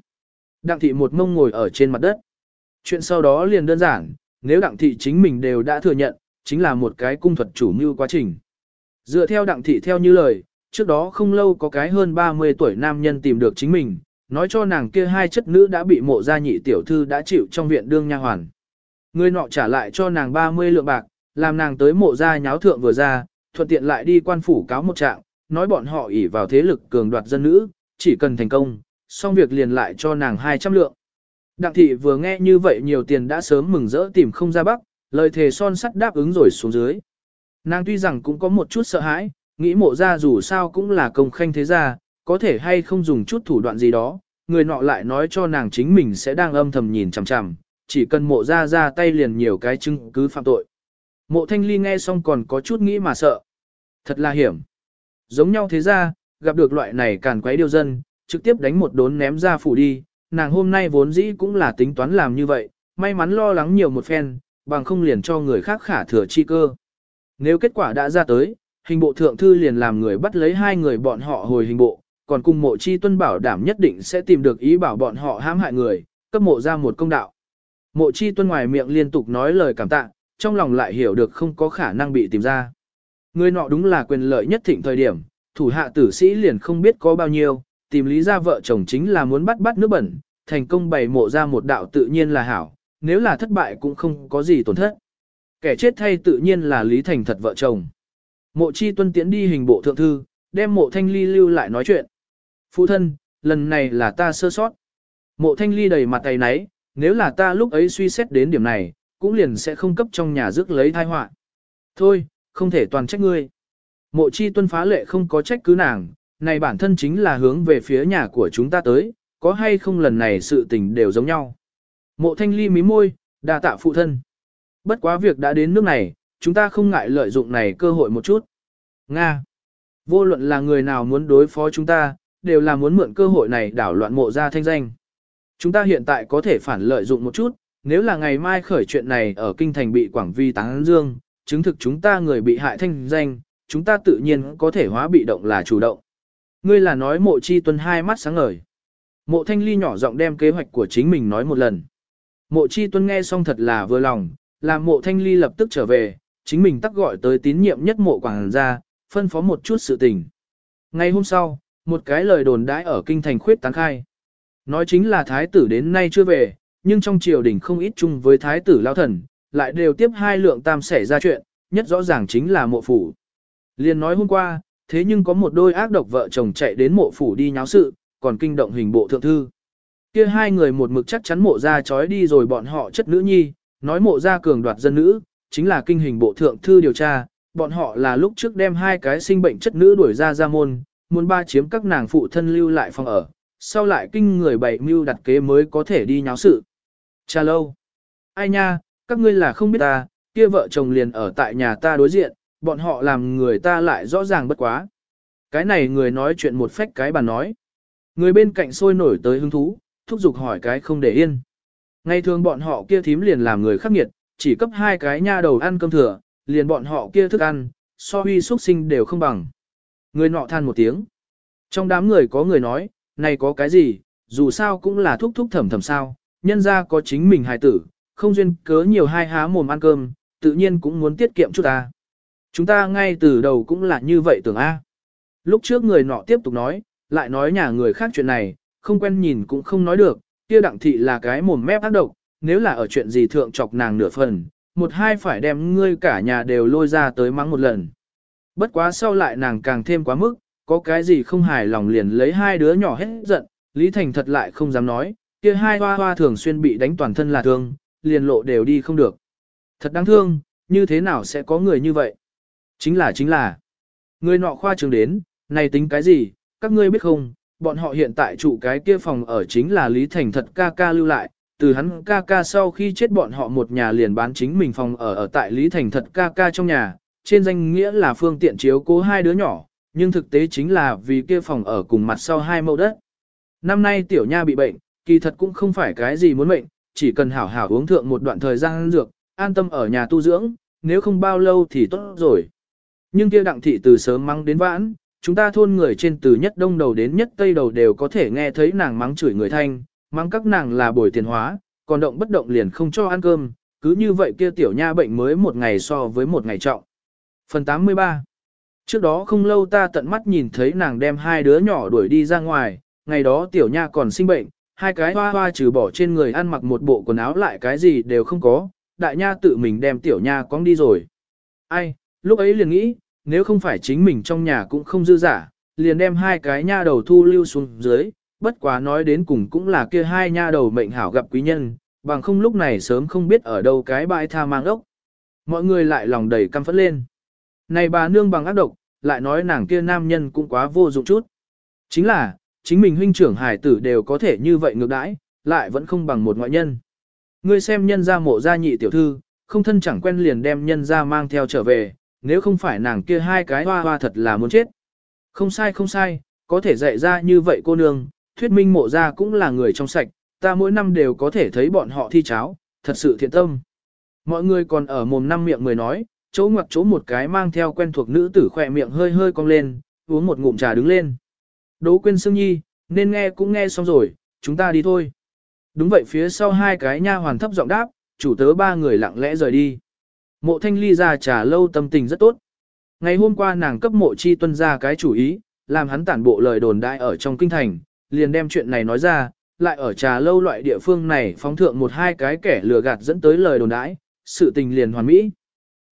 Đặng thị một mông ngồi ở trên mặt đất. Chuyện sau đó liền đơn giản, nếu đặng thị chính mình đều đã thừa nhận, chính là một cái cung thuật chủ mưu quá trình. Dựa theo đặng thị theo như lời, trước đó không lâu có cái hơn 30 tuổi nam nhân tìm được chính mình, nói cho nàng kia hai chất nữ đã bị mộ gia nhị tiểu thư đã chịu trong viện đương nha hoàn. Người nọ trả lại cho nàng 30 lượng bạc, làm nàng tới mộ gia nháo thượng vừa ra, thuận tiện lại đi quan phủ cáo một trạng, nói bọn họ ỷ vào thế lực cường đoạt dân nữ, chỉ cần thành công, xong việc liền lại cho nàng 200 lượng. Đặng thị vừa nghe như vậy nhiều tiền đã sớm mừng rỡ tìm không ra bắc, lời thề son sắt đáp ứng rồi xuống dưới. Nàng tuy rằng cũng có một chút sợ hãi, nghĩ mộ ra dù sao cũng là công khanh thế gia, có thể hay không dùng chút thủ đoạn gì đó, người nọ lại nói cho nàng chính mình sẽ đang âm thầm nhìn chằm chằm, chỉ cần mộ ra ra tay liền nhiều cái chứng cứ phạm tội. Mộ thanh ly nghe xong còn có chút nghĩ mà sợ. Thật là hiểm. Giống nhau thế ra, gặp được loại này càn quấy điều dân, trực tiếp đánh một đốn ném ra phủ đi, nàng hôm nay vốn dĩ cũng là tính toán làm như vậy, may mắn lo lắng nhiều một phen, bằng không liền cho người khác khả thừa chi cơ. Nếu kết quả đã ra tới, hình bộ thượng thư liền làm người bắt lấy hai người bọn họ hồi hình bộ, còn cùng mộ chi tuân bảo đảm nhất định sẽ tìm được ý bảo bọn họ hãm hại người, cấp mộ ra một công đạo. Mộ chi tuân ngoài miệng liên tục nói lời cảm tạ, trong lòng lại hiểu được không có khả năng bị tìm ra. Người nọ đúng là quyền lợi nhất thịnh thời điểm, thủ hạ tử sĩ liền không biết có bao nhiêu, tìm lý ra vợ chồng chính là muốn bắt bắt nước bẩn, thành công bày mộ ra một đạo tự nhiên là hảo, nếu là thất bại cũng không có gì tổn thất. Kẻ chết thay tự nhiên là Lý Thành thật vợ chồng. Mộ chi tuân tiến đi hình bộ thượng thư, đem mộ thanh ly lưu lại nói chuyện. Phụ thân, lần này là ta sơ sót. Mộ thanh ly đầy mặt tay náy, nếu là ta lúc ấy suy xét đến điểm này, cũng liền sẽ không cấp trong nhà rước lấy thai họa. Thôi, không thể toàn trách ngươi. Mộ chi tuân phá lệ không có trách cứ nàng, này bản thân chính là hướng về phía nhà của chúng ta tới, có hay không lần này sự tình đều giống nhau. Mộ thanh ly mí môi, đa tạ phụ thân. Bất quá việc đã đến nước này, chúng ta không ngại lợi dụng này cơ hội một chút. Nga. Vô luận là người nào muốn đối phó chúng ta, đều là muốn mượn cơ hội này đảo loạn mộ ra thanh danh. Chúng ta hiện tại có thể phản lợi dụng một chút, nếu là ngày mai khởi chuyện này ở kinh thành bị quảng vi táng dương, chứng thực chúng ta người bị hại thanh danh, chúng ta tự nhiên có thể hóa bị động là chủ động. Ngươi là nói mộ chi tuân hai mắt sáng ngời. Mộ thanh ly nhỏ giọng đem kế hoạch của chính mình nói một lần. Mộ chi tuân nghe xong thật là vừa lòng, làm mộ thanh ly lập tức trở về, chính mình tắc gọi tới tín nhiệm nhất mộ quảng gia phân phó một chút sự tình. Ngày hôm sau, một cái lời đồn đãi ở kinh thành khuyết tán khai. Nói chính là thái tử đến nay chưa về, nhưng trong triều đình không ít chung với thái tử lao thần, lại đều tiếp hai lượng tam xảy ra chuyện, nhất rõ ràng chính là mộ phủ. Liên nói hôm qua, thế nhưng có một đôi ác độc vợ chồng chạy đến mộ phủ đi nháo sự, còn kinh động hình bộ thượng thư. Kia hai người một mực chắc chắn mộ ra trói đi rồi bọn họ chất nữ nhi, nói mộ ra cường đoạt dân nữ, chính là kinh hình bộ thượng thư điều tra, bọn họ là lúc trước đem hai cái sinh bệnh chất nữ đuổi ra ra môn, muốn ba chiếm các nàng phụ thân lưu lại phòng ở, sau lại kinh người bảy mưu đặt kế mới có thể đi nháo sự. Cha lâu. Ai nha, các ngươi là không biết ta, kia vợ chồng liền ở tại nhà ta đối diện, bọn họ làm người ta lại rõ ràng bất quá. Cái này người nói chuyện một phách cái bàn nói. Người bên cạnh sôi nổi tới hứng thú, thúc giục hỏi cái không để yên. Ngày thường bọn họ kia thím liền làm người khắc nghiệt, chỉ cấp hai cái nha đầu ăn cơm thừa, liền bọn họ kia thức ăn, so huy xuất sinh đều không bằng. Người nọ than một tiếng. Trong đám người có người nói, này có cái gì, dù sao cũng là thúc thúc thầm thầm sao, nhân ra có chính mình hài tử, không duyên cớ nhiều hai há mồm ăn cơm, tự nhiên cũng muốn tiết kiệm chút ta. Chúng ta ngay từ đầu cũng là như vậy tưởng A. Lúc trước người nọ tiếp tục nói, lại nói nhà người khác chuyện này, không quen nhìn cũng không nói được, kia đặng thị là cái mồm mép ác độc, nếu là ở chuyện gì thượng chọc nàng nửa phần, một hai phải đem ngươi cả nhà đều lôi ra tới mắng một lần. Bất quá sau lại nàng càng thêm quá mức, có cái gì không hài lòng liền lấy hai đứa nhỏ hết giận, Lý Thành thật lại không dám nói, kia hai hoa hoa thường xuyên bị đánh toàn thân là thương, liền lộ đều đi không được. Thật đáng thương, như thế nào sẽ có người như vậy? Chính là chính là, người nọ khoa trường đến, này tính cái gì, các ngươi biết không, bọn họ hiện tại trụ cái kia phòng ở chính là Lý Thành thật ca ca lưu lại, từ hắn ca ca sau khi chết bọn họ một nhà liền bán chính mình phòng ở ở tại Lý Thành thật ca ca trong nhà, trên danh nghĩa là phương tiện chiếu cố hai đứa nhỏ, nhưng thực tế chính là vì kia phòng ở cùng mặt sau hai mẫu đất. Năm nay tiểu nha bị bệnh, kỳ thật cũng không phải cái gì muốn mệnh, chỉ cần hảo hảo uống thượng một đoạn thời gian dược, an tâm ở nhà tu dưỡng, nếu không bao lâu thì tốt rồi. Nhưng kia đặng thị từ sớm mắng đến vãn, chúng ta thôn người trên từ nhất đông đầu đến nhất tây đầu đều có thể nghe thấy nàng mắng chửi người thanh, mắng các nàng là bồi tiền hóa, còn động bất động liền không cho ăn cơm, cứ như vậy kia tiểu nha bệnh mới một ngày so với một ngày trọng. Phần 83 Trước đó không lâu ta tận mắt nhìn thấy nàng đem hai đứa nhỏ đuổi đi ra ngoài, ngày đó tiểu nha còn sinh bệnh, hai cái hoa hoa trừ bỏ trên người ăn mặc một bộ quần áo lại cái gì đều không có, đại nha tự mình đem tiểu nha cong đi rồi. Ai, lúc ấy liền nghĩ, nếu không phải chính mình trong nhà cũng không dư giả, liền đem hai cái nha đầu thu lưu xuống dưới, bất quá nói đến cùng cũng là kia hai nha đầu mệnh hảo gặp quý nhân, bằng không lúc này sớm không biết ở đâu cái bãi tha mang ốc. Mọi người lại lòng đầy căm phẫn lên. Này bà nương bằng ác độc, lại nói nàng kia nam nhân cũng quá vô dụng chút. Chính là, chính mình huynh trưởng hải tử đều có thể như vậy ngược đãi, lại vẫn không bằng một ngoại nhân. Ngươi xem nhân gia mộ gia nhị tiểu thư, không thân chẳng quen liền đem nhân gia mang theo trở về, nếu không phải nàng kia hai cái hoa hoa thật là muốn chết. Không sai không sai, có thể dạy ra như vậy cô nương, thuyết minh mộ gia cũng là người trong sạch, ta mỗi năm đều có thể thấy bọn họ thi cháo, thật sự thiện tâm. Mọi người còn ở mồm năm miệng người nói, chỗ ngoặc chỗ một cái mang theo quen thuộc nữ tử khỏe miệng hơi hơi cong lên, uống một ngụm trà đứng lên. Đỗ quên Sương Nhi, nên nghe cũng nghe xong rồi, chúng ta đi thôi. Đúng vậy phía sau hai cái nha hoàn thấp giọng đáp, chủ tớ ba người lặng lẽ rời đi. Mộ thanh ly ra trà lâu tâm tình rất tốt. Ngày hôm qua nàng cấp mộ chi tuân ra cái chủ ý, làm hắn tản bộ lời đồn đại ở trong kinh thành, liền đem chuyện này nói ra, lại ở trà lâu loại địa phương này phóng thượng một hai cái kẻ lừa gạt dẫn tới lời đồn đãi, sự tình liền hoàn mỹ.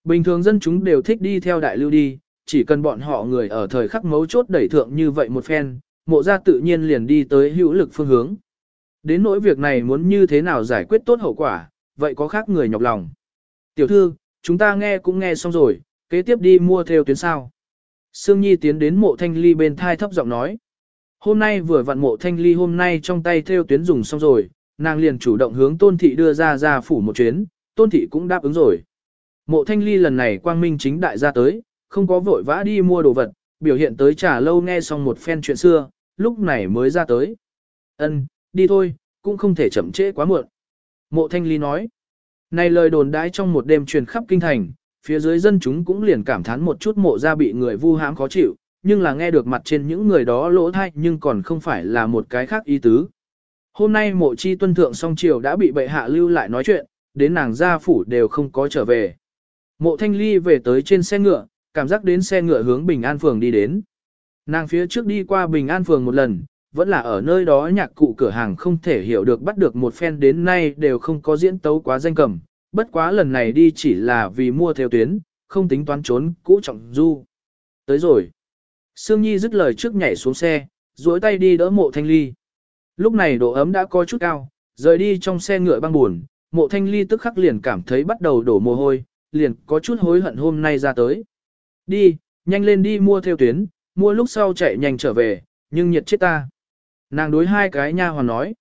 Bình thường dân chúng đều thích đi theo đại lưu đi, chỉ cần bọn họ người ở thời khắc mấu chốt đẩy thượng như vậy một phen, mộ ra tự nhiên liền đi tới hữu lực phương hướng. Đến nỗi việc này muốn như thế nào giải quyết tốt hậu quả, vậy có khác người nhọc lòng. Tiểu thư, chúng ta nghe cũng nghe xong rồi, kế tiếp đi mua theo tuyến sao. Sương Nhi tiến đến mộ thanh ly bên thai thấp giọng nói. Hôm nay vừa vặn mộ thanh ly hôm nay trong tay theo tuyến dùng xong rồi, nàng liền chủ động hướng tôn thị đưa ra ra phủ một chuyến, tôn thị cũng đáp ứng rồi. Mộ thanh ly lần này quang minh chính đại ra tới, không có vội vã đi mua đồ vật, biểu hiện tới trả lâu nghe xong một phen chuyện xưa, lúc này mới ra tới. Ân, đi thôi, cũng không thể chậm trễ quá muộn. Mộ thanh ly nói. Này lời đồn đãi trong một đêm truyền khắp kinh thành, phía dưới dân chúng cũng liền cảm thán một chút mộ ra bị người vu hãm khó chịu, nhưng là nghe được mặt trên những người đó lỗ thai nhưng còn không phải là một cái khác ý tứ. Hôm nay mộ chi tuân thượng song triều đã bị bệ hạ lưu lại nói chuyện, đến nàng gia phủ đều không có trở về. Mộ thanh ly về tới trên xe ngựa, cảm giác đến xe ngựa hướng Bình An Phường đi đến. Nàng phía trước đi qua Bình An Phường một lần, vẫn là ở nơi đó nhạc cụ cửa hàng không thể hiểu được bắt được một phen đến nay đều không có diễn tấu quá danh cầm, bất quá lần này đi chỉ là vì mua theo tuyến, không tính toán trốn cũ trọng du. Tới rồi. Sương Nhi dứt lời trước nhảy xuống xe, duỗi tay đi đỡ mộ thanh ly. Lúc này độ ấm đã có chút cao, rời đi trong xe ngựa băng buồn, mộ thanh ly tức khắc liền cảm thấy bắt đầu đổ mồ hôi, liền có chút hối hận hôm nay ra tới. Đi, nhanh lên đi mua theo tuyến, mua lúc sau chạy nhanh trở về, nhưng nhiệt chết ta. Nàng đối hai cái nha hoàn nói.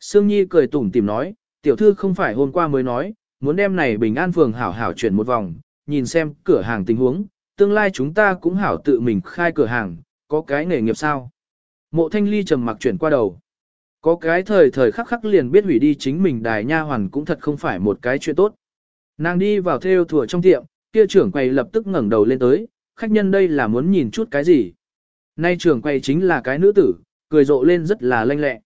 Sương Nhi cười tủm tìm nói, tiểu thư không phải hôm qua mới nói, muốn đem này bình an phường hảo hảo chuyển một vòng, nhìn xem cửa hàng tình huống, tương lai chúng ta cũng hảo tự mình khai cửa hàng, có cái nghề nghiệp sao. Mộ thanh ly trầm mặc chuyển qua đầu. Có cái thời thời khắc khắc liền biết hủy đi chính mình đài nha hoàn cũng thật không phải một cái chuyện tốt. Nàng đi vào theo thùa trong tiệm, kia trưởng quầy lập tức ngẩng đầu lên tới, khách nhân đây là muốn nhìn chút cái gì. Nay trưởng quầy chính là cái nữ tử, cười rộ lên rất là lanh lẹ.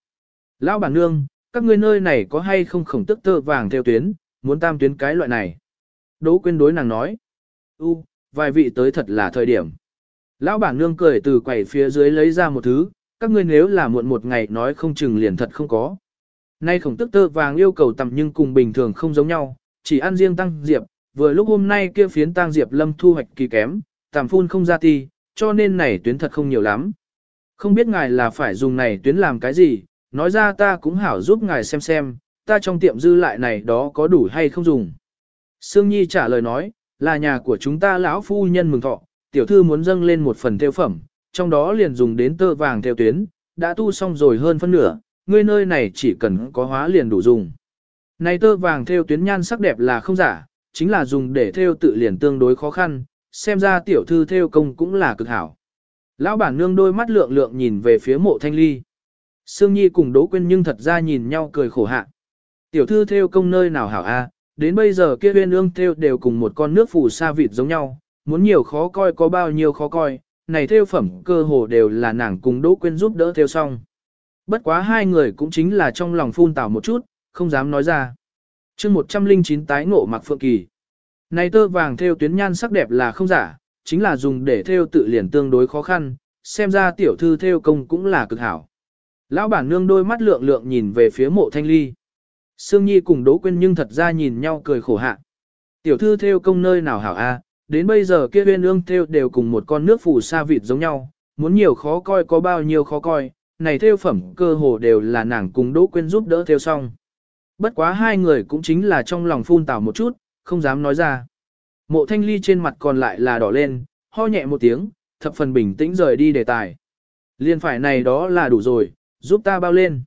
Lão bản nương, các ngươi nơi này có hay không khổng tức tơ vàng theo tuyến, muốn tam tuyến cái loại này. Đỗ quyên đối nàng nói. U, vài vị tới thật là thời điểm. Lão bản nương cười từ quầy phía dưới lấy ra một thứ, các ngươi nếu là muộn một ngày nói không chừng liền thật không có. Nay khổng tức tơ vàng yêu cầu tầm nhưng cùng bình thường không giống nhau, chỉ ăn riêng tăng diệp, vừa lúc hôm nay kia phiến tăng diệp lâm thu hoạch kỳ kém, tạm phun không ra ti, cho nên này tuyến thật không nhiều lắm. Không biết ngài là phải dùng này tuyến làm cái gì, nói ra ta cũng hảo giúp ngài xem xem, ta trong tiệm dư lại này đó có đủ hay không dùng. Sương Nhi trả lời nói, là nhà của chúng ta lão phu nhân mừng thọ, tiểu thư muốn dâng lên một phần theo phẩm, trong đó liền dùng đến tơ vàng theo tuyến, đã tu xong rồi hơn phân nửa, ngươi nơi này chỉ cần có hóa liền đủ dùng. Này tơ vàng theo tuyến nhan sắc đẹp là không giả, chính là dùng để theo tự liền tương đối khó khăn, xem ra tiểu thư theo công cũng là cực hảo. Lão bản nương đôi mắt lượng lượng nhìn về phía mộ thanh ly. Sương Nhi cùng Đỗ Quyên nhưng thật ra nhìn nhau cười khổ hạ. Tiểu thư theo công nơi nào hảo a, đến bây giờ kia huyên ương theo đều cùng một con nước phù sa vịt giống nhau, muốn nhiều khó coi có bao nhiêu khó coi, này theo phẩm cơ hồ đều là nàng cùng Đỗ Quyên giúp đỡ theo xong. Bất quá hai người cũng chính là trong lòng phun tảo một chút, không dám nói ra. chương 109 tái ngộ mặc phượng kỳ. Này tơ vàng theo tuyến nhan sắc đẹp là không giả, chính là dùng để theo tự liền tương đối khó khăn, xem ra tiểu thư theo công cũng là cực hảo. Lão bản nương đôi mắt lượng lượng nhìn về phía mộ thanh ly. Sương Nhi cùng Đỗ Quyên nhưng thật ra nhìn nhau cười khổ hạ. Tiểu thư theo công nơi nào hảo a, đến bây giờ kia bên ương theo đều cùng một con nước phù sa vịt giống nhau, muốn nhiều khó coi có bao nhiêu khó coi, này theo phẩm cơ hồ đều là nàng cùng Đỗ Quyên giúp đỡ theo xong. Bất quá hai người cũng chính là trong lòng phun tảo một chút, không dám nói ra. Mộ thanh ly trên mặt còn lại là đỏ lên, ho nhẹ một tiếng, thập phần bình tĩnh rời đi đề tài. Liên phải này đó là đủ rồi, giúp ta bao lên.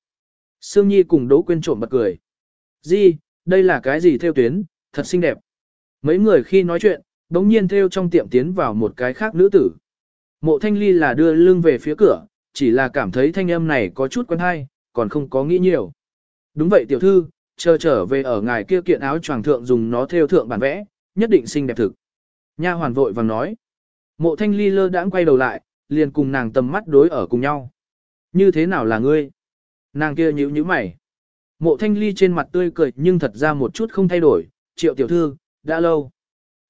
Sương Nhi cùng Đỗ Quyên trộm bật cười. Di, đây là cái gì theo tuyến, thật xinh đẹp. Mấy người khi nói chuyện, đống nhiên theo trong tiệm tiến vào một cái khác nữ tử. Mộ thanh ly là đưa lưng về phía cửa, chỉ là cảm thấy thanh âm này có chút quen hay, còn không có nghĩ nhiều. Đúng vậy tiểu thư, chờ trở về ở ngài kia kiện áo choàng thượng dùng nó theo thượng bản vẽ, nhất định xinh đẹp thực. Nha hoàn vội vàng nói. Mộ thanh ly lơ đãng quay đầu lại, liền cùng nàng tầm mắt đối ở cùng nhau. Như thế nào là ngươi? Nàng kia nhíu nhíu mày. Mộ thanh ly trên mặt tươi cười nhưng thật ra một chút không thay đổi, triệu tiểu thư, đã lâu.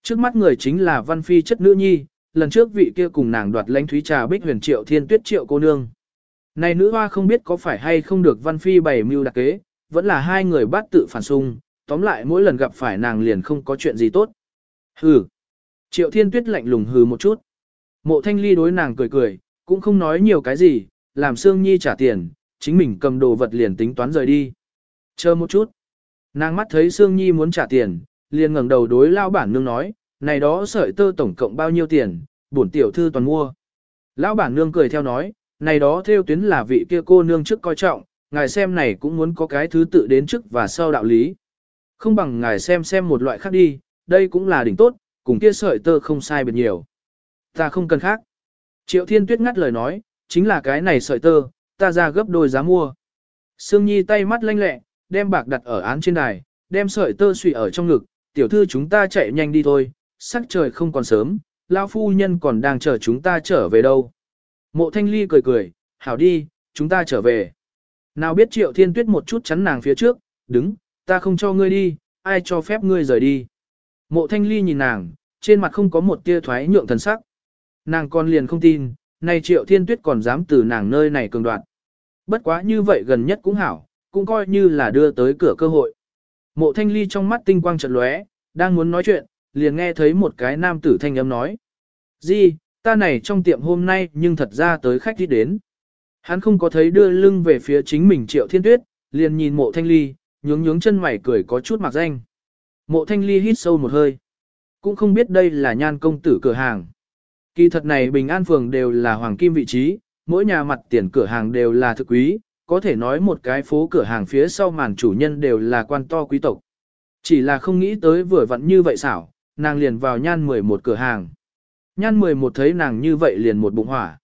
Trước mắt người chính là văn phi chất nữ nhi, lần trước vị kia cùng nàng đoạt lãnh thúy trà bích huyền triệu thiên tuyết triệu cô nương. Này nữ hoa không biết có phải hay không được văn phi bày mưu đặc kế, vẫn là hai người bắt tự phản xung, tóm lại mỗi lần gặp phải nàng liền không có chuyện gì tốt. Hừ. Triệu thiên tuyết lạnh lùng hừ một chút. Mộ thanh ly đối nàng cười cười, cũng không nói nhiều cái gì, làm Sương Nhi trả tiền, chính mình cầm đồ vật liền tính toán rời đi. Chờ một chút. Nàng mắt thấy Sương Nhi muốn trả tiền, liền ngẩng đầu đối lao bản nương nói, này đó sợi tơ tổng cộng bao nhiêu tiền, bổn tiểu thư toàn mua. Lão bản nương cười theo nói, này đó theo tuyến là vị kia cô nương trước coi trọng, ngài xem này cũng muốn có cái thứ tự đến trước và sau đạo lý. Không bằng ngài xem xem một loại khác đi, đây cũng là đỉnh tốt, cùng kia sợi tơ không sai biệt nhiều. Ta không cần khác. Triệu Thiên Tuyết ngắt lời nói, chính là cái này sợi tơ, ta ra gấp đôi giá mua. Sương Nhi tay mắt lanh lẹ, đem bạc đặt ở án trên đài, đem sợi tơ suy ở trong ngực, tiểu thư chúng ta chạy nhanh đi thôi, sắc trời không còn sớm, lão phu nhân còn đang chờ chúng ta trở về đâu. Mộ thanh ly cười cười, hảo đi, chúng ta trở về. Nào biết triệu thiên tuyết một chút chắn nàng phía trước, đứng, ta không cho ngươi đi, ai cho phép ngươi rời đi. Mộ thanh ly nhìn nàng, trên mặt không có một tia thoái nhượng thần sắc. Nàng con liền không tin, nay triệu thiên tuyết còn dám từ nàng nơi này cường đoạn. Bất quá như vậy gần nhất cũng hảo, cũng coi như là đưa tới cửa cơ hội. Mộ thanh ly trong mắt tinh quang trận lóe, đang muốn nói chuyện, liền nghe thấy một cái nam tử thanh âm nói. Di, ta này trong tiệm hôm nay nhưng thật ra tới khách đi đến. Hắn không có thấy đưa lưng về phía chính mình triệu thiên tuyết, liền nhìn mộ thanh ly, nhướng nhướng chân mày cười có chút mặc danh. Mộ thanh ly hít sâu một hơi. Cũng không biết đây là nhan công tử cửa hàng. Kỳ thật này bình an phường đều là hoàng kim vị trí, mỗi nhà mặt tiền cửa hàng đều là thực quý, có thể nói một cái phố cửa hàng phía sau màn chủ nhân đều là quan to quý tộc. Chỉ là không nghĩ tới vừa vặn như vậy xảo, nàng liền vào nhan 11 cửa hàng. Nhan 11 thấy nàng như vậy liền một bụng hỏa.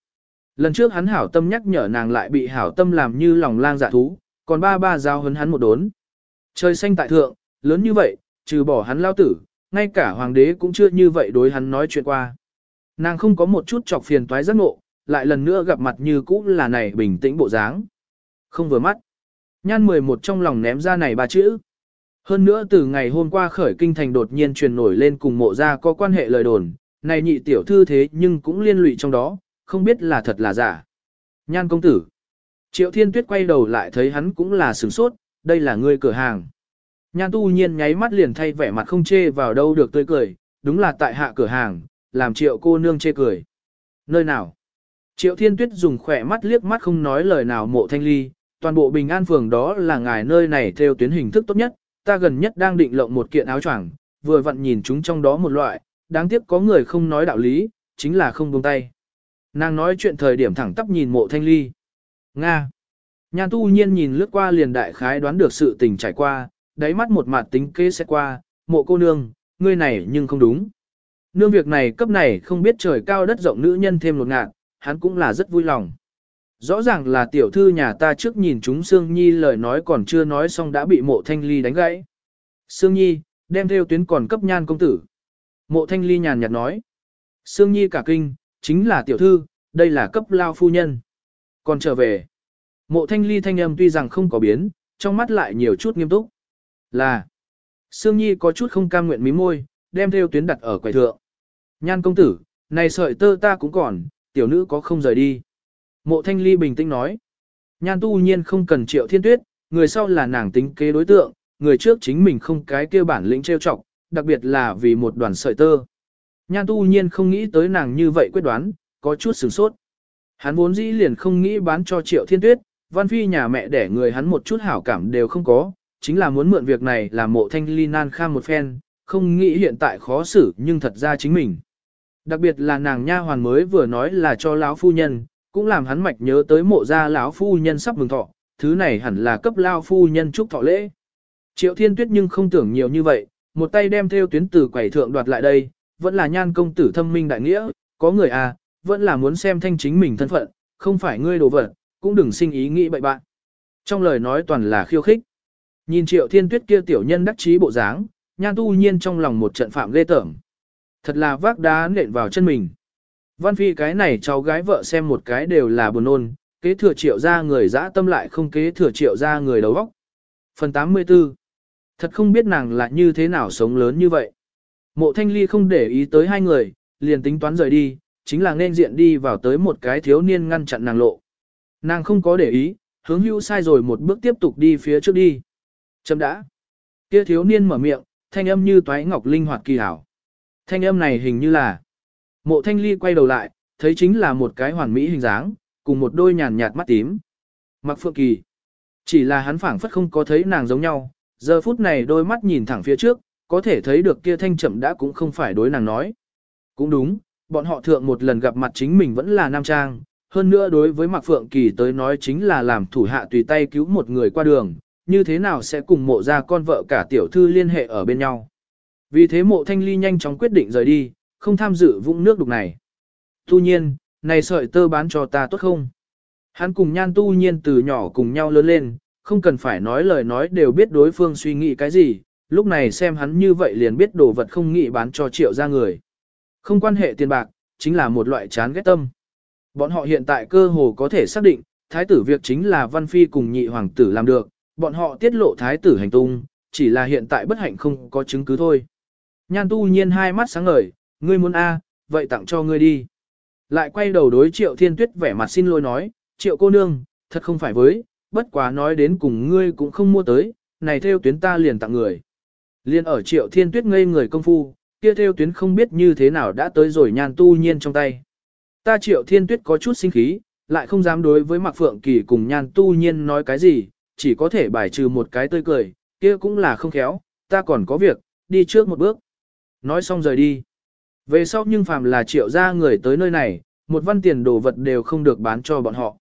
Lần trước hắn hảo tâm nhắc nhở nàng lại bị hảo tâm làm như lòng lang dạ thú, còn ba ba giao hấn hắn một đốn. Trời xanh tại thượng, lớn như vậy, trừ bỏ hắn lao tử, ngay cả hoàng đế cũng chưa như vậy đối hắn nói chuyện qua. Nàng không có một chút chọc phiền toái giác ngộ, lại lần nữa gặp mặt như cũ là này bình tĩnh bộ dáng. Không vừa mắt. Nhan 11 trong lòng ném ra này ba chữ. Hơn nữa từ ngày hôm qua khởi kinh thành đột nhiên truyền nổi lên cùng mộ ra có quan hệ lời đồn, này nhị tiểu thư thế nhưng cũng liên lụy trong đó, không biết là thật là giả. Nhan công tử. Triệu Thiên Tuyết quay đầu lại thấy hắn cũng là sửng sốt, đây là người cửa hàng. Nhan tu nhiên nháy mắt liền thay vẻ mặt không chê vào đâu được tươi cười, đúng là tại hạ cửa hàng, làm triệu cô nương chê cười. Nơi nào? Triệu Thiên Tuyết dùng khỏe mắt liếc mắt không nói lời nào mộ thanh ly, toàn bộ bình an phường đó là ngài nơi này theo tuyến hình thức tốt nhất, ta gần nhất đang định lộng một kiện áo choàng, vừa vặn nhìn chúng trong đó một loại, đáng tiếc có người không nói đạo lý, chính là không buông tay. Nàng nói chuyện thời điểm thẳng tắp nhìn mộ thanh ly. Nga. Nhan tu nhiên nhìn lướt qua liền đại khái đoán được sự tình trải qua, đáy mắt một mặt tính kế sẽ qua, mộ cô nương, ngươi này nhưng không đúng. Nương việc này cấp này không biết trời cao đất rộng nữ nhân thêm lột ngạn, hắn cũng là rất vui lòng. Rõ ràng là tiểu thư nhà ta trước nhìn chúng Sương Nhi lời nói còn chưa nói xong đã bị mộ thanh ly đánh gãy. Sương Nhi, đem theo tuyến còn cấp nhan công tử. Mộ thanh ly nhàn nhạt nói. Sương Nhi cả kinh, chính là tiểu thư, đây là cấp lao phu nhân. Còn trở về. Mộ thanh ly thanh âm tuy rằng không có biến, trong mắt lại nhiều chút nghiêm túc. Là. Sương Nhi có chút không cam nguyện mí môi, đem theo tuyến đặt ở quầy thượng. Nhan công tử, này sợi tơ ta cũng còn, tiểu nữ có không rời đi. Mộ thanh ly bình tĩnh nói. Nhan tu nhiên không cần triệu thiên tuyết, người sau là nàng tính kế đối tượng, người trước chính mình không cái kia bản lĩnh trêu chọc, đặc biệt là vì một đoàn sợi tơ. Nhan tu nhiên không nghĩ tới nàng như vậy quyết đoán, có chút sửng sốt. Hắn vốn dĩ liền không nghĩ bán cho triệu thiên tuyết, văn phi nhà mẹ để người hắn một chút hảo cảm đều không có, chính là muốn mượn việc này làm mộ thanh ly nan kham một phen, không nghĩ hiện tại khó xử nhưng thật ra chính mình. Đặc biệt là nàng nha hoàn mới vừa nói là cho lão phu nhân, cũng làm hắn mạch nhớ tới mộ gia lão phu nhân sắp mừng thọ, thứ này hẳn là cấp lao phu nhân chúc thọ lễ. Triệu Thiên Tuyết nhưng không tưởng nhiều như vậy, một tay đem theo tuyến từ quầy thượng đoạt lại đây, vẫn là nhan công tử thâm minh đại nghĩa, có người à, vẫn là muốn xem thanh chính mình thân phận, không phải ngươi đồ vật, cũng đừng sinh ý nghĩ bậy bạn. Trong lời nói toàn là khiêu khích. Nhìn Triệu Thiên Tuyết kia tiểu nhân đắc chí bộ dáng, nhan tu nhiên trong lòng một trận phạm ghê tởm. Thật là vác đá nện vào chân mình. Văn Phi cái này cháu gái vợ xem một cái đều là buồn nôn, kế thừa triệu ra người dã tâm lại không kế thừa triệu ra người đầu óc. Phần 84 Thật không biết nàng là như thế nào sống lớn như vậy. Mộ thanh ly không để ý tới hai người, liền tính toán rời đi, chính là nên diện đi vào tới một cái thiếu niên ngăn chặn nàng lộ. Nàng không có để ý, hướng hữu sai rồi một bước tiếp tục đi phía trước đi. Chấm đã. Kia thiếu niên mở miệng, thanh âm như toái ngọc linh hoạt kỳ hảo. Thanh âm này hình như là Mộ thanh ly quay đầu lại, thấy chính là một cái hoàn mỹ hình dáng, cùng một đôi nhàn nhạt mắt tím. Mặc phượng kỳ. Chỉ là hắn phảng phất không có thấy nàng giống nhau, giờ phút này đôi mắt nhìn thẳng phía trước, có thể thấy được kia thanh chậm đã cũng không phải đối nàng nói. Cũng đúng, bọn họ thượng một lần gặp mặt chính mình vẫn là nam trang, hơn nữa đối với Mạc Phượng Kỳ tới nói chính là làm thủ hạ tùy tay cứu một người qua đường, như thế nào sẽ cùng mộ ra con vợ cả tiểu thư liên hệ ở bên nhau. Vì thế mộ thanh ly nhanh chóng quyết định rời đi, không tham dự vũng nước đục này. Tu nhiên, này sợi tơ bán cho ta tốt không? Hắn cùng nhan tu nhiên từ nhỏ cùng nhau lớn lên, không cần phải nói lời nói đều biết đối phương suy nghĩ cái gì, lúc này xem hắn như vậy liền biết đồ vật không nghĩ bán cho triệu ra người. Không quan hệ tiền bạc, chính là một loại chán ghét tâm. Bọn họ hiện tại cơ hồ có thể xác định, thái tử việc chính là văn phi cùng nhị hoàng tử làm được, bọn họ tiết lộ thái tử hành tung, chỉ là hiện tại bất hạnh không có chứng cứ thôi. Nhan tu nhiên hai mắt sáng ngời, Ngươi muốn A, vậy tặng cho ngươi đi. Lại quay đầu đối triệu thiên tuyết vẻ mặt xin lỗi nói, triệu cô nương, thật không phải với, bất quá nói đến cùng ngươi cũng không mua tới, này theo tuyến ta liền tặng người. Liên ở triệu thiên tuyết ngây người công phu, kia theo tuyến không biết như thế nào đã tới rồi nhan tu nhiên trong tay. Ta triệu thiên tuyết có chút sinh khí, lại không dám đối với Mạc Phượng Kỳ cùng nhan tu nhiên nói cái gì, chỉ có thể bài trừ một cái tươi cười, kia cũng là không khéo, ta còn có việc, đi trước một bước. Nói xong rời đi. Về sau nhưng phàm là triệu ra người tới nơi này, một văn tiền đồ vật đều không được bán cho bọn họ.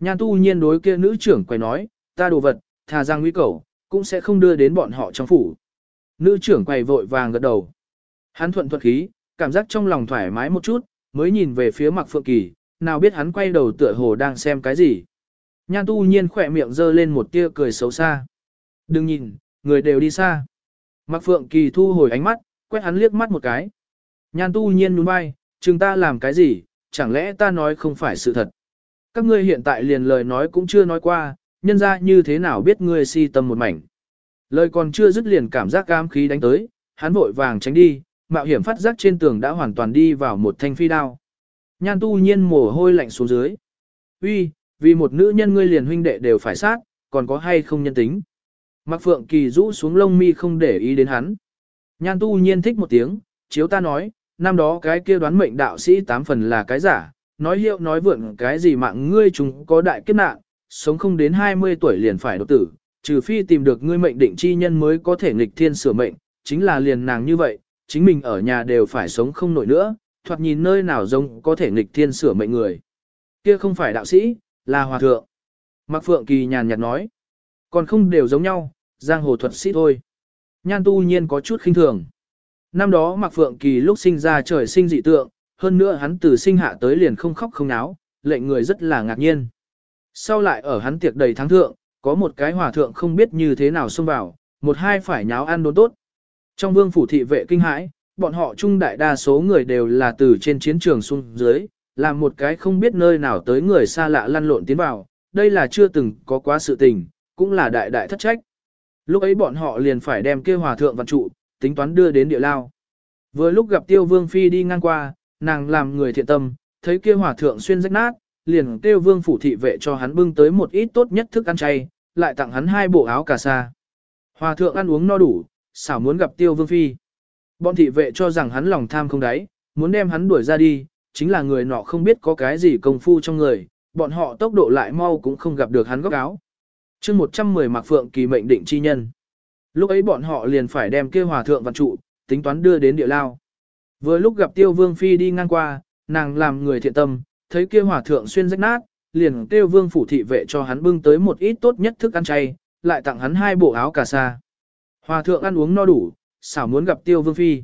Nhan tu nhiên đối kia nữ trưởng quay nói, ta đồ vật, thà rằng nguy cầu, cũng sẽ không đưa đến bọn họ trong phủ. Nữ trưởng quay vội vàng gật đầu. Hắn thuận thuật khí, cảm giác trong lòng thoải mái một chút, mới nhìn về phía Mặc phượng kỳ, nào biết hắn quay đầu tựa hồ đang xem cái gì. Nhan tu nhiên khỏe miệng giơ lên một tia cười xấu xa. Đừng nhìn, người đều đi xa. Mặc Phượng Kỳ thu hồi ánh mắt, quét hắn liếc mắt một cái. Nhan tu nhiên nhún vai, chừng ta làm cái gì, chẳng lẽ ta nói không phải sự thật. Các ngươi hiện tại liền lời nói cũng chưa nói qua, nhân ra như thế nào biết ngươi si tâm một mảnh. Lời còn chưa dứt liền cảm giác cam khí đánh tới, hắn vội vàng tránh đi, mạo hiểm phát giác trên tường đã hoàn toàn đi vào một thanh phi đao. Nhan tu nhiên mồ hôi lạnh xuống dưới. Uy, vì một nữ nhân ngươi liền huynh đệ đều phải sát, còn có hay không nhân tính. Mạc Phượng Kỳ rũ xuống lông mi không để ý đến hắn. Nhan tu nhiên thích một tiếng, chiếu ta nói, năm đó cái kia đoán mệnh đạo sĩ tám phần là cái giả, nói hiệu nói vượn cái gì mạng ngươi chúng có đại kiếp nạn, sống không đến 20 tuổi liền phải đột tử, trừ phi tìm được ngươi mệnh định chi nhân mới có thể nghịch thiên sửa mệnh, chính là liền nàng như vậy, chính mình ở nhà đều phải sống không nổi nữa, thoạt nhìn nơi nào giống có thể nghịch thiên sửa mệnh người. Kia không phải đạo sĩ, là hòa thượng. Mạc Phượng Kỳ nhàn nhạt nói, còn không đều giống nhau, giang hồ thuật sĩ thôi. Nhan tu nhiên có chút khinh thường. Năm đó Mạc Phượng Kỳ lúc sinh ra trời sinh dị tượng, hơn nữa hắn từ sinh hạ tới liền không khóc không náo, lệnh người rất là ngạc nhiên. Sau lại ở hắn tiệc đầy thắng thượng, có một cái hòa thượng không biết như thế nào xông vào, một hai phải nháo ăn đốn tốt. Trong vương phủ thị vệ kinh hãi, bọn họ trung đại đa số người đều là từ trên chiến trường xuống dưới, làm một cái không biết nơi nào tới người xa lạ lăn lộn tiến vào, đây là chưa từng có quá sự tình, cũng là đại đại thất trách. Lúc ấy bọn họ liền phải đem kia hòa thượng văn trụ, tính toán đưa đến địa lao. Vừa lúc gặp tiêu vương phi đi ngang qua, nàng làm người thiện tâm, thấy kia hòa thượng xuyên rách nát, liền Tiêu vương phủ thị vệ cho hắn bưng tới một ít tốt nhất thức ăn chay, lại tặng hắn hai bộ áo cà sa. Hòa thượng ăn uống no đủ, xảo muốn gặp tiêu vương phi. Bọn thị vệ cho rằng hắn lòng tham không đáy, muốn đem hắn đuổi ra đi, chính là người nọ không biết có cái gì công phu trong người, bọn họ tốc độ lại mau cũng không gặp được hắn góc áo. chương 110 Mạc Phượng kỳ mệnh định chi nhân. Lúc ấy bọn họ liền phải đem kia hòa thượng văn trụ, tính toán đưa đến địa lao. Vừa lúc gặp tiêu vương phi đi ngang qua, nàng làm người thiện tâm, thấy kia hòa thượng xuyên rách nát, liền kêu vương phủ thị vệ cho hắn bưng tới một ít tốt nhất thức ăn chay, lại tặng hắn hai bộ áo cà sa. Hòa thượng ăn uống no đủ, xảo muốn gặp tiêu vương phi.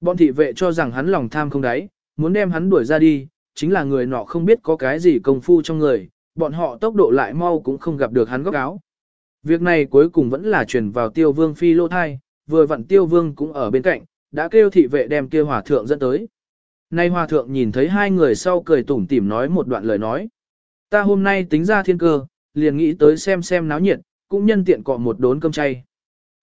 Bọn thị vệ cho rằng hắn lòng tham không đáy, muốn đem hắn đuổi ra đi, chính là người nọ không biết có cái gì công phu trong người, bọn họ tốc độ lại mau cũng không gặp được hắn góc áo. Việc này cuối cùng vẫn là truyền vào tiêu vương phi lô thai, vừa vặn tiêu vương cũng ở bên cạnh, đã kêu thị vệ đem kia hòa thượng dẫn tới. Nay hòa thượng nhìn thấy hai người sau cười tủm tỉm nói một đoạn lời nói. Ta hôm nay tính ra thiên cơ, liền nghĩ tới xem xem náo nhiệt, cũng nhân tiện cọ một đốn cơm chay.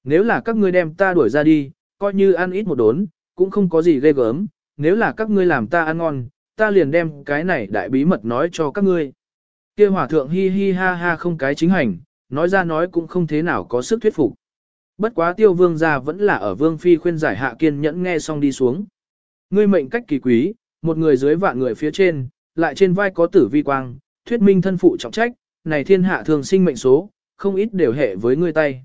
Nếu là các ngươi đem ta đuổi ra đi, coi như ăn ít một đốn, cũng không có gì ghê gớm, nếu là các ngươi làm ta ăn ngon, ta liền đem cái này đại bí mật nói cho các ngươi. Kia hòa thượng hi hi ha ha không cái chính hành, nói ra nói cũng không thế nào có sức thuyết phục. Bất quá tiêu vương gia vẫn là ở vương phi khuyên giải hạ kiên nhẫn nghe xong đi xuống. Ngươi mệnh cách kỳ quý, một người dưới vạn người phía trên, lại trên vai có tử vi quang, thuyết minh thân phụ trọng trách, này thiên hạ thường sinh mệnh số, không ít đều hệ với ngươi tay.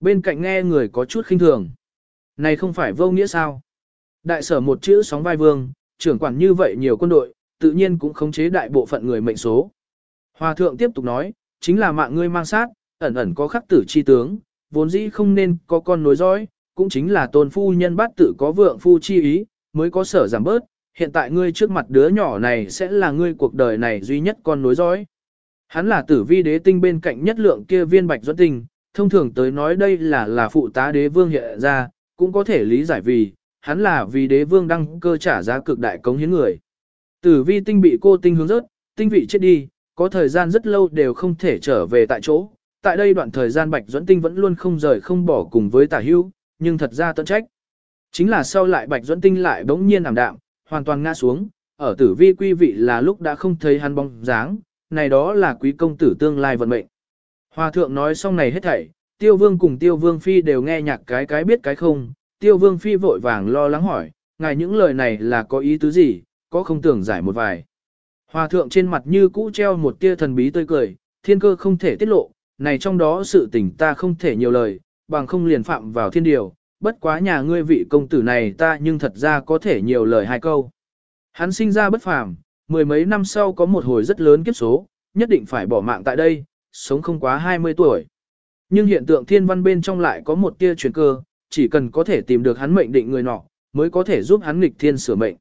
Bên cạnh nghe người có chút khinh thường. Này không phải vô nghĩa sao? Đại sở một chữ sóng vai vương, trưởng quản như vậy nhiều quân đội, tự nhiên cũng khống chế đại bộ phận người mệnh số. Hòa thượng tiếp tục nói, chính là mạng ngươi mang sát, ẩn ẩn có khắc tử chi tướng, vốn dĩ không nên có con nối dõi, cũng chính là tôn phu nhân bát tử có vượng phu chi ý, mới có sở giảm bớt, hiện tại ngươi trước mặt đứa nhỏ này sẽ là ngươi cuộc đời này duy nhất con nối dõi. Hắn là tử vi đế tinh bên cạnh nhất lượng kia viên bạch dẫn tinh, thông thường tới nói đây là là phụ tá đế vương hiện ra, cũng có thể lý giải vì, hắn là vì đế vương đăng cơ trả giá cực đại cống hiến người. Tử vi tinh bị cô tinh hướng rớt, tinh vị chết đi, có thời gian rất lâu đều không thể trở về tại chỗ. Tại đây đoạn thời gian Bạch Duẫn Tinh vẫn luôn không rời không bỏ cùng với tả hưu, nhưng thật ra tận trách. Chính là sau lại Bạch Duẫn Tinh lại bỗng nhiên ảm đạm, hoàn toàn ngã xuống, ở tử vi quy vị là lúc đã không thấy hắn bóng dáng, này đó là quý công tử tương lai vận mệnh. Hòa thượng nói xong này hết thảy, tiêu vương cùng tiêu vương phi đều nghe nhạc cái cái biết cái không, tiêu vương phi vội vàng lo lắng hỏi, ngài những lời này là có ý tứ gì, có không tưởng giải một vài. Hòa thượng trên mặt như cũ treo một tia thần bí tươi cười, thiên cơ không thể tiết lộ, này trong đó sự tình ta không thể nhiều lời, bằng không liền phạm vào thiên điều, bất quá nhà ngươi vị công tử này ta nhưng thật ra có thể nhiều lời hai câu. Hắn sinh ra bất phàm, mười mấy năm sau có một hồi rất lớn kiếp số, nhất định phải bỏ mạng tại đây, sống không quá 20 tuổi. Nhưng hiện tượng thiên văn bên trong lại có một tia chuyển cơ, chỉ cần có thể tìm được hắn mệnh định người nọ, mới có thể giúp hắn nghịch thiên sửa mệnh.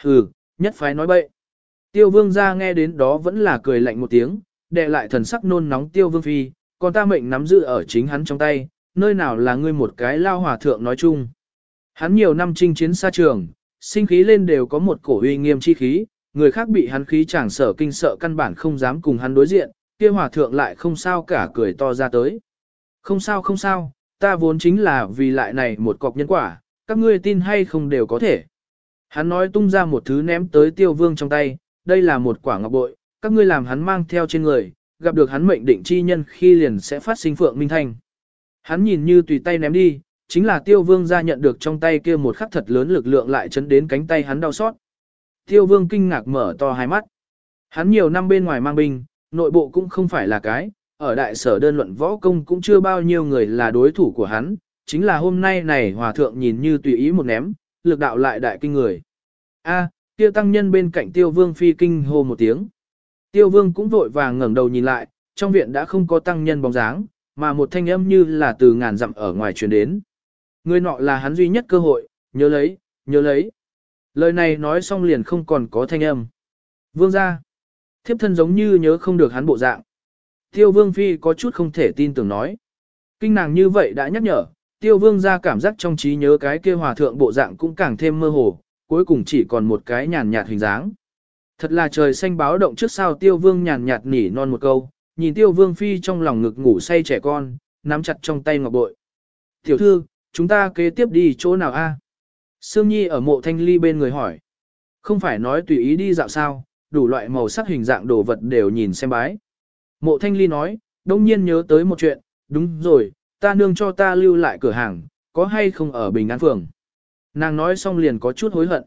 Hừ, nhất phái nói bậy. Tiêu vương ra nghe đến đó vẫn là cười lạnh một tiếng, đệ lại thần sắc nôn nóng tiêu vương phi, còn ta mệnh nắm giữ ở chính hắn trong tay, nơi nào là ngươi một cái lao hòa thượng nói chung. Hắn nhiều năm chinh chiến xa trường, sinh khí lên đều có một cổ uy nghiêm chi khí, người khác bị hắn khí chẳng sở kinh sợ căn bản không dám cùng hắn đối diện, kia hòa thượng lại không sao cả cười to ra tới. Không sao không sao, ta vốn chính là vì lại này một cọc nhân quả, các ngươi tin hay không đều có thể. Hắn nói tung ra một thứ ném tới tiêu vương trong tay, đây là một quả ngọc bội, các ngươi làm hắn mang theo trên người, gặp được hắn mệnh định chi nhân khi liền sẽ phát sinh phượng minh thanh. Hắn nhìn như tùy tay ném đi, chính là tiêu vương ra nhận được trong tay kia một khắc thật lớn lực lượng lại chấn đến cánh tay hắn đau xót. Tiêu vương kinh ngạc mở to hai mắt. Hắn nhiều năm bên ngoài mang binh, nội bộ cũng không phải là cái, ở đại sở đơn luận võ công cũng chưa bao nhiêu người là đối thủ của hắn, chính là hôm nay này hòa thượng nhìn như tùy ý một ném, lực đạo lại đại kinh người. A, tiêu tăng nhân bên cạnh tiêu vương phi kinh hô một tiếng. Tiêu vương cũng vội vàng ngẩng đầu nhìn lại, trong viện đã không có tăng nhân bóng dáng, mà một thanh âm như là từ ngàn dặm ở ngoài truyền đến. Người nọ là hắn duy nhất cơ hội, nhớ lấy, nhớ lấy. Lời này nói xong liền không còn có thanh âm. Vương ra. Thiếp thân giống như nhớ không được hắn bộ dạng. Tiêu vương phi có chút không thể tin tưởng nói. Kinh nàng như vậy đã nhắc nhở, tiêu vương ra cảm giác trong trí nhớ cái kia hòa thượng bộ dạng cũng càng thêm mơ hồ, cuối cùng chỉ còn một cái nhàn nhạt hình dáng. Thật là trời xanh báo động trước sao tiêu vương nhàn nhạt nỉ non một câu, nhìn tiêu vương phi trong lòng ngực ngủ say trẻ con, nắm chặt trong tay ngọc bội. Tiểu thư, chúng ta kế tiếp đi chỗ nào a? Sương Nhi ở mộ thanh ly bên người hỏi. Không phải nói tùy ý đi dạo sao, đủ loại màu sắc hình dạng đồ vật đều nhìn xem bái. Mộ thanh ly nói, đông nhiên nhớ tới một chuyện, đúng rồi, ta nương cho ta lưu lại cửa hàng, có hay không ở Bình An Phường. Nàng nói xong liền có chút hối hận.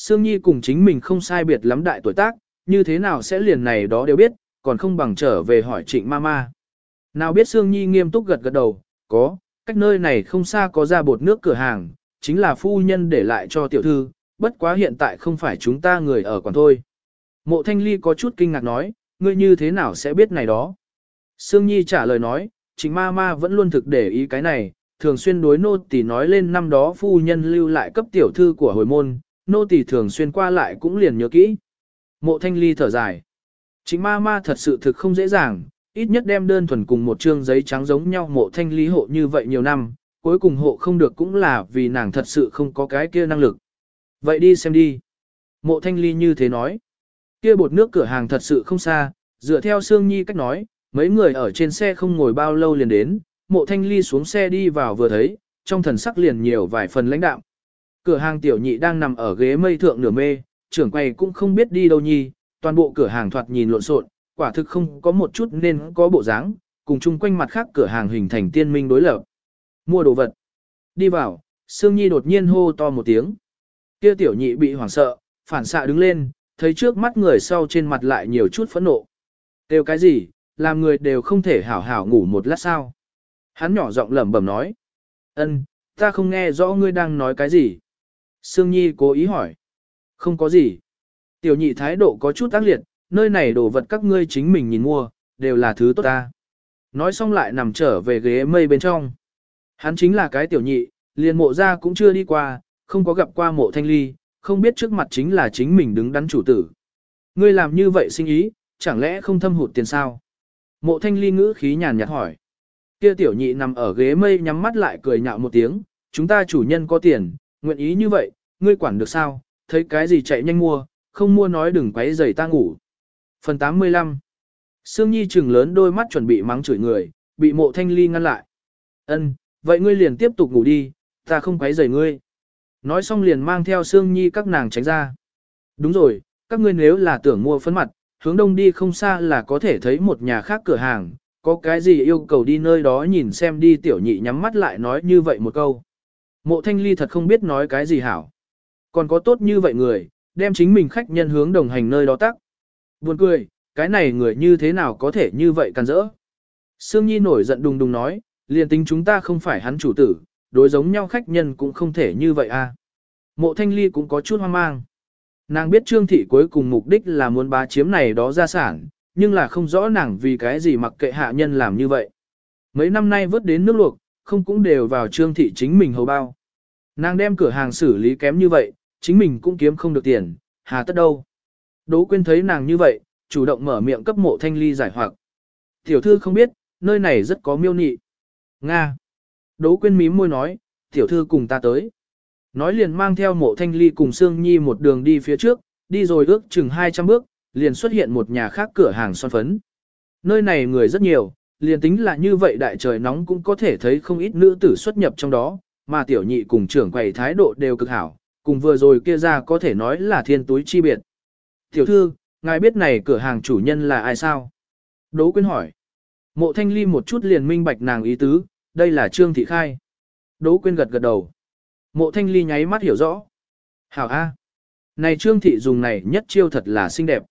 Sương Nhi cùng chính mình không sai biệt lắm đại tuổi tác, như thế nào sẽ liền này đó đều biết, còn không bằng trở về hỏi trịnh Mama. Nào biết Sương Nhi nghiêm túc gật gật đầu, có, cách nơi này không xa có ra bột nước cửa hàng, chính là phu nhân để lại cho tiểu thư, bất quá hiện tại không phải chúng ta người ở còn thôi. Mộ Thanh Ly có chút kinh ngạc nói, ngươi như thế nào sẽ biết này đó? Sương Nhi trả lời nói, chính ma ma vẫn luôn thực để ý cái này, thường xuyên đối nô tỳ nói lên năm đó phu nhân lưu lại cấp tiểu thư của hồi môn, nô tỳ thường xuyên qua lại cũng liền nhớ kỹ. Mộ Thanh Ly thở dài. Chính ma ma thật sự thực không dễ dàng, ít nhất đem đơn thuần cùng một trương giấy trắng giống nhau mộ thanh ly hộ như vậy nhiều năm, cuối cùng hộ không được cũng là vì nàng thật sự không có cái kia năng lực. Vậy đi xem đi. Mộ thanh ly như thế nói. Kia bột nước cửa hàng thật sự không xa, dựa theo Sương Nhi cách nói, mấy người ở trên xe không ngồi bao lâu liền đến, mộ thanh ly xuống xe đi vào vừa thấy, trong thần sắc liền nhiều vài phần lãnh đạo. Cửa hàng tiểu nhị đang nằm ở ghế mây thượng nửa mê, trưởng quầy cũng không biết đi đâu nhi, toàn bộ cửa hàng thoạt nhìn lộn xộn, quả thực không có một chút nên có bộ dáng, cùng chung quanh mặt khác cửa hàng hình thành tiên minh đối lập. Mua đồ vật. Đi vào, Sương Nhi đột nhiên hô to một tiếng. Kia tiểu nhị bị hoảng sợ, phản xạ đứng lên, thấy trước mắt người sau trên mặt lại nhiều chút phẫn nộ. Đều cái gì, làm người đều không thể hảo hảo ngủ một lát sao. Hắn nhỏ giọng lẩm bẩm nói. ân, ta không nghe rõ ngươi đang nói cái gì. Sương Nhi cố ý hỏi. Không có gì. Tiểu nhị thái độ có chút ác liệt, nơi này đồ vật các ngươi chính mình nhìn mua, đều là thứ tốt ta. Nói xong lại nằm trở về ghế mây bên trong. Hắn chính là cái tiểu nhị, liền mộ ra cũng chưa đi qua, không có gặp qua mộ thanh ly, không biết trước mặt chính là chính mình đứng đắn chủ tử. Ngươi làm như vậy sinh ý, chẳng lẽ không thâm hụt tiền sao? Mộ thanh ly ngữ khí nhàn nhạt hỏi. Kia tiểu nhị nằm ở ghế mây nhắm mắt lại cười nhạo một tiếng, chúng ta chủ nhân có tiền, nguyện ý như vậy, ngươi quản được sao, thấy cái gì chạy nhanh mua, không mua nói đừng quấy rầy ta ngủ. Phần 85 Sương Nhi trừng lớn đôi mắt chuẩn bị mắng chửi người, bị mộ thanh ly ngăn lại. Ân, vậy ngươi liền tiếp tục ngủ đi, ta không quấy rầy ngươi. Nói xong liền mang theo Sương Nhi các nàng tránh ra. Đúng rồi, các ngươi nếu là tưởng mua phấn mặt, hướng đông đi không xa là có thể thấy một nhà khác cửa hàng, có cái gì yêu cầu đi nơi đó nhìn xem đi tiểu nhị nhắm mắt lại nói như vậy một câu. Mộ thanh ly thật không biết nói cái gì hảo. Còn có tốt như vậy người, đem chính mình khách nhân hướng đồng hành nơi đó tắc. Buồn cười, cái này người như thế nào có thể như vậy càn rỡ. Sương Nhi nổi giận đùng đùng nói, liền tính chúng ta không phải hắn chủ tử, đối giống nhau khách nhân cũng không thể như vậy à. Mộ Thanh Ly cũng có chút hoang mang. Nàng biết Trương Thị cuối cùng mục đích là muốn bá chiếm này đó gia sản, nhưng là không rõ nàng vì cái gì mặc kệ hạ nhân làm như vậy. Mấy năm nay vớt đến nước luộc, không cũng đều vào Trương Thị chính mình hầu bao. Nàng đem cửa hàng xử lý kém như vậy, chính mình cũng kiếm không được tiền, hà tất đâu. Đỗ Quyên thấy nàng như vậy, chủ động mở miệng cấp mộ thanh ly giải hoặc. Tiểu thư không biết, nơi này rất có miêu nị. Nga. Đỗ Quyên mím môi nói, tiểu thư cùng ta tới. Nói liền mang theo mộ thanh ly cùng Sương Nhi một đường đi phía trước, đi rồi ước chừng 200 bước, liền xuất hiện một nhà khác cửa hàng son phấn. Nơi này người rất nhiều, liền tính là như vậy đại trời nóng cũng có thể thấy không ít nữ tử xuất nhập trong đó, mà tiểu nhị cùng trưởng quầy thái độ đều cực hảo, cùng vừa rồi kia ra có thể nói là thiên túi chi biệt. Tiểu thư, ngài biết này cửa hàng chủ nhân là ai sao? Đỗ Quyên hỏi. Mộ Thanh Ly một chút liền minh bạch nàng ý tứ, đây là Trương Thị Khai. Đỗ Quyên gật gật đầu. Mộ Thanh Ly nháy mắt hiểu rõ. Hảo A. Này Trương Thị dùng này nhất chiêu thật là xinh đẹp.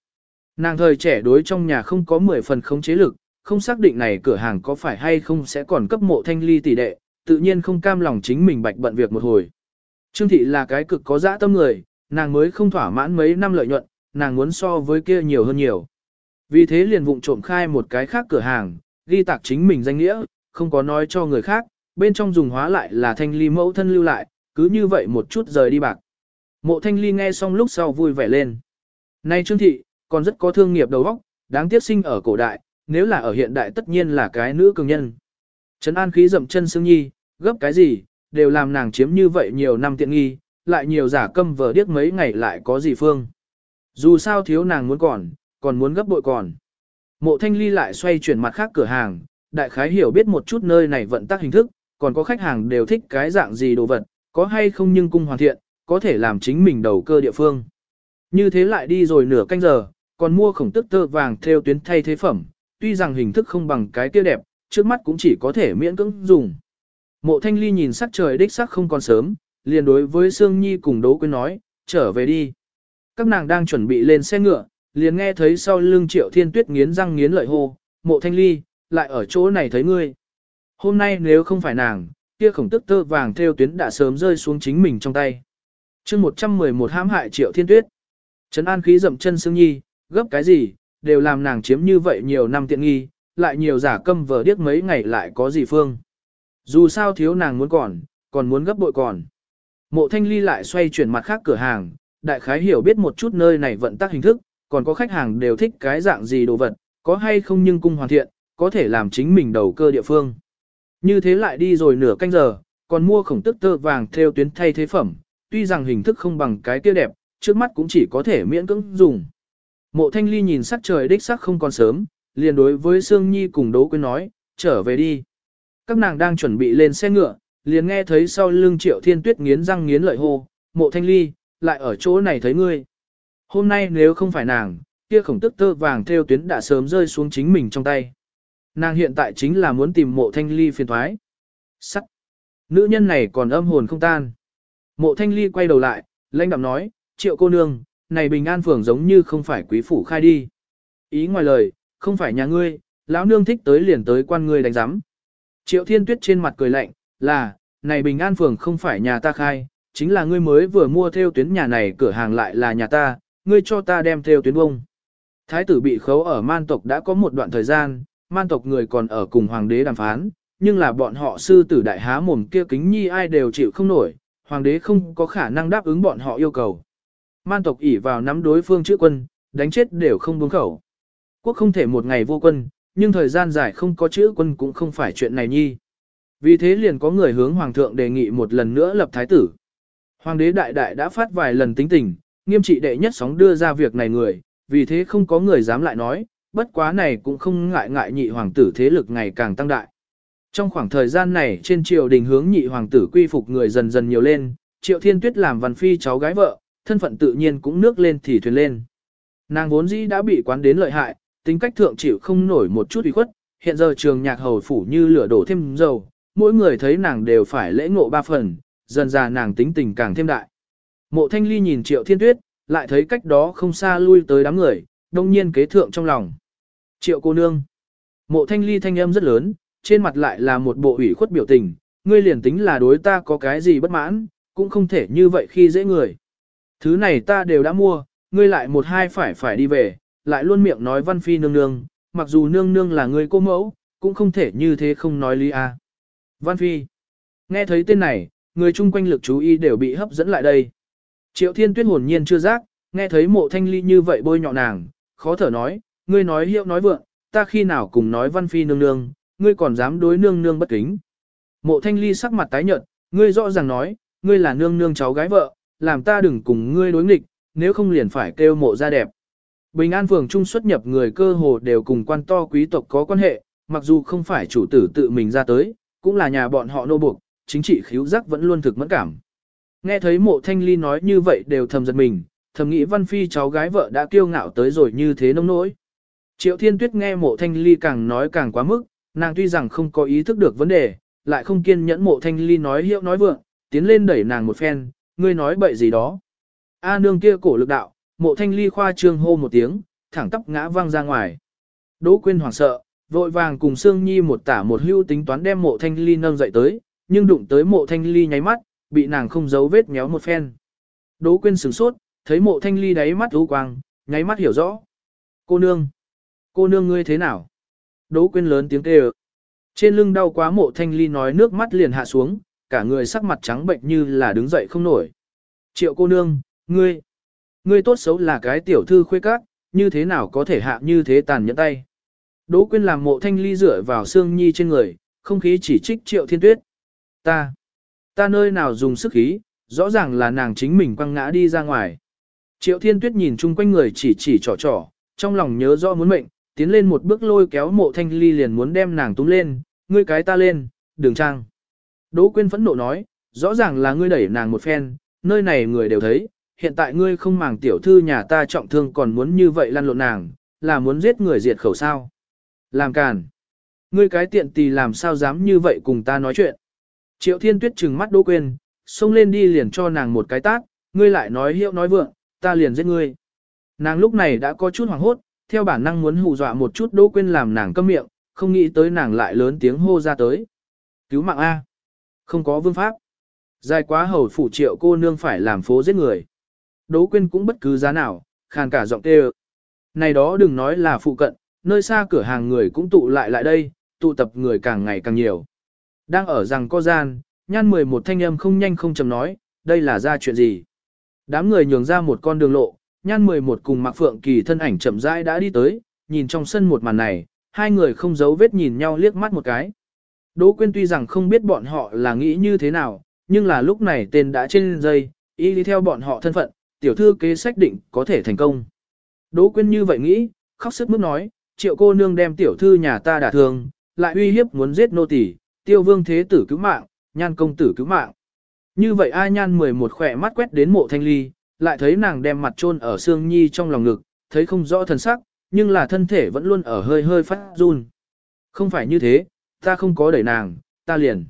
Nàng thời trẻ đối trong nhà không có 10 phần không chế lực, không xác định này cửa hàng có phải hay không sẽ còn cấp mộ Thanh Ly tỷ đệ, tự nhiên không cam lòng chính mình bạch bận việc một hồi. Trương Thị là cái cực có dã tâm người, nàng mới không thỏa mãn mấy năm lợi nhuận, nàng muốn so với kia nhiều hơn nhiều. Vì thế liền vụng trộm khai một cái khác cửa hàng, ghi tạc chính mình danh nghĩa, không có nói cho người khác, bên trong dùng hóa lại là thanh ly mẫu thân lưu lại, cứ như vậy một chút rời đi bạc. Mộ thanh ly nghe xong lúc sau vui vẻ lên. Này Trương Thị, còn rất có thương nghiệp đầu óc, đáng tiếc sinh ở cổ đại, nếu là ở hiện đại tất nhiên là cái nữ cường nhân. Trấn An khí dậm chân Sương Nhi, gấp cái gì, đều làm nàng chiếm như vậy nhiều năm tiện nghi, lại nhiều giả câm vờ điếc mấy ngày lại có gì phương. Dù sao thiếu nàng muốn còn, còn muốn gấp bội còn. Mộ thanh ly lại xoay chuyển mặt khác cửa hàng, đại khái hiểu biết một chút nơi này vận tác hình thức, còn có khách hàng đều thích cái dạng gì đồ vật, có hay không nhưng cung hoàn thiện, có thể làm chính mình đầu cơ địa phương. Như thế lại đi rồi nửa canh giờ, còn mua khổng tức tơ vàng theo tuyến thay thế phẩm, tuy rằng hình thức không bằng cái kia đẹp, trước mắt cũng chỉ có thể miễn cưỡng dùng. Mộ thanh ly nhìn sắc trời đích sắc không còn sớm, liền đối với Sương Nhi cùng Đỗ Quyên nói, trở về đi. Các nàng đang chuẩn bị lên xe ngựa, liền nghe thấy sau lưng triệu thiên tuyết nghiến răng nghiến lợi hô, mộ thanh ly, lại ở chỗ này thấy ngươi. Hôm nay nếu không phải nàng, kia khổng tức tơ vàng theo tuyến đã sớm rơi xuống chính mình trong tay. chương 111 hãm hại triệu thiên tuyết. Trấn an khí dậm chân Sương Nhi, gấp cái gì, đều làm nàng chiếm như vậy nhiều năm tiện nghi, lại nhiều giả câm vờ điếc mấy ngày lại có gì phương. Dù sao thiếu nàng muốn còn, còn muốn gấp bội còn. Mộ thanh ly lại xoay chuyển mặt khác cửa hàng, đại khái hiểu biết một chút nơi này vận tác hình thức, còn có khách hàng đều thích cái dạng gì đồ vật, có hay không nhưng cung hoàn thiện, có thể làm chính mình đầu cơ địa phương. Như thế lại đi rồi nửa canh giờ, còn mua khổng tức tơ vàng theo tuyến thay thế phẩm, tuy rằng hình thức không bằng cái kia đẹp, trước mắt cũng chỉ có thể miễn cưỡng dùng. Mộ thanh ly nhìn sắc trời đích sắc không còn sớm, liền đối với Sương Nhi cùng Đỗ Quyên nói, trở về đi. Các nàng đang chuẩn bị lên xe ngựa, liền nghe thấy sau lưng triệu thiên tuyết nghiến răng nghiến lợi hô, mộ thanh ly, lại ở chỗ này thấy ngươi. Hôm nay nếu không phải nàng, kia khổng tức tơ vàng theo tuyến đã sớm rơi xuống chính mình trong tay. Nàng hiện tại chính là muốn tìm mộ thanh ly phiền thoái. Sắc! Nữ nhân này còn âm hồn không tan. Mộ thanh ly quay đầu lại, lãnh đạm nói, triệu cô nương, này bình an phường giống như không phải quý phủ khai đi. Ý ngoài lời, không phải nhà ngươi, lão nương thích tới liền tới quan ngươi đánh giám. Triệu thiên tuyết trên mặt cười lạnh, là, này bình an phường không phải nhà ta khai, chính là ngươi mới vừa mua theo tuyến nhà này cửa hàng lại là nhà ta, ngươi cho ta đem theo tuyến bông. Thái tử bị khấu ở man tộc đã có một đoạn thời gian, man tộc người còn ở cùng hoàng đế đàm phán, nhưng là bọn họ sư tử đại há mồm kia kính nhi ai đều chịu không nổi, hoàng đế không có khả năng đáp ứng bọn họ yêu cầu. Man tộc ỉ vào nắm đối phương chữ quân, đánh chết đều không buông khẩu. Quốc không thể một ngày vô quân, nhưng thời gian dài không có chữ quân cũng không phải chuyện này nhi. Vì thế liền có người hướng hoàng thượng đề nghị một lần nữa lập thái tử. Hoàng đế đại đại đã phát vài lần tính tình, nghiêm trị đệ nhất sóng đưa ra việc này người, vì thế không có người dám lại nói, bất quá này cũng không ngại ngại nhị hoàng tử thế lực ngày càng tăng đại. Trong khoảng thời gian này trên triều đình hướng nhị hoàng tử quy phục người dần dần nhiều lên, triệu thiên tuyết làm văn phi cháu gái vợ, thân phận tự nhiên cũng nước lên thì thuyền lên. Nàng vốn dĩ đã bị quán đến lợi hại, tính cách thượng chịu không nổi một chút ủy khuất, hiện giờ trường nhạc hầu phủ như lửa đổ thêm dầu, mỗi người thấy nàng đều phải lễ ngộ ba phần, dần ra nàng tính tình càng thêm đại. Mộ thanh ly nhìn triệu thiên tuyết, lại thấy cách đó không xa lui tới đám người, đông nhiên kế thượng trong lòng. Triệu cô nương. Mộ thanh ly thanh âm rất lớn, trên mặt lại là một bộ ủy khuất biểu tình, ngươi liền tính là đối ta có cái gì bất mãn, cũng không thể như vậy khi dễ người. Thứ này ta đều đã mua, ngươi lại một hai phải phải đi về, lại luôn miệng nói văn phi nương nương, mặc dù nương nương là người cô mẫu, cũng không thể như thế không nói lý a. À. Văn phi. Nghe thấy tên này, người chung quanh lực chú ý đều bị hấp dẫn lại đây. Triệu thiên tuyết hồn nhiên chưa giác, nghe thấy mộ thanh ly như vậy bôi nhọ nàng, khó thở nói, ngươi nói hiệu nói vượng, ta khi nào cùng nói văn phi nương nương, ngươi còn dám đối nương nương bất kính. Mộ thanh ly sắc mặt tái nhợt, ngươi rõ ràng nói, ngươi là nương nương cháu gái vợ, làm ta đừng cùng ngươi đối nghịch, nếu không liền phải kêu mộ ra đẹp. Bình An phường trung xuất nhập người cơ hồ đều cùng quan to quý tộc có quan hệ, mặc dù không phải chủ tử tự mình ra tới, cũng là nhà bọn họ nô buộc, chính trị khíu giác vẫn luôn thực mẫn cảm. Nghe thấy mộ thanh ly nói như vậy đều thầm giật mình, thầm nghĩ văn phi cháu gái vợ đã kiêu ngạo tới rồi như thế nông nỗi. Triệu thiên tuyết nghe mộ thanh ly càng nói càng quá mức, nàng tuy rằng không có ý thức được vấn đề, lại không kiên nhẫn mộ thanh ly nói hiệu nói vượng, tiến lên đẩy nàng một phen, ngươi nói bậy gì đó. A nương kia cổ lực đạo, mộ thanh ly khoa trương hô một tiếng, thẳng tóc ngã văng ra ngoài. Đỗ quyên hoảng sợ, vội vàng cùng Sương Nhi một tả một hưu tính toán đem mộ thanh ly nâng dậy tới, nhưng đụng tới mộ thanh ly nháy mắt, bị nàng không giấu vết méo một phen. Đỗ quyên sửng sốt, thấy mộ thanh ly đáy mắt ú quang, nháy mắt hiểu rõ. Cô nương! Cô nương ngươi thế nào? Đỗ quyên lớn tiếng kêu. Trên lưng đau quá mộ thanh ly nói nước mắt liền hạ xuống, cả người sắc mặt trắng bệnh như là đứng dậy không nổi. Triệu cô nương, ngươi! Ngươi tốt xấu là cái tiểu thư khuê các, như thế nào có thể hạ như thế tàn nhẫn tay. Đỗ Quyên làm mộ thanh ly dựa vào xương nhi trên người, không khí chỉ trích triệu thiên tuyết. Ta, ta nơi nào dùng sức khí, rõ ràng là nàng chính mình quăng ngã đi ra ngoài. Triệu thiên tuyết nhìn chung quanh người chỉ chỉ trò trò, trong lòng nhớ rõ muốn mệnh, tiến lên một bước lôi kéo mộ thanh ly liền muốn đem nàng túm lên, ngươi cái ta lên, đường trang. Đỗ Quyên phẫn nộ nói, rõ ràng là ngươi đẩy nàng một phen, nơi này người đều thấy, hiện tại ngươi không màng tiểu thư nhà ta trọng thương còn muốn như vậy lăn lộn nàng, là muốn giết người diệt khẩu sao. Làm càn. Ngươi cái tiện tì làm sao dám như vậy cùng ta nói chuyện. Triệu Thiên Tuyết trừng mắt Đỗ Quyên, xông lên đi liền cho nàng một cái tát, ngươi lại nói hiệu nói vượng, ta liền giết ngươi. Nàng lúc này đã có chút hoảng hốt, theo bản năng muốn hù dọa một chút Đỗ Quyên làm nàng câm miệng, không nghĩ tới nàng lại lớn tiếng hô ra tới. Cứu mạng A. Không có vương pháp. Dài quá hầu phủ triệu cô nương phải làm phố giết người. Đố quên cũng bất cứ giá nào, khàn cả giọng tê Này đó đừng nói là phụ cận, nơi xa cửa hàng người cũng tụ lại lại đây, tụ tập người càng ngày càng nhiều. Đang ở rằng có gian, nhan 11 thanh âm không nhanh không chậm nói, đây là ra chuyện gì. Đám người nhường ra một con đường lộ, nhan 11 cùng Mạc Phượng Kỳ thân ảnh chậm rãi đã đi tới, nhìn trong sân một màn này, hai người không giấu vết nhìn nhau liếc mắt một cái. Đỗ Quyên tuy rằng không biết bọn họ là nghĩ như thế nào, nhưng là lúc này tên đã trên dây, y đi theo bọn họ thân phận, tiểu thư kế sách định có thể thành công. Đỗ Quyên như vậy nghĩ, khóc sức mướt nói, triệu cô nương đem tiểu thư nhà ta đả thương, lại uy hiếp muốn giết nô tỳ, tiêu vương thế tử cứu mạng, nhan công tử cứu mạng. Như vậy ai nhan 11 khỏe mắt quét đến mộ thanh ly, lại thấy nàng đem mặt chôn ở xương nhi trong lòng ngực, thấy không rõ thần sắc, nhưng là thân thể vẫn luôn ở hơi hơi phát run. Không phải như thế, ta không có đẩy nàng, ta liền.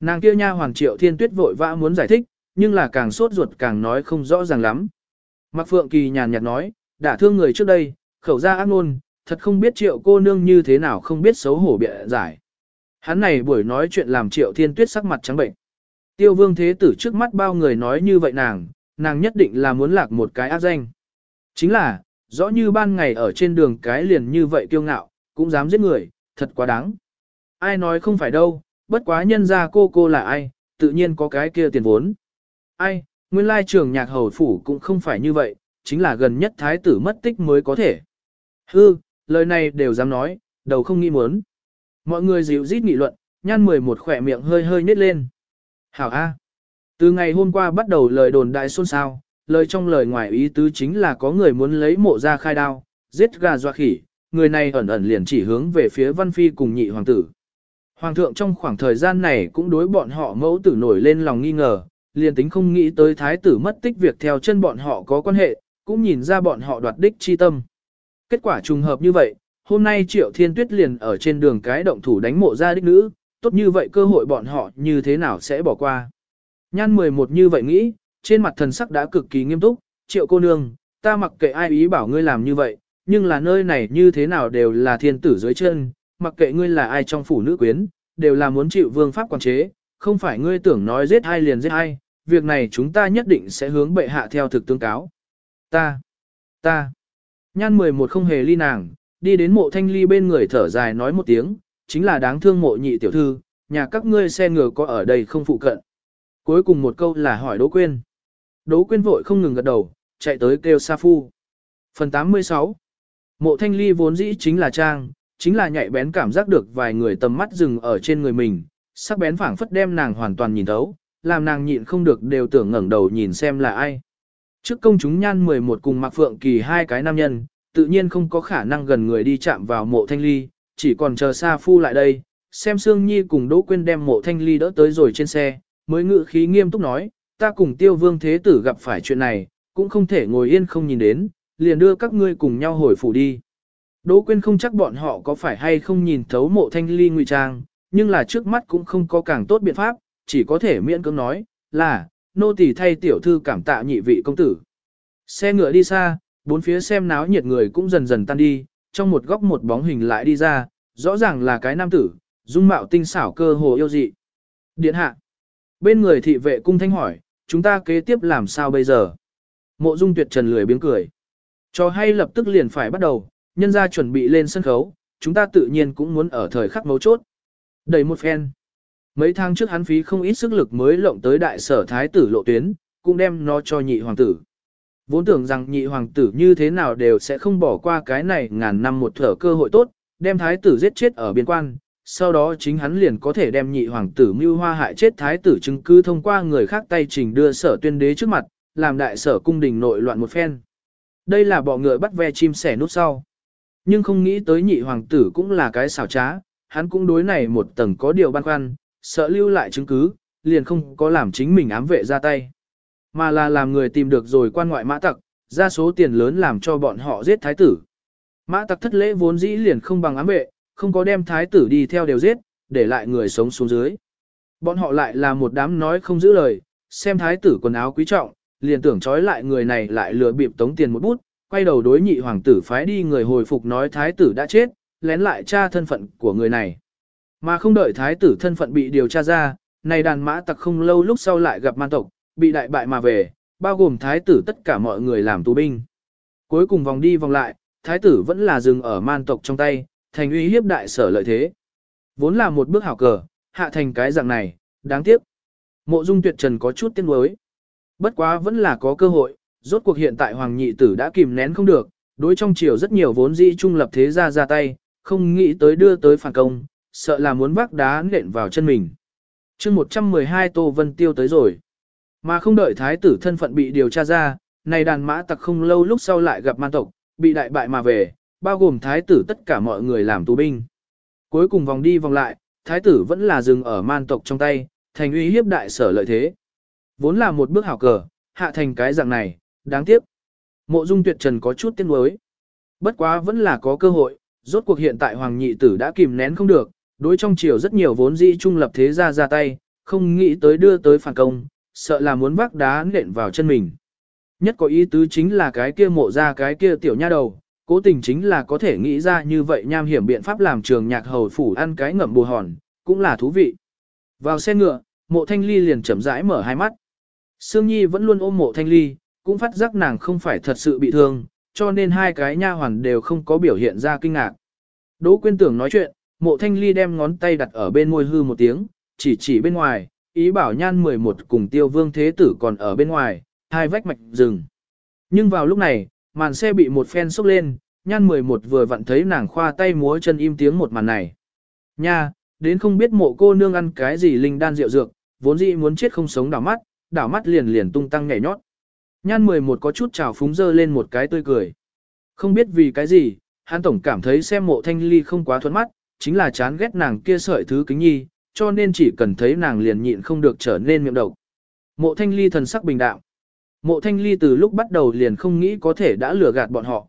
Nàng kia nha hoàng triệu thiên tuyết vội vã muốn giải thích, nhưng là càng sốt ruột càng nói không rõ ràng lắm. Mạc Phượng Kỳ nhàn nhạt nói, đã thương người trước đây, khẩu ra ác ngôn, thật không biết triệu cô nương như thế nào không biết xấu hổ bịa giải. Hắn này buổi nói chuyện làm triệu thiên tuyết sắc mặt trắng bệnh. Tiêu vương thế tử trước mắt bao người nói như vậy nàng, nàng nhất định là muốn lạc một cái ác danh. Chính là, rõ như ban ngày ở trên đường cái liền như vậy kiêu ngạo, cũng dám giết người, thật quá đáng. Ai nói không phải đâu, bất quá nhân ra cô cô là ai, tự nhiên có cái kia tiền vốn. Ai, nguyên lai trường nhạc hầu phủ cũng không phải như vậy, chính là gần nhất thái tử mất tích mới có thể. Hư, lời này đều dám nói, đầu không nghĩ muốn. Mọi người dịu rít nghị luận, nhan 11 khỏe miệng hơi hơi nhếch lên. Hảo A. Từ ngày hôm qua bắt đầu lời đồn đại xôn xao, lời trong lời ngoài ý tứ chính là có người muốn lấy mộ ra khai đao, giết gà doa khỉ, người này ẩn ẩn liền chỉ hướng về phía văn phi cùng nhị hoàng tử. Hoàng thượng trong khoảng thời gian này cũng đối bọn họ mẫu tử nổi lên lòng nghi ngờ, liền tính không nghĩ tới thái tử mất tích việc theo chân bọn họ có quan hệ, cũng nhìn ra bọn họ đoạt đích chi tâm. Kết quả trùng hợp như vậy, hôm nay Triệu Thiên Tuyết liền ở trên đường cái động thủ đánh mộ ra đích nữ, tốt như vậy cơ hội bọn họ như thế nào sẽ bỏ qua. Nhan 11 như vậy nghĩ, trên mặt thần sắc đã cực kỳ nghiêm túc, Triệu cô nương, ta mặc kệ ai ý bảo ngươi làm như vậy, nhưng là nơi này như thế nào đều là thiên tử dưới chân, mặc kệ ngươi là ai trong phủ nữ quyến, đều là muốn chịu vương pháp quản chế, không phải ngươi tưởng nói giết ai liền giết ai, việc này chúng ta nhất định sẽ hướng bệ hạ theo thực tương cáo. Ta, ta, nhan 11 không hề ly nàng, đi đến mộ thanh ly bên người thở dài nói một tiếng, chính là đáng thương mộ nhị tiểu thư, nhà các ngươi xe ngựa có ở đây không phụ cận. Cuối cùng một câu là hỏi Đỗ Quyên. Đỗ Quyên vội không ngừng gật đầu, chạy tới kêu Sa Phu. Phần 86 Mộ thanh ly vốn dĩ chính là trang, chính là nhạy bén cảm giác được vài người tầm mắt dừng ở trên người mình, sắc bén phảng phất đem nàng hoàn toàn nhìn thấu, làm nàng nhịn không được đều tưởng ngẩng đầu nhìn xem là ai. Trước công chúng nhan 11 cùng Mạc Phượng Kỳ hai cái nam nhân, tự nhiên không có khả năng gần người đi chạm vào mộ thanh ly, chỉ còn chờ xa Phu lại đây, xem Sương Nhi cùng Đỗ Quyên đem mộ thanh ly đỡ tới rồi trên xe, mới ngự khí nghiêm túc nói, ta cùng tiêu vương thế tử gặp phải chuyện này, cũng không thể ngồi yên không nhìn đến, liền đưa các ngươi cùng nhau hồi phủ đi. Đỗ Quyên không chắc bọn họ có phải hay không nhìn thấu mộ thanh ly ngụy trang, nhưng là trước mắt cũng không có càng tốt biện pháp, chỉ có thể miễn cưỡng nói, là, nô tỳ thay tiểu thư cảm tạ nhị vị công tử. Xe ngựa đi xa, bốn phía xem náo nhiệt người cũng dần dần tan đi, trong một góc một bóng hình lại đi ra, rõ ràng là cái nam tử, dung mạo tinh xảo cơ hồ yêu dị. Điện hạ. Bên người thị vệ cung thanh hỏi, chúng ta kế tiếp làm sao bây giờ? Mộ dung tuyệt trần lười biếng cười. Cho hay lập tức liền phải bắt đầu, nhân ra chuẩn bị lên sân khấu, chúng ta tự nhiên cũng muốn ở thời khắc mấu chốt. Đầy một phen. Mấy tháng trước hắn phí không ít sức lực mới lộng tới đại sở thái tử lộ tuyến, cũng đem nó cho nhị hoàng tử. Vốn tưởng rằng nhị hoàng tử như thế nào đều sẽ không bỏ qua cái này ngàn năm một thở cơ hội tốt, đem thái tử giết chết ở biên quan, sau đó chính hắn liền có thể đem nhị hoàng tử mưu hoa hại chết thái tử chứng cứ thông qua người khác tay trình đưa sở tuyên đế trước mặt, làm đại sở cung đình nội loạn một phen. Đây là bọ ngựa bắt ve chim sẻ nút sau. Nhưng không nghĩ tới nhị hoàng tử cũng là cái xảo trá, hắn cũng đối này một tầng có điều băn khoăn, sợ lưu lại chứng cứ, liền không có làm chính mình ám vệ ra tay. Mà là làm người tìm được rồi quan ngoại mã tặc, ra số tiền lớn làm cho bọn họ giết thái tử. Mã tặc thất lễ vốn dĩ liền không bằng ám vệ, không có đem thái tử đi theo đều giết, để lại người sống xuống dưới. Bọn họ lại là một đám nói không giữ lời, xem thái tử quần áo quý trọng, liền tưởng trói lại người này lại lừa bịp tống tiền một bút, quay đầu đối nhị hoàng tử phái đi người hồi phục nói thái tử đã chết, lén lại tra thân phận của người này. Mà không đợi thái tử thân phận bị điều tra ra, này đàn mã tặc không lâu lúc sau lại gặp man tộc, bị đại bại mà về, bao gồm thái tử tất cả mọi người làm tù binh. Cuối cùng vòng đi vòng lại, thái tử vẫn là dừng ở man tộc trong tay, thành uy hiếp đại sở lợi thế. Vốn là một bước hảo cờ, hạ thành cái dạng này, đáng tiếc. Mộ dung tuyệt trần có chút tiếc nuối. Bất quá vẫn là có cơ hội, rốt cuộc hiện tại hoàng nhị tử đã kìm nén không được, đối trong triều rất nhiều vốn dĩ trung lập thế gia ra tay, không nghĩ tới đưa tới phản công, sợ là muốn vác đá nện vào chân mình. chương 112 Tô Vân Tiêu tới rồi. Mà không đợi thái tử thân phận bị điều tra ra, này đàn mã tặc không lâu lúc sau lại gặp man tộc, bị đại bại mà về, bao gồm thái tử tất cả mọi người làm tù binh. Cuối cùng vòng đi vòng lại, thái tử vẫn là dừng ở man tộc trong tay, thành uy hiếp đại sở lợi thế. Vốn là một bước hảo cờ, hạ thành cái dạng này, đáng tiếc. Mộ dung tuyệt trần có chút tiếc nuối. Bất quá vẫn là có cơ hội, rốt cuộc hiện tại hoàng nhị tử đã kìm nén không được, đối trong triều rất nhiều vốn dĩ trung lập thế gia ra tay, không nghĩ tới đưa tới phản công, sợ là muốn vác đá nện vào chân mình. Nhất có ý tứ chính là cái kia mộ ra cái kia tiểu nha đầu, cố tình chính là có thể nghĩ ra như vậy nham hiểm biện pháp làm trường nhạc hầu phủ ăn cái ngậm bù hòn, cũng là thú vị. Vào xe ngựa, mộ thanh ly liền chậm rãi mở hai mắt. Sương Nhi vẫn luôn ôm mộ thanh ly, cũng phát giác nàng không phải thật sự bị thương, cho nên hai cái nha hoàn đều không có biểu hiện ra kinh ngạc. Đỗ quyên tưởng nói chuyện, mộ thanh ly đem ngón tay đặt ở bên môi hư một tiếng, chỉ chỉ bên ngoài, ý bảo nhan 11 cùng tiêu vương thế tử còn ở bên ngoài, hai vách mạch rừng. Nhưng vào lúc này, màn xe bị một phen sốc lên, nhan 11 vừa vặn thấy nàng khoa tay múa chân im tiếng một màn này. Nha, đến không biết mộ cô nương ăn cái gì linh đan rượu dược, vốn dĩ muốn chết không sống đảo mắt, đảo mắt liền liền tung tăng nhảy nhót. Nhan 11 có chút trào phúng dơ lên một cái tươi cười. Không biết vì cái gì, hắn tổng cảm thấy xem mộ thanh ly không quá thuẫn mắt, chính là chán ghét nàng kia sợi thứ kính nhi, cho nên chỉ cần thấy nàng liền nhịn không được trở nên miệng độc. Mộ thanh ly thần sắc bình đạo. Mộ thanh ly từ lúc bắt đầu liền không nghĩ có thể đã lừa gạt bọn họ.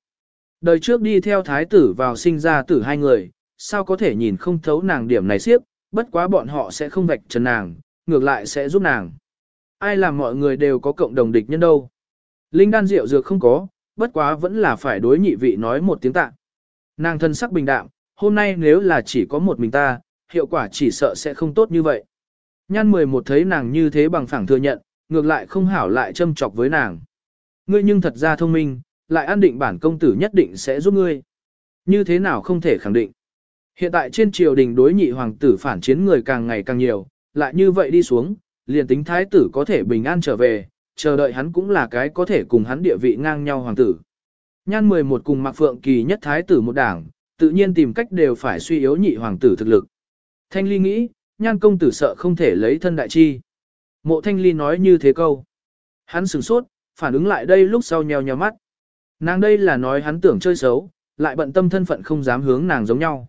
Đời trước đi theo thái tử vào sinh ra tử hai người, sao có thể nhìn không thấu nàng điểm này siếp, bất quá bọn họ sẽ không vạch trần nàng, ngược lại sẽ giúp nàng. Ai làm mọi người đều có cộng đồng địch nhân đâu. Linh đan rượu dược không có, bất quá vẫn là phải đối nhị vị nói một tiếng tạ. Nàng thân sắc bình đạm, hôm nay nếu là chỉ có một mình ta, hiệu quả chỉ sợ sẽ không tốt như vậy. Nhan 11 thấy nàng như thế bằng phẳng thừa nhận, ngược lại không hảo lại châm chọc với nàng. Ngươi nhưng thật ra thông minh, lại an định bản công tử nhất định sẽ giúp ngươi. Như thế nào không thể khẳng định. Hiện tại trên triều đình đối nhị hoàng tử phản chiến người càng ngày càng nhiều, lại như vậy đi xuống, liền tính thái tử có thể bình an trở về, chờ đợi hắn cũng là cái có thể cùng hắn địa vị ngang nhau hoàng tử. Nhan 11 cùng Mạc Phượng Kỳ nhất thái tử một đảng, tự nhiên tìm cách đều phải suy yếu nhị hoàng tử thực lực. Thanh Ly nghĩ, Nhan công tử sợ không thể lấy thân đại chi. Mộ Thanh Ly nói như thế câu. Hắn sửng sốt, phản ứng lại đây lúc sau nheo nheo mắt. Nàng đây là nói hắn tưởng chơi xấu, lại bận tâm thân phận không dám hướng nàng giống nhau.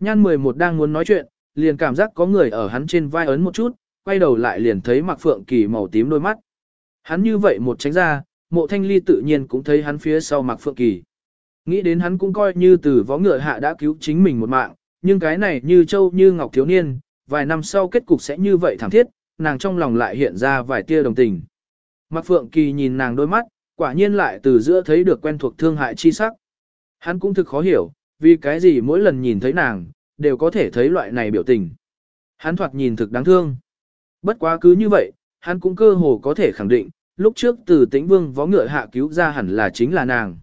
Nhan 11 đang muốn nói chuyện, liền cảm giác có người ở hắn trên vai ấn một chút, quay đầu lại liền thấy Mạc Phượng Kỳ màu tím đôi mắt. Hắn như vậy một tránh ra, mộ thanh ly tự nhiên cũng thấy hắn phía sau mặc Phượng Kỳ. Nghĩ đến hắn cũng coi như từ võ ngựa hạ đã cứu chính mình một mạng, nhưng cái này như châu như ngọc thiếu niên, vài năm sau kết cục sẽ như vậy thảm thiết, nàng trong lòng lại hiện ra vài tia đồng tình. Mạc Phượng Kỳ nhìn nàng đôi mắt, quả nhiên lại từ giữa thấy được quen thuộc thương hại chi sắc. Hắn cũng thực khó hiểu, vì cái gì mỗi lần nhìn thấy nàng, đều có thể thấy loại này biểu tình. Hắn thoạt nhìn thực đáng thương. Bất quá cứ như vậy, hắn cũng cơ hồ có thể khẳng định, lúc trước từ tĩnh vương võ ngựa hạ cứu ra hẳn là chính là nàng.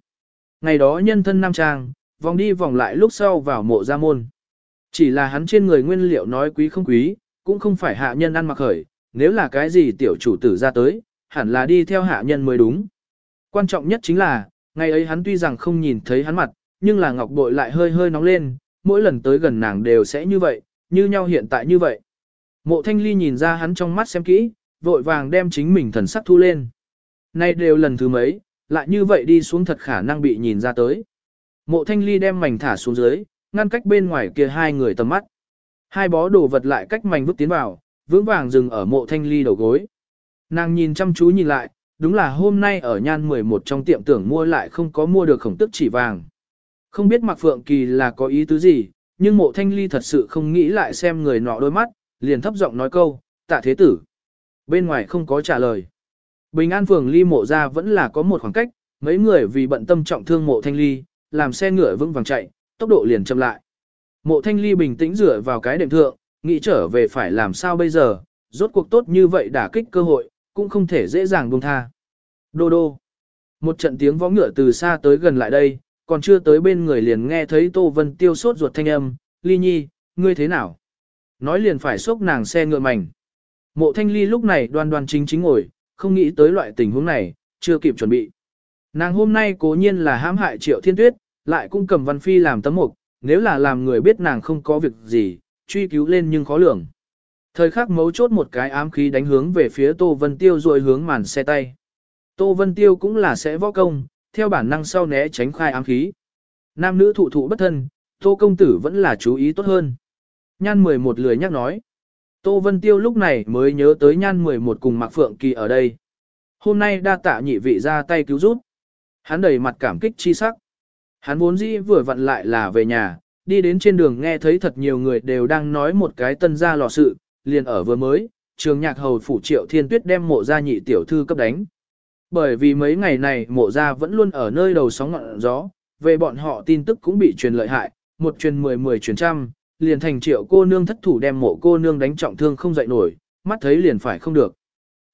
Ngày đó nhân thân nam trang, vòng đi vòng lại lúc sau vào mộ gia môn. Chỉ là hắn trên người nguyên liệu nói quý không quý, cũng không phải hạ nhân ăn mặc khởi, nếu là cái gì tiểu chủ tử ra tới, hẳn là đi theo hạ nhân mới đúng. Quan trọng nhất chính là, ngày ấy hắn tuy rằng không nhìn thấy hắn mặt, nhưng là ngọc bội lại hơi hơi nóng lên, mỗi lần tới gần nàng đều sẽ như vậy, như nhau hiện tại như vậy. Mộ thanh ly nhìn ra hắn trong mắt xem kỹ, vội vàng đem chính mình thần sắc thu lên. Nay đều lần thứ mấy, lại như vậy đi xuống thật khả năng bị nhìn ra tới. Mộ thanh ly đem mảnh thả xuống dưới, ngăn cách bên ngoài kia hai người tầm mắt. Hai bó đồ vật lại cách mảnh vứt tiến vào, vững vàng dừng ở mộ thanh ly đầu gối. Nàng nhìn chăm chú nhìn lại, đúng là hôm nay ở nhan 11 trong tiệm tưởng mua lại không có mua được khổng tức chỉ vàng. Không biết Mạc Phượng Kỳ là có ý tứ gì, nhưng mộ thanh ly thật sự không nghĩ lại xem người nọ đôi mắt, liền thấp giọng nói câu, tạ thế tử. Bên ngoài không có trả lời. Bình an phường ly mộ ra vẫn là có một khoảng cách, mấy người vì bận tâm trọng thương mộ thanh ly, làm xe ngựa vững vàng chạy, tốc độ liền chậm lại. Mộ thanh ly bình tĩnh dựa vào cái đệm thượng, nghĩ trở về phải làm sao bây giờ, rốt cuộc tốt như vậy đả kích cơ hội, cũng không thể dễ dàng buông tha. Đô đô. Một trận tiếng võ ngựa từ xa tới gần lại đây, còn chưa tới bên người liền nghe thấy Tô Vân Tiêu sốt ruột thanh âm, Ly Nhi, ngươi thế nào? Nói liền phải xúc nàng xe ngựa mảnh. Mộ thanh ly lúc này đoan đoan chính chính ngồi, không nghĩ tới loại tình huống này, chưa kịp chuẩn bị. Nàng hôm nay cố nhiên là hãm hại triệu thiên tuyết, lại cũng cầm văn phi làm tấm mục, nếu là làm người biết nàng không có việc gì, truy cứu lên nhưng khó lường. Thời khắc mấu chốt một cái ám khí đánh hướng về phía Tô Vân Tiêu rồi hướng màn xe tay. Tô Vân Tiêu cũng là sẽ võ công, theo bản năng sau né tránh khai ám khí. Nam nữ thụ thụ bất thân, Tô Công Tử vẫn là chú ý tốt hơn. Nhan 11 lười nhắc nói. Tô Vân Tiêu lúc này mới nhớ tới Nhan 11 cùng Mạc Phượng Kỳ ở đây. Hôm nay đa tạ nhị vị ra tay cứu giúp. Hắn đầy mặt cảm kích chi sắc. Hắn vốn dĩ vừa vặn lại là về nhà, đi đến trên đường nghe thấy thật nhiều người đều đang nói một cái tân gia lò sự, liền ở vừa mới, trường nhạc hầu phủ triệu thiên tuyết đem mộ gia nhị tiểu thư cấp đánh. Bởi vì mấy ngày này mộ gia vẫn luôn ở nơi đầu sóng ngọn gió, về bọn họ tin tức cũng bị truyền lợi hại, một truyền mười mười truyền trăm, liền thành triệu cô nương thất thủ đem mộ cô nương đánh trọng thương không dậy nổi, mắt thấy liền phải không được.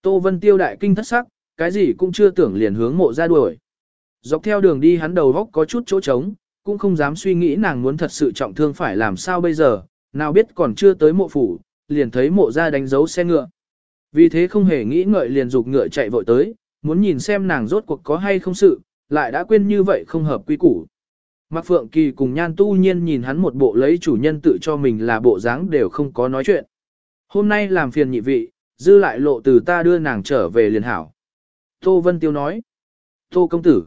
Tô Vân Tiêu đại kinh thất sắc, cái gì cũng chưa tưởng liền hướng mộ ra đuổi. Dọc theo đường đi hắn đầu góc có chút chỗ trống, cũng không dám suy nghĩ nàng muốn thật sự trọng thương phải làm sao bây giờ, nào biết còn chưa tới mộ phủ, liền thấy mộ ra đánh dấu xe ngựa. Vì thế không hề nghĩ ngợi liền dục ngựa chạy vội tới, muốn nhìn xem nàng rốt cuộc có hay không sự, lại đã quên như vậy không hợp quy củ. Mạc Phượng Kỳ cùng Nhan Tu Nhiên nhìn hắn một bộ lấy chủ nhân tự cho mình là bộ dáng đều không có nói chuyện. Hôm nay làm phiền nhị vị, dư lại lộ từ ta đưa nàng trở về liền hảo. Tô Vân Tiêu nói. Tô công tử.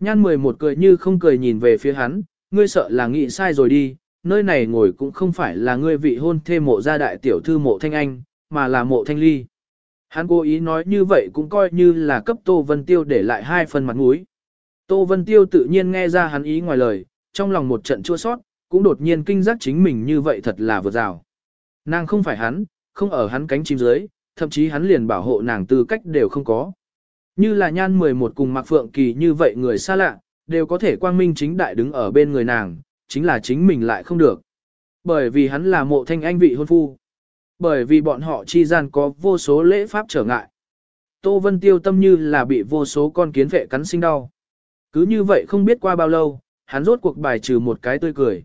Nhan 11 cười như không cười nhìn về phía hắn, ngươi sợ là nghĩ sai rồi đi, nơi này ngồi cũng không phải là ngươi vị hôn thê mộ gia đại tiểu thư mộ thanh anh, mà là mộ thanh ly. Hắn cố ý nói như vậy cũng coi như là cấp Tô Vân Tiêu để lại hai phần mặt mũi. Tô Vân Tiêu tự nhiên nghe ra hắn ý ngoài lời, trong lòng một trận chua sót, cũng đột nhiên kinh giác chính mình như vậy thật là vượt rào. Nàng không phải hắn, không ở hắn cánh chim dưới, thậm chí hắn liền bảo hộ nàng tư cách đều không có. Như là nhan 11 cùng Mạc Phượng Kỳ như vậy người xa lạ, đều có thể quang minh chính đại đứng ở bên người nàng, chính là chính mình lại không được. Bởi vì hắn là mộ thanh anh vị hôn phu. Bởi vì bọn họ chi gian có vô số lễ pháp trở ngại. Tô Vân Tiêu tâm như là bị vô số con kiến vệ cắn sinh đau. Cứ như vậy không biết qua bao lâu, hắn rốt cuộc bài trừ một cái tươi cười.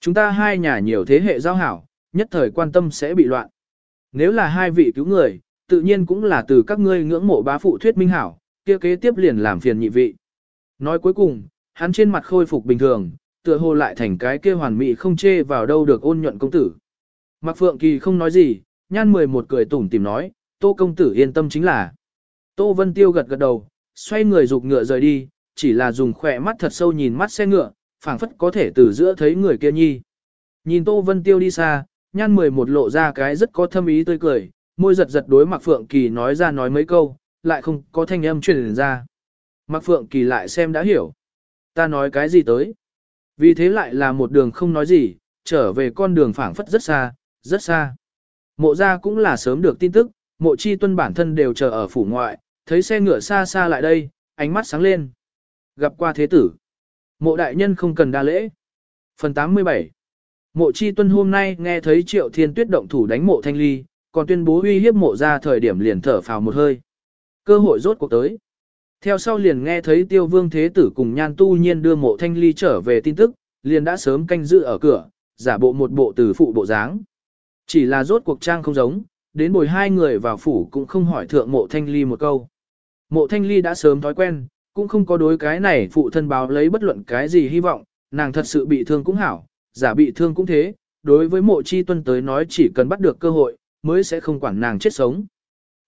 Chúng ta hai nhà nhiều thế hệ giao hảo, nhất thời quan tâm sẽ bị loạn. Nếu là hai vị cứu người, tự nhiên cũng là từ các ngươi ngưỡng mộ bá phụ thuyết minh hảo, kia kế tiếp liền làm phiền nhị vị. Nói cuối cùng, hắn trên mặt khôi phục bình thường, tựa hồ lại thành cái kia hoàn mỹ không chê vào đâu được ôn nhuận công tử. Mạc Phượng Kỳ không nói gì, nhan 11 cười tủm tìm nói, Tô công tử yên tâm chính là. Tô Vân Tiêu gật gật đầu, xoay người rụt ngựa rời đi, chỉ là dùng khỏe mắt thật sâu nhìn mắt xe ngựa, phảng phất có thể từ giữa thấy người kia nhi. Nhìn Tô Vân Tiêu đi xa, nhan 11 lộ ra cái rất có thâm ý tươi cười, môi giật giật đối Mạc Phượng Kỳ nói ra nói mấy câu, lại không có thanh âm truyền ra. Mạc Phượng Kỳ lại xem đã hiểu. Ta nói cái gì tới? Vì thế lại là một đường không nói gì, trở về con đường phảng phất rất xa, rất xa. Mộ ra cũng là sớm được tin tức, mộ chi tuân bản thân đều chờ ở phủ ngoại, thấy xe ngựa xa xa lại đây, ánh mắt sáng lên. Gặp qua thế tử. Mộ đại nhân không cần đa lễ. Phần 87 Mộ chi tuân hôm nay nghe thấy triệu thiên tuyết động thủ đánh mộ thanh ly, còn tuyên bố uy hiếp mộ ra thời điểm liền thở phào một hơi. Cơ hội rốt cuộc tới. Theo sau liền nghe thấy tiêu vương thế tử cùng nhan tu nhiên đưa mộ thanh ly trở về tin tức, liền đã sớm canh giữ ở cửa, giả bộ một bộ từ phụ bộ dáng. Chỉ là rốt cuộc trang không giống, đến bồi hai người vào phủ cũng không hỏi thượng mộ thanh ly một câu. Mộ thanh ly đã sớm thói quen, cũng không có đối cái này phụ thân báo lấy bất luận cái gì hy vọng, nàng thật sự bị thương cũng hảo, giả bị thương cũng thế, đối với mộ chi tuân tới nói chỉ cần bắt được cơ hội, mới sẽ không quản nàng chết sống.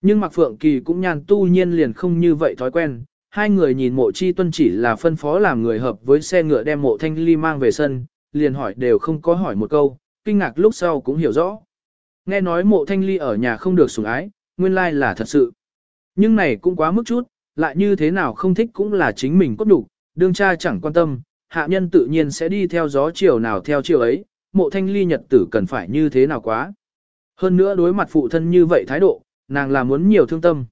Nhưng Mạc Phượng Kỳ cũng nhàn tu nhiên liền không như vậy thói quen, hai người nhìn mộ chi tuân chỉ là phân phó làm người hợp với xe ngựa đem mộ thanh ly mang về sân, liền hỏi đều không có hỏi một câu, kinh ngạc lúc sau cũng hiểu rõ. Nghe nói mộ thanh ly ở nhà không được sủng ái, nguyên lai là thật sự. Nhưng này cũng quá mức chút, lại như thế nào không thích cũng là chính mình cốt đủ, đương cha chẳng quan tâm, hạ nhân tự nhiên sẽ đi theo gió chiều nào theo chiều ấy, mộ thanh ly nhật tử cần phải như thế nào quá. Hơn nữa đối mặt phụ thân như vậy thái độ, nàng là muốn nhiều thương tâm.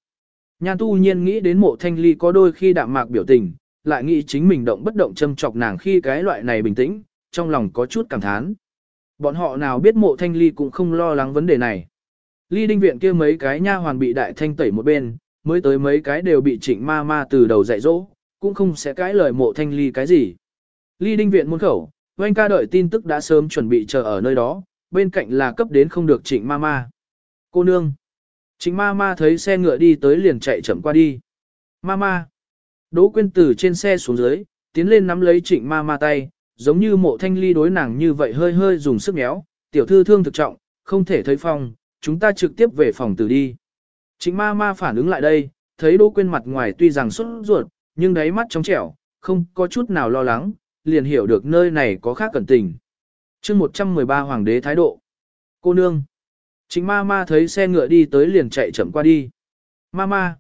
Nhan tu nhiên nghĩ đến mộ thanh ly có đôi khi đạm mạc biểu tình, lại nghĩ chính mình động bất động châm chọc nàng khi cái loại này bình tĩnh, trong lòng có chút cảm thán. Bọn họ nào biết mộ thanh ly cũng không lo lắng vấn đề này. Ly đinh viện kia mấy cái nha hoàn bị đại thanh tẩy một bên, mới tới mấy cái đều bị trịnh ma ma từ đầu dạy dỗ, cũng không sẽ cãi lời mộ thanh ly cái gì. Ly đinh viện muôn khẩu, oanh ca đợi tin tức đã sớm chuẩn bị chờ ở nơi đó, bên cạnh là cấp đến không được trịnh ma ma. Cô nương. Trịnh ma ma thấy xe ngựa đi tới liền chạy chậm qua đi. Ma ma. Đỗ quyên từ trên xe xuống dưới, tiến lên nắm lấy trịnh ma ma tay, giống như mộ thanh ly đối nàng như vậy hơi hơi dùng sức méo, tiểu thư thương thực trọng, không thể thấy phòng, chúng ta trực tiếp về phòng từ đi. Trịnh ma ma phản ứng lại đây, thấy Đỗ Quyên mặt ngoài tuy rằng xuất ruột, nhưng đáy mắt trong trẻo, không có chút nào lo lắng, liền hiểu được nơi này có khác cẩn tình. chương 113 Hoàng đế thái độ. Cô nương. Trịnh ma ma thấy xe ngựa đi tới liền chạy chậm qua đi. Ma ma.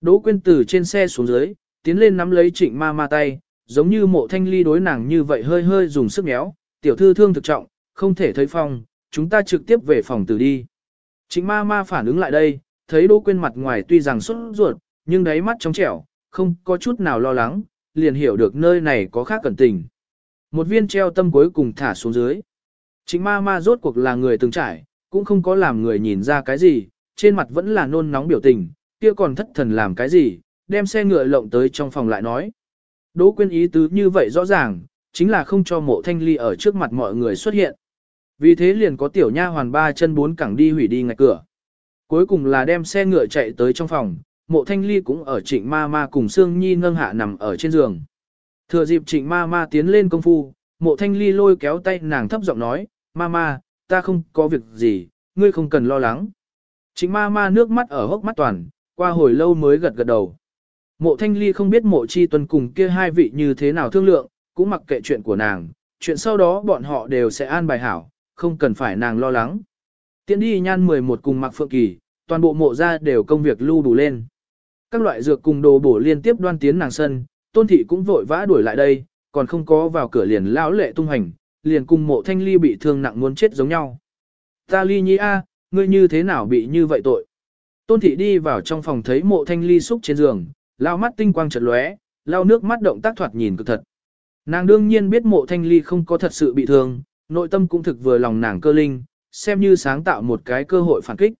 Đỗ Quyên từ trên xe xuống dưới, tiến lên nắm lấy trịnh ma ma tay, giống như mộ thanh ly đối nàng như vậy hơi hơi dùng sức méo, tiểu thư thương thực trọng, không thể thấy phòng, chúng ta trực tiếp về phòng từ đi. Trịnh ma ma phản ứng lại đây, thấy Đỗ Quyên mặt ngoài tuy rằng sốt ruột, nhưng đáy mắt trong trẻo, không có chút nào lo lắng, liền hiểu được nơi này có khác cẩn tình. Một viên treo tâm cuối cùng thả xuống dưới. chính ma ma rốt cuộc là người từng trải, cũng không có làm người nhìn ra cái gì, trên mặt vẫn là nôn nóng biểu tình, kia còn thất thần làm cái gì, đem xe ngựa lộng tới trong phòng lại nói. Đỗ Quyên ý tứ như vậy rõ ràng, chính là không cho mộ thanh ly ở trước mặt mọi người xuất hiện. Vì thế liền có tiểu nha hoàn ba chân bốn cẳng đi hủy đi ngạch cửa. Cuối cùng là đem xe ngựa chạy tới trong phòng, mộ thanh ly cũng ở trịnh ma ma cùng Sương Nhi nâng hạ nằm ở trên giường. Thừa dịp trịnh ma ma tiến lên công phu, mộ thanh ly lôi kéo tay nàng thấp giọng nói, ma ma, ta không có việc gì, ngươi không cần lo lắng. Trịnh ma ma nước mắt ở hốc mắt toàn, qua hồi lâu mới gật gật đầu. Mộ thanh ly không biết mộ chi tuần cùng kia hai vị như thế nào thương lượng, cũng mặc kệ chuyện của nàng, chuyện sau đó bọn họ đều sẽ an bài hảo, không cần phải nàng lo lắng. Tiến đi nhan 11 cùng mặc phượng kỳ, toàn bộ mộ ra đều công việc lưu đủ lên. Các loại dược cùng đồ bổ liên tiếp đoan tiến nàng sân, tôn thị cũng vội vã đuổi lại đây, còn không có vào cửa liền lão lệ tung hành, liền cùng mộ thanh ly bị thương nặng muốn chết giống nhau. Ta ly nhi a, ngươi như thế nào bị như vậy tội? Tôn thị đi vào trong phòng thấy mộ thanh ly xúc trên giường, lao mắt tinh quang chợt lóe, lao nước mắt động tác thoạt nhìn cực thật. Nàng đương nhiên biết mộ thanh ly không có thật sự bị thương, nội tâm cũng thực vừa lòng nàng cơ linh, xem như sáng tạo một cái cơ hội phản kích.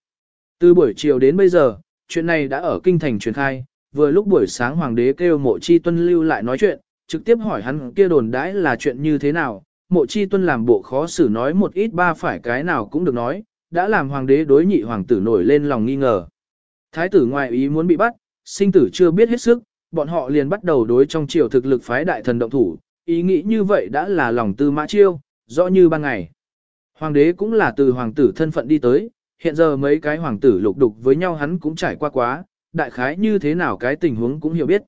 Từ buổi chiều đến bây giờ, chuyện này đã ở kinh thành truyền khai, vừa lúc buổi sáng hoàng đế kêu mộ chi tuân lưu lại nói chuyện, trực tiếp hỏi hắn kia đồn đãi là chuyện như thế nào, mộ chi tuân làm bộ khó xử nói một ít ba phải cái nào cũng được nói, đã làm hoàng đế đối nhị hoàng tử nổi lên lòng nghi ngờ. Thái tử ngoại ý muốn bị bắt, sinh tử chưa biết hết sức, bọn họ liền bắt đầu đối trong triều thực lực phái đại thần động thủ, ý nghĩ như vậy đã là lòng tư mã chiêu, rõ như ban ngày. Hoàng đế cũng là từ hoàng tử thân phận đi tới, hiện giờ mấy cái hoàng tử lục đục với nhau hắn cũng trải qua quá, đại khái như thế nào cái tình huống cũng hiểu biết.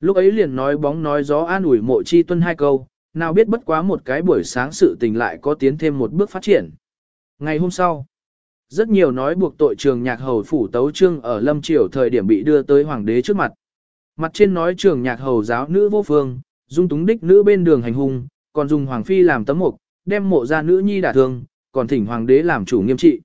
Lúc ấy liền nói bóng nói gió an ủi mộ chi tuân hai câu, nào biết bất quá một cái buổi sáng sự tình lại có tiến thêm một bước phát triển. Ngày hôm sau, rất nhiều nói buộc tội trường nhạc hầu phủ tấu trương ở lâm triều thời điểm bị đưa tới hoàng đế trước mặt. Mặt trên nói trường nhạc hầu giáo nữ vô phương, dung túng đích nữ bên đường hành hung, còn dùng hoàng phi làm tấm mục, đem mộ ra nữ nhi đả thương, còn thỉnh hoàng đế làm chủ nghiêm trị.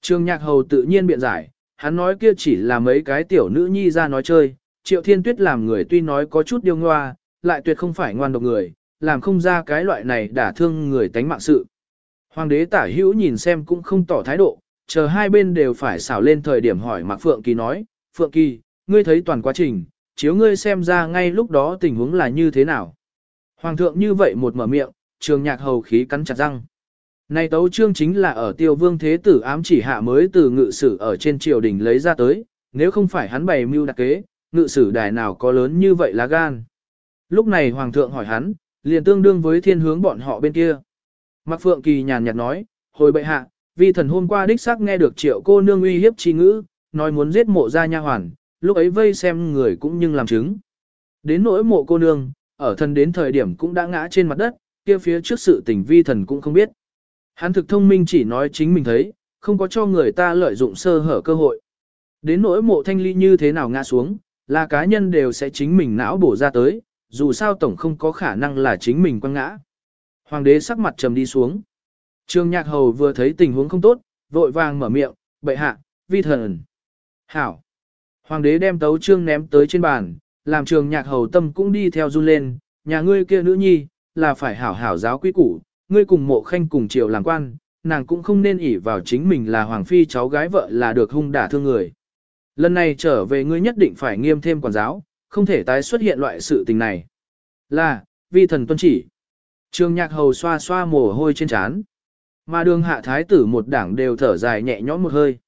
trương nhạc hầu tự nhiên biện giải, hắn nói kia chỉ là mấy cái tiểu nữ nhi ra nói chơi, triệu thiên tuyết làm người tuy nói có chút điêu ngoa, lại tuyệt không phải ngoan độc người, làm không ra cái loại này đả thương người tánh mạng sự. Hoàng đế tả hữu nhìn xem cũng không tỏ thái độ, chờ hai bên đều phải xảo lên thời điểm hỏi Mạc Phượng Kỳ nói, Phượng Kỳ, ngươi thấy toàn quá trình, chiếu ngươi xem ra ngay lúc đó tình huống là như thế nào. Hoàng thượng như vậy một mở miệng, trường nhạc hầu khí cắn chặt răng. Này tấu chương chính là ở tiêu vương thế tử ám chỉ hạ mới từ ngự sử ở trên triều đình lấy ra tới, nếu không phải hắn bày mưu đặc kế, ngự sử đài nào có lớn như vậy lá gan. Lúc này hoàng thượng hỏi hắn, liền tương đương với thiên hướng bọn họ bên kia. Mạc Phượng Kỳ nhàn nhạt nói, hồi bệ hạ, vì thần hôm qua đích xác nghe được triệu cô nương uy hiếp chi ngữ, nói muốn giết mộ gia nha hoàn, lúc ấy vây xem người cũng nhưng làm chứng. Đến nỗi mộ cô nương, ở thần đến thời điểm cũng đã ngã trên mặt đất, kia phía trước sự tình vi thần cũng không biết. Hắn thực thông minh chỉ nói chính mình thấy, không có cho người ta lợi dụng sơ hở cơ hội. Đến nỗi mộ thanh ly như thế nào ngã xuống, là cá nhân đều sẽ chính mình não bổ ra tới, dù sao tổng không có khả năng là chính mình quăng ngã. Hoàng đế sắc mặt trầm đi xuống. Trương Nhạc Hầu vừa thấy tình huống không tốt, vội vàng mở miệng, bệ hạ, vi thần. Hảo. Hoàng đế đem tấu trương ném tới trên bàn, làm trường nhạc hầu tâm cũng đi theo run lên, nhà ngươi kia nữ nhi, là phải hảo hảo giáo quý củ, ngươi cùng mộ khanh cùng triều làm quan, nàng cũng không nên ỷ vào chính mình là hoàng phi cháu gái vợ là được hung đả thương người. Lần này trở về ngươi nhất định phải nghiêm thêm quản giáo, không thể tái xuất hiện loại sự tình này. Là, vi thần tuân chỉ. Trường nhạc hầu xoa xoa mồ hôi trên trán. Mà đường hạ thái tử một đảng đều thở dài nhẹ nhõm một hơi.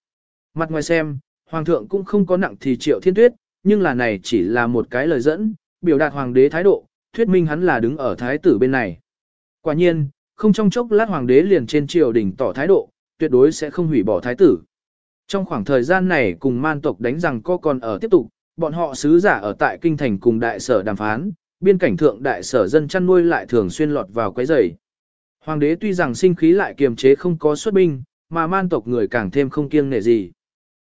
Mặt ngoài xem, hoàng thượng cũng không có nặng thì triệu thiên tuyết, nhưng là này chỉ là một cái lời dẫn, biểu đạt hoàng đế thái độ, thuyết minh hắn là đứng ở thái tử bên này. Quả nhiên, không trong chốc lát hoàng đế liền trên triều đình tỏ thái độ, tuyệt đối sẽ không hủy bỏ thái tử. Trong khoảng thời gian này cùng man tộc đánh rằng co còn ở tiếp tục, bọn họ sứ giả ở tại kinh thành cùng đại sở đàm phán, biên cảnh thượng đại sở dân chăn nuôi lại thường xuyên lọt vào quấy rầy. Hoàng đế tuy rằng sinh khí lại kiềm chế không có xuất binh, mà man tộc người càng thêm không kiêng nể gì.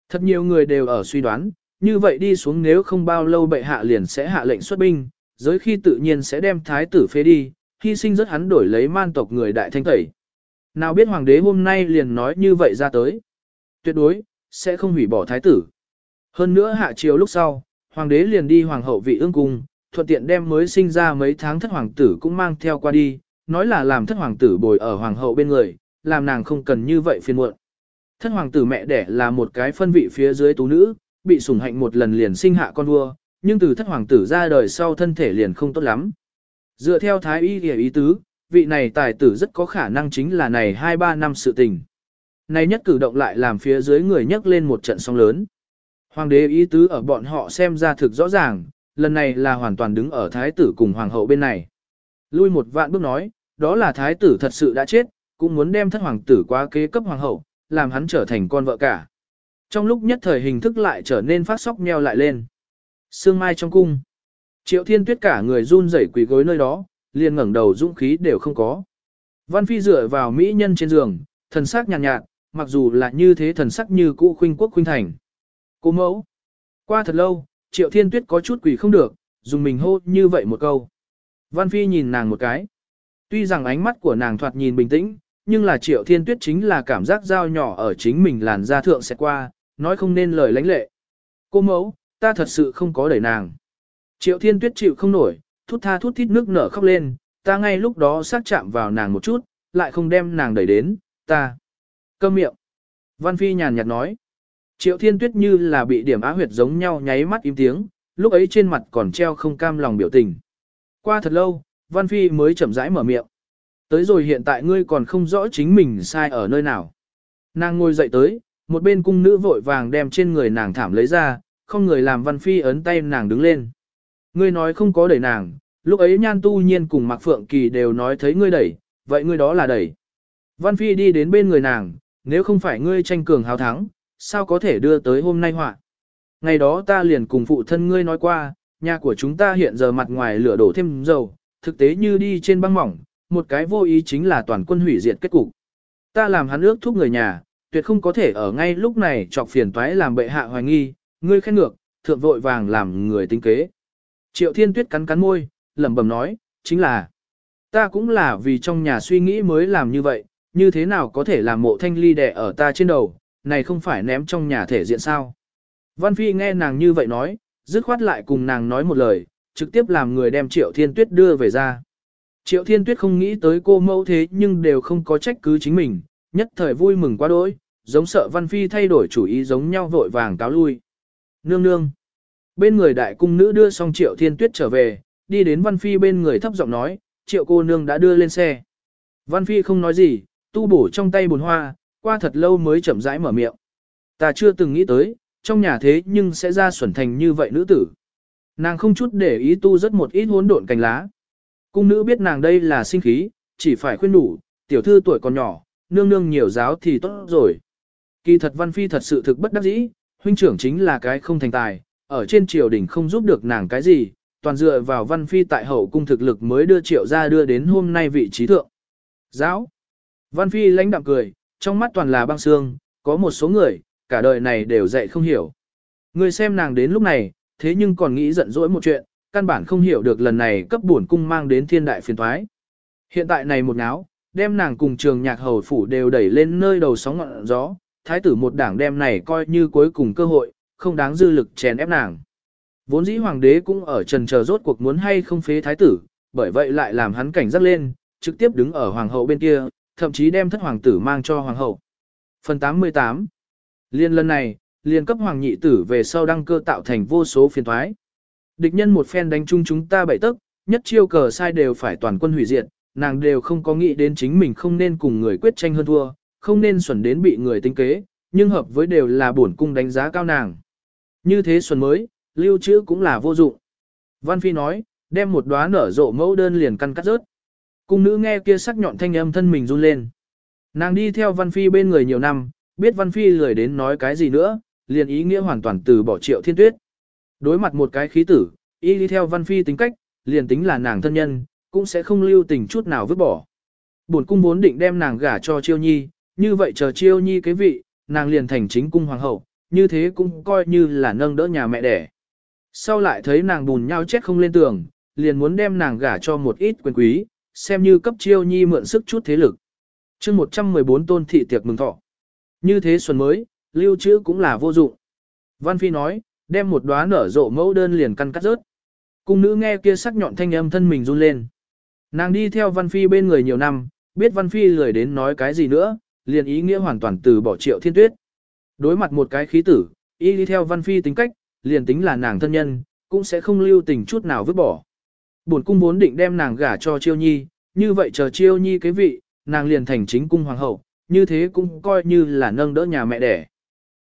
Thật nhiều người đều ở suy đoán, như vậy đi xuống nếu không bao lâu bệ hạ liền sẽ hạ lệnh xuất binh, giới khi tự nhiên sẽ đem thái tử phế đi, hy sinh rất hắn đổi lấy man tộc người đại thanh tẩy. Nào biết hoàng đế hôm nay liền nói như vậy ra tới. Tuyệt đối, sẽ không hủy bỏ thái tử. Hơn nữa hạ chiều lúc sau, hoàng đế liền đi hoàng hậu vị ương cung, thuận tiện đem mới sinh ra mấy tháng thất hoàng tử cũng mang theo qua đi, nói là làm thất hoàng tử bồi ở hoàng hậu bên người, làm nàng không cần như vậy phiền muộn. Thất hoàng tử mẹ đẻ là một cái phân vị phía dưới tú nữ, bị sủng hạnh một lần liền sinh hạ con vua, nhưng từ thất hoàng tử ra đời sau thân thể liền không tốt lắm. Dựa theo thái y hiểu ý tứ, vị này tài tử rất có khả năng chính là này 2-3 năm sự tình. Này nhất cử động lại làm phía dưới người nhấc lên một trận sóng lớn. Hoàng đế ý tứ ở bọn họ xem ra thực rõ ràng, lần này là hoàn toàn đứng ở thái tử cùng hoàng hậu bên này. Lui một vạn bước nói, đó là thái tử thật sự đã chết, cũng muốn đem thất hoàng tử quá kế cấp hoàng hậu, làm hắn trở thành con vợ cả. Trong lúc nhất thời hình thức lại trở nên phát sóc nheo lại lên. Sương mai trong cung. Triệu thiên tuyết cả người run rẩy quỳ gối nơi đó, liền ngẩng đầu dũng khí đều không có. Văn Phi dựa vào mỹ nhân trên giường, thần sắc nhàn nhạt, nhạt, mặc dù là như thế thần sắc như cũ khuynh quốc khuynh thành. Cô mẫu. Qua thật lâu, Triệu Thiên Tuyết có chút quỳ không được, dùng mình hô như vậy một câu. Văn Phi nhìn nàng một cái. Tuy rằng ánh mắt của nàng thoạt nhìn bình tĩnh, nhưng là Triệu Thiên Tuyết chính là cảm giác dao nhỏ ở chính mình làn da thượng sẽ qua, nói không nên lời lãnh lệ. Cô mẫu, ta thật sự không có đẩy nàng. Triệu Thiên Tuyết chịu không nổi, thút tha thút thít nước nở khóc lên, ta ngay lúc đó sát chạm vào nàng một chút, lại không đem nàng đẩy đến, ta. Câm miệng. Văn Phi nhàn nhạt nói. Triệu Thiên Tuyết như là bị điểm á huyệt giống nhau nháy mắt im tiếng, lúc ấy trên mặt còn treo không cam lòng biểu tình. Qua thật lâu, Văn Phi mới chậm rãi mở miệng. Tới rồi hiện tại ngươi còn không rõ chính mình sai ở nơi nào. Nàng ngồi dậy tới, một bên cung nữ vội vàng đem trên người nàng thảm lấy ra, không người làm Văn Phi ấn tay nàng đứng lên. Ngươi nói không có đẩy nàng, lúc ấy nhan tu nhiên cùng Mạc Phượng Kỳ đều nói thấy ngươi đẩy, vậy ngươi đó là đẩy. Văn Phi đi đến bên người nàng, nếu không phải ngươi tranh cường hào thắng, sao có thể đưa tới hôm nay họa. Ngày đó ta liền cùng phụ thân ngươi nói qua, nhà của chúng ta hiện giờ mặt ngoài lửa đổ thêm dầu, thực tế như đi trên băng mỏng, một cái vô ý chính là toàn quân hủy diệt kết cục. Ta làm hắn ước thúc người nhà, tuyệt không có thể ở ngay lúc này chọc phiền toái làm bệ hạ hoài nghi, ngươi khen ngược, thượng vội vàng làm người tinh kế. Triệu Thiên Tuyết cắn cắn môi, lẩm bẩm nói, chính là, ta cũng là vì trong nhà suy nghĩ mới làm như vậy, như thế nào có thể làm mộ thanh ly đẻ ở ta trên đầu, này không phải ném trong nhà thể diện sao. Văn Phi nghe nàng như vậy nói, dứt khoát lại cùng nàng nói một lời, trực tiếp làm người đem Triệu Thiên Tuyết đưa về ra. Triệu Thiên Tuyết không nghĩ tới cô mẫu thế nhưng đều không có trách cứ chính mình, nhất thời vui mừng quá đỗi, giống sợ Văn Phi thay đổi chủ ý giống nhau vội vàng cáo lui. Nương nương. Bên người đại cung nữ đưa xong Triệu Thiên Tuyết trở về, đi đến Văn Phi bên người thấp giọng nói, Triệu cô nương đã đưa lên xe. Văn Phi không nói gì, tu bổ trong tay bồn hoa, qua thật lâu mới chậm rãi mở miệng. Ta chưa từng nghĩ tới, trong nhà thế nhưng sẽ ra xuẩn thành như vậy nữ tử, Nàng không chút để ý tu rất một ít hỗn độn cành lá. Cung nữ biết nàng đây là sinh khí, chỉ phải khuyên đủ, tiểu thư tuổi còn nhỏ, nương nương nhiều giáo thì tốt rồi. Kỳ thật Văn Phi thật sự thực bất đắc dĩ, huynh trưởng chính là cái không thành tài, ở trên triều đình không giúp được nàng cái gì, toàn dựa vào Văn Phi tại hậu cung thực lực mới đưa triệu ra đưa đến hôm nay vị trí thượng. Giáo. Văn Phi lãnh đạm cười, trong mắt toàn là băng xương, có một số người, cả đời này đều dạy không hiểu. Người xem nàng đến lúc này, thế nhưng còn nghĩ giận dỗi một chuyện, căn bản không hiểu được lần này cấp bổn cung mang đến thiên đại phiền thoái. Hiện tại này một náo, đem nàng cùng trường nhạc hầu phủ đều đẩy lên nơi đầu sóng ngọn gió, thái tử một đảng đem này coi như cuối cùng cơ hội, không đáng dư lực chèn ép nàng. Vốn dĩ hoàng đế cũng ở trần chờ rốt cuộc muốn hay không phế thái tử, bởi vậy lại làm hắn cảnh giác lên, trực tiếp đứng ở hoàng hậu bên kia, thậm chí đem thất hoàng tử mang cho hoàng hậu. Phần 88 Liên lần này, liên cấp hoàng nhị tử về sau đăng cơ tạo thành vô số phiền thoái. Địch nhân một phen đánh chung chúng ta bảy tức, nhất chiêu cờ sai đều phải toàn quân hủy diệt, nàng đều không có nghĩ đến chính mình không nên cùng người quyết tranh hơn thua, không nên xuẩn đến bị người tính kế, nhưng hợp với đều là bổn cung đánh giá cao nàng. Như thế xuẩn mới, lưu trữ cũng là vô dụng. Văn Phi nói, đem một đóa nở rộ mẫu đơn liền căn cắt rớt. Cung nữ nghe kia sắc nhọn thanh âm thân mình run lên. Nàng đi theo Văn Phi bên người nhiều năm, biết Văn Phi lười đến nói cái gì nữa, liền ý nghĩa hoàn toàn từ bỏ triệu thiên tuyết. Đối mặt một cái khí tử, y đi theo Văn Phi tính cách, liền tính là nàng thân nhân, cũng sẽ không lưu tình chút nào vứt bỏ. Bổn cung vốn định đem nàng gả cho Chiêu Nhi, như vậy chờ Chiêu Nhi cái vị, nàng liền thành chính cung hoàng hậu, như thế cũng coi như là nâng đỡ nhà mẹ đẻ. Sau lại thấy nàng bùn nhau chết không lên tường, liền muốn đem nàng gả cho một ít quyền quý, xem như cấp Chiêu Nhi mượn sức chút thế lực. chương 114 tôn thị tiệc mừng thọ. Như thế xuân mới, lưu trữ cũng là vô dụng. Văn Phi nói, đem một đóa nở rộ mẫu đơn liền căn cắt rớt. Cung nữ nghe kia sắc nhọn thanh âm thân mình run lên. Nàng đi theo Văn Phi bên người nhiều năm, biết Văn Phi lười đến nói cái gì nữa, liền ý nghĩa hoàn toàn từ bỏ triệu thiên tuyết. Đối mặt một cái khí tử, y đi theo Văn Phi tính cách, liền tính là nàng thân nhân, cũng sẽ không lưu tình chút nào vứt bỏ. Bổn cung vốn định đem nàng gả cho Chiêu Nhi, như vậy chờ Chiêu Nhi cái vị, nàng liền thành chính cung hoàng hậu, như thế cũng coi như là nâng đỡ nhà mẹ đẻ.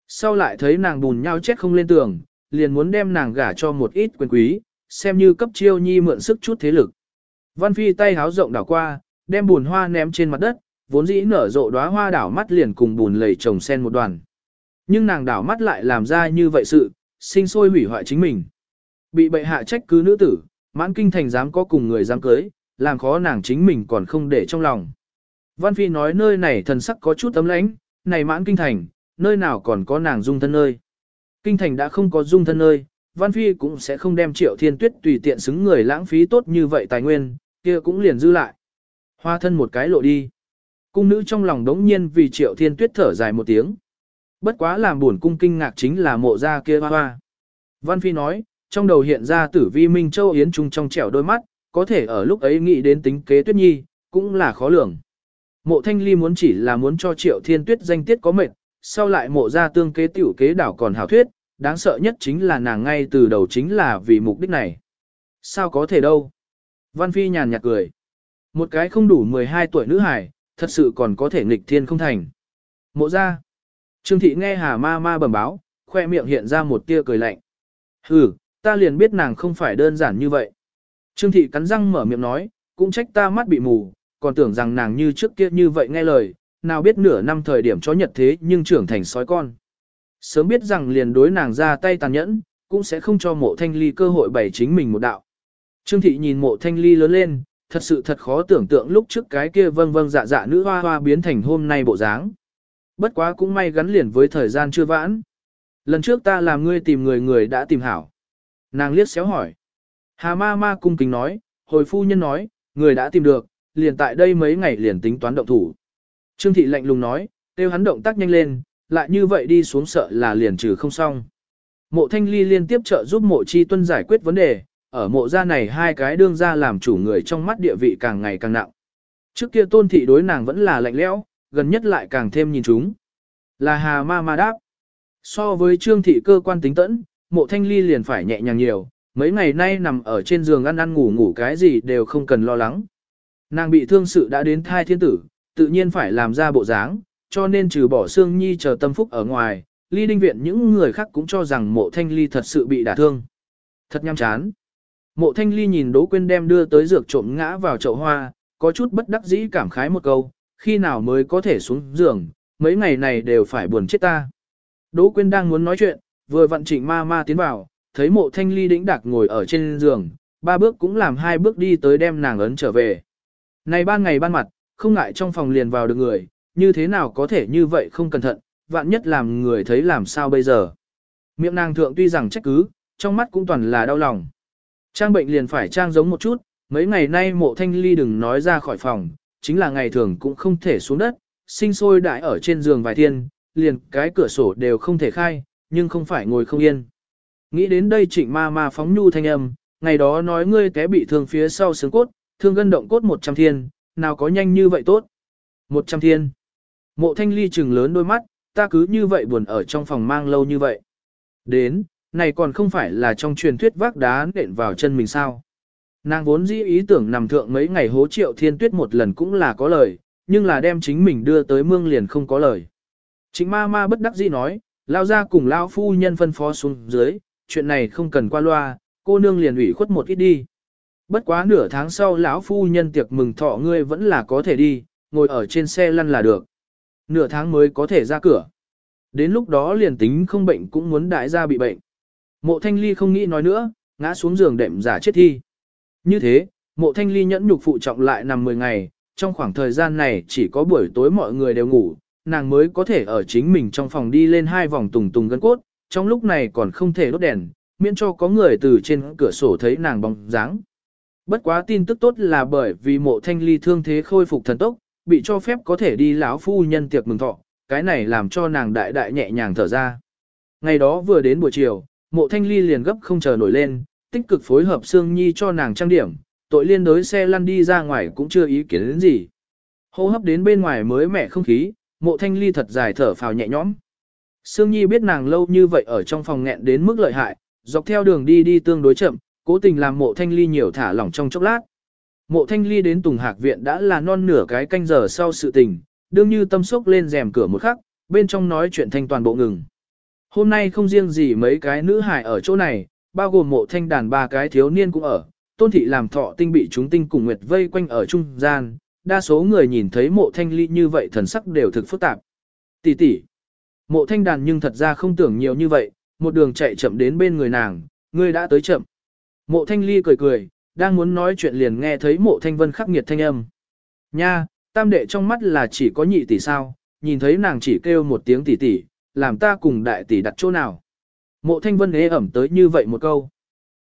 Sau lại thấy nàng bùn nhau chết không lên tường, liền muốn đem nàng gả cho một ít quyền quý, xem như cấp Chiêu Nhi mượn sức chút thế lực. Văn Phi tay háo rộng đảo qua, đem bùn hoa ném trên mặt đất, vốn dĩ nở rộ đóa hoa đảo mắt liền cùng bùn lầy trồng sen một đoàn. Nhưng nàng đảo mắt lại làm ra như vậy sự, sinh sôi hủy hoại chính mình. Bị bệ hạ trách cứ nữ tử, mãn kinh thành dám có cùng người dám cưới, làm khó nàng chính mình còn không để trong lòng. Văn Phi nói nơi này thần sắc có chút ấm lãnh, này mãn kinh thành, nơi nào còn có nàng dung thân nơi. Kinh thành đã không có dung thân nơi, Văn Phi cũng sẽ không đem triệu thiên tuyết tùy tiện xứng người lãng phí tốt như vậy tài nguyên, kia cũng liền dư lại. Hoa thân một cái lộ đi. Cung nữ trong lòng đống nhiên vì triệu thiên tuyết thở dài một tiếng. Bất quá làm buồn cung kinh ngạc chính là mộ ra kia hoa hoa. Văn Phi nói, trong đầu hiện ra tử vi Minh Châu Yến Trung trong trẻo đôi mắt, có thể ở lúc ấy nghĩ đến tính kế tuyết nhi, cũng là khó lường. Mộ thanh ly muốn chỉ là muốn cho triệu thiên tuyết danh tiết có mệt, sau lại mộ ra tương kế tiểu kế đảo còn hảo thuyết, đáng sợ nhất chính là nàng ngay từ đầu chính là vì mục đích này. Sao có thể đâu? Văn Phi nhàn nhạt cười. Một cái không đủ 12 tuổi nữ hải, thật sự còn có thể nghịch thiên không thành. Mộ ra. Trương thị nghe hà ma ma bẩm báo, khoe miệng hiện ra một tia cười lạnh. Hừ, ta liền biết nàng không phải đơn giản như vậy. Trương thị cắn răng mở miệng nói, cũng trách ta mắt bị mù, còn tưởng rằng nàng như trước kia như vậy nghe lời, nào biết nửa năm thời điểm chó nhật thế nhưng trưởng thành sói con. Sớm biết rằng liền đối nàng ra tay tàn nhẫn, cũng sẽ không cho mộ thanh ly cơ hội bày chính mình một đạo. Trương thị nhìn mộ thanh ly lớn lên, thật sự thật khó tưởng tượng lúc trước cái kia vâng vâng dạ dạ nữ hoa hoa biến thành hôm nay bộ dáng. Bất quá cũng may gắn liền với thời gian chưa vãn. Lần trước ta làm ngươi tìm người người đã tìm hảo. Nàng liếc xéo hỏi. Hà ma ma cung kính nói, hồi phu nhân nói, người đã tìm được, liền tại đây mấy ngày liền tính toán động thủ. Trương thị lạnh lùng nói, kêu hắn động tác nhanh lên, lại như vậy đi xuống sợ là liền trừ không xong. Mộ thanh ly liên tiếp trợ giúp mộ chi tuân giải quyết vấn đề, ở mộ gia này hai cái đương gia làm chủ người trong mắt địa vị càng ngày càng nặng. Trước kia tôn thị đối nàng vẫn là lạnh lẽo, gần nhất lại càng thêm nhìn chúng. Là hà ma ma đáp. So với trương thị cơ quan tính tẫn, mộ thanh ly liền phải nhẹ nhàng nhiều, mấy ngày nay nằm ở trên giường ăn ăn ngủ ngủ cái gì đều không cần lo lắng. Nàng bị thương sự đã đến thai thiên tử, tự nhiên phải làm ra bộ dáng, cho nên trừ bỏ xương nhi chờ tâm phúc ở ngoài, ly đinh viện những người khác cũng cho rằng mộ thanh ly thật sự bị đả thương. Thật nhăm chán. Mộ thanh ly nhìn Đỗ Quyên đem đưa tới dược trộm ngã vào chậu hoa, có chút bất đắc dĩ cảm khái một câu, khi nào mới có thể xuống giường, mấy ngày này đều phải buồn chết ta. Đỗ Quyên đang muốn nói chuyện, vừa vận trịnh ma ma tiến vào, thấy mộ thanh ly đĩnh đạc ngồi ở trên giường, ba bước cũng làm hai bước đi tới đem nàng ấn trở về. Này ban ngày ban mặt, không ngại trong phòng liền vào được người, như thế nào có thể như vậy không cẩn thận, vạn nhất làm người thấy làm sao bây giờ. Miệng nàng thượng tuy rằng trách cứ, trong mắt cũng toàn là đau lòng. Trang bệnh liền phải trang giống một chút, mấy ngày nay mộ thanh ly đừng nói ra khỏi phòng, chính là ngày thường cũng không thể xuống đất, sinh sôi đại ở trên giường vài thiên, liền cái cửa sổ đều không thể khai, nhưng không phải ngồi không yên. Nghĩ đến đây trịnh ma ma phóng nhu thanh âm, ngày đó nói ngươi té bị thương phía sau xương cốt, thương gân động cốt 100 thiên, nào có nhanh như vậy tốt. 100 thiên. Mộ thanh ly trừng lớn đôi mắt, ta cứ như vậy buồn ở trong phòng mang lâu như vậy. Đến, này còn không phải là trong truyền thuyết vác đá nện vào chân mình sao. Nàng vốn dĩ ý tưởng nằm thượng mấy ngày hố triệu thiên tuyết một lần cũng là có lời, nhưng là đem chính mình đưa tới mương liền không có lời. Chính ma ma bất đắc dĩ nói, lao ra cùng lao phu nhân phân phó xuống dưới, chuyện này không cần qua loa, cô nương liền ủy khuất một ít đi. Bất quá nửa tháng sau lão phu nhân tiệc mừng thọ ngươi vẫn là có thể đi, ngồi ở trên xe lăn là được. Nửa tháng mới có thể ra cửa. Đến lúc đó liền tính không bệnh cũng muốn đại gia bị bệnh. Mộ thanh ly không nghĩ nói nữa, ngã xuống giường đệm giả chết thi. Như thế, mộ thanh ly nhẫn nhục phụ trọng lại nằm 10 ngày, trong khoảng thời gian này chỉ có buổi tối mọi người đều ngủ, nàng mới có thể ở chính mình trong phòng đi lên hai vòng tùng tùng gân cốt, trong lúc này còn không thể đốt đèn, miễn cho có người từ trên cửa sổ thấy nàng bóng dáng. Bất quá tin tức tốt là bởi vì mộ thanh ly thương thế khôi phục thần tốc, bị cho phép có thể đi lão phu nhân tiệc mừng thọ, cái này làm cho nàng đại đại nhẹ nhàng thở ra. Ngày đó vừa đến buổi chiều, mộ thanh ly liền gấp không chờ nổi lên, tích cực phối hợp Sương Nhi cho nàng trang điểm, tội liên đối xe lăn đi ra ngoài cũng chưa ý kiến đến gì. Hô hấp đến bên ngoài mới mẻ không khí, mộ thanh ly thật dài thở phào nhẹ nhõm. Sương Nhi biết nàng lâu như vậy ở trong phòng nghẹn đến mức lợi hại, dọc theo đường đi đi tương đối chậm, cố tình làm mộ thanh ly nhiều thả lỏng trong chốc lát. Mộ thanh ly đến Tùng Hạc Viện đã là non nửa cái canh giờ sau sự tình, đương như tâm sốc lên rèm cửa một khắc, bên trong nói chuyện thanh toàn bộ ngừng. Hôm nay không riêng gì mấy cái nữ hải ở chỗ này, bao gồm mộ thanh đàn ba cái thiếu niên cũng ở, tôn thị làm thọ tinh bị chúng tinh cùng nguyệt vây quanh ở trung gian, đa số người nhìn thấy mộ thanh ly như vậy thần sắc đều thực phức tạp. Tỷ tỷ, mộ thanh đàn nhưng thật ra không tưởng nhiều như vậy, một đường chạy chậm đến bên người nàng, ngươi đã tới chậm. Mộ thanh ly cười cười, đang muốn nói chuyện liền nghe thấy mộ thanh vân khắc nghiệt thanh âm. Nha, tam đệ trong mắt là chỉ có nhị tỷ sao, nhìn thấy nàng chỉ kêu một tiếng tỷ tỷ, làm ta cùng đại tỷ đặt chỗ nào. Mộ thanh vân ế ẩm tới như vậy một câu.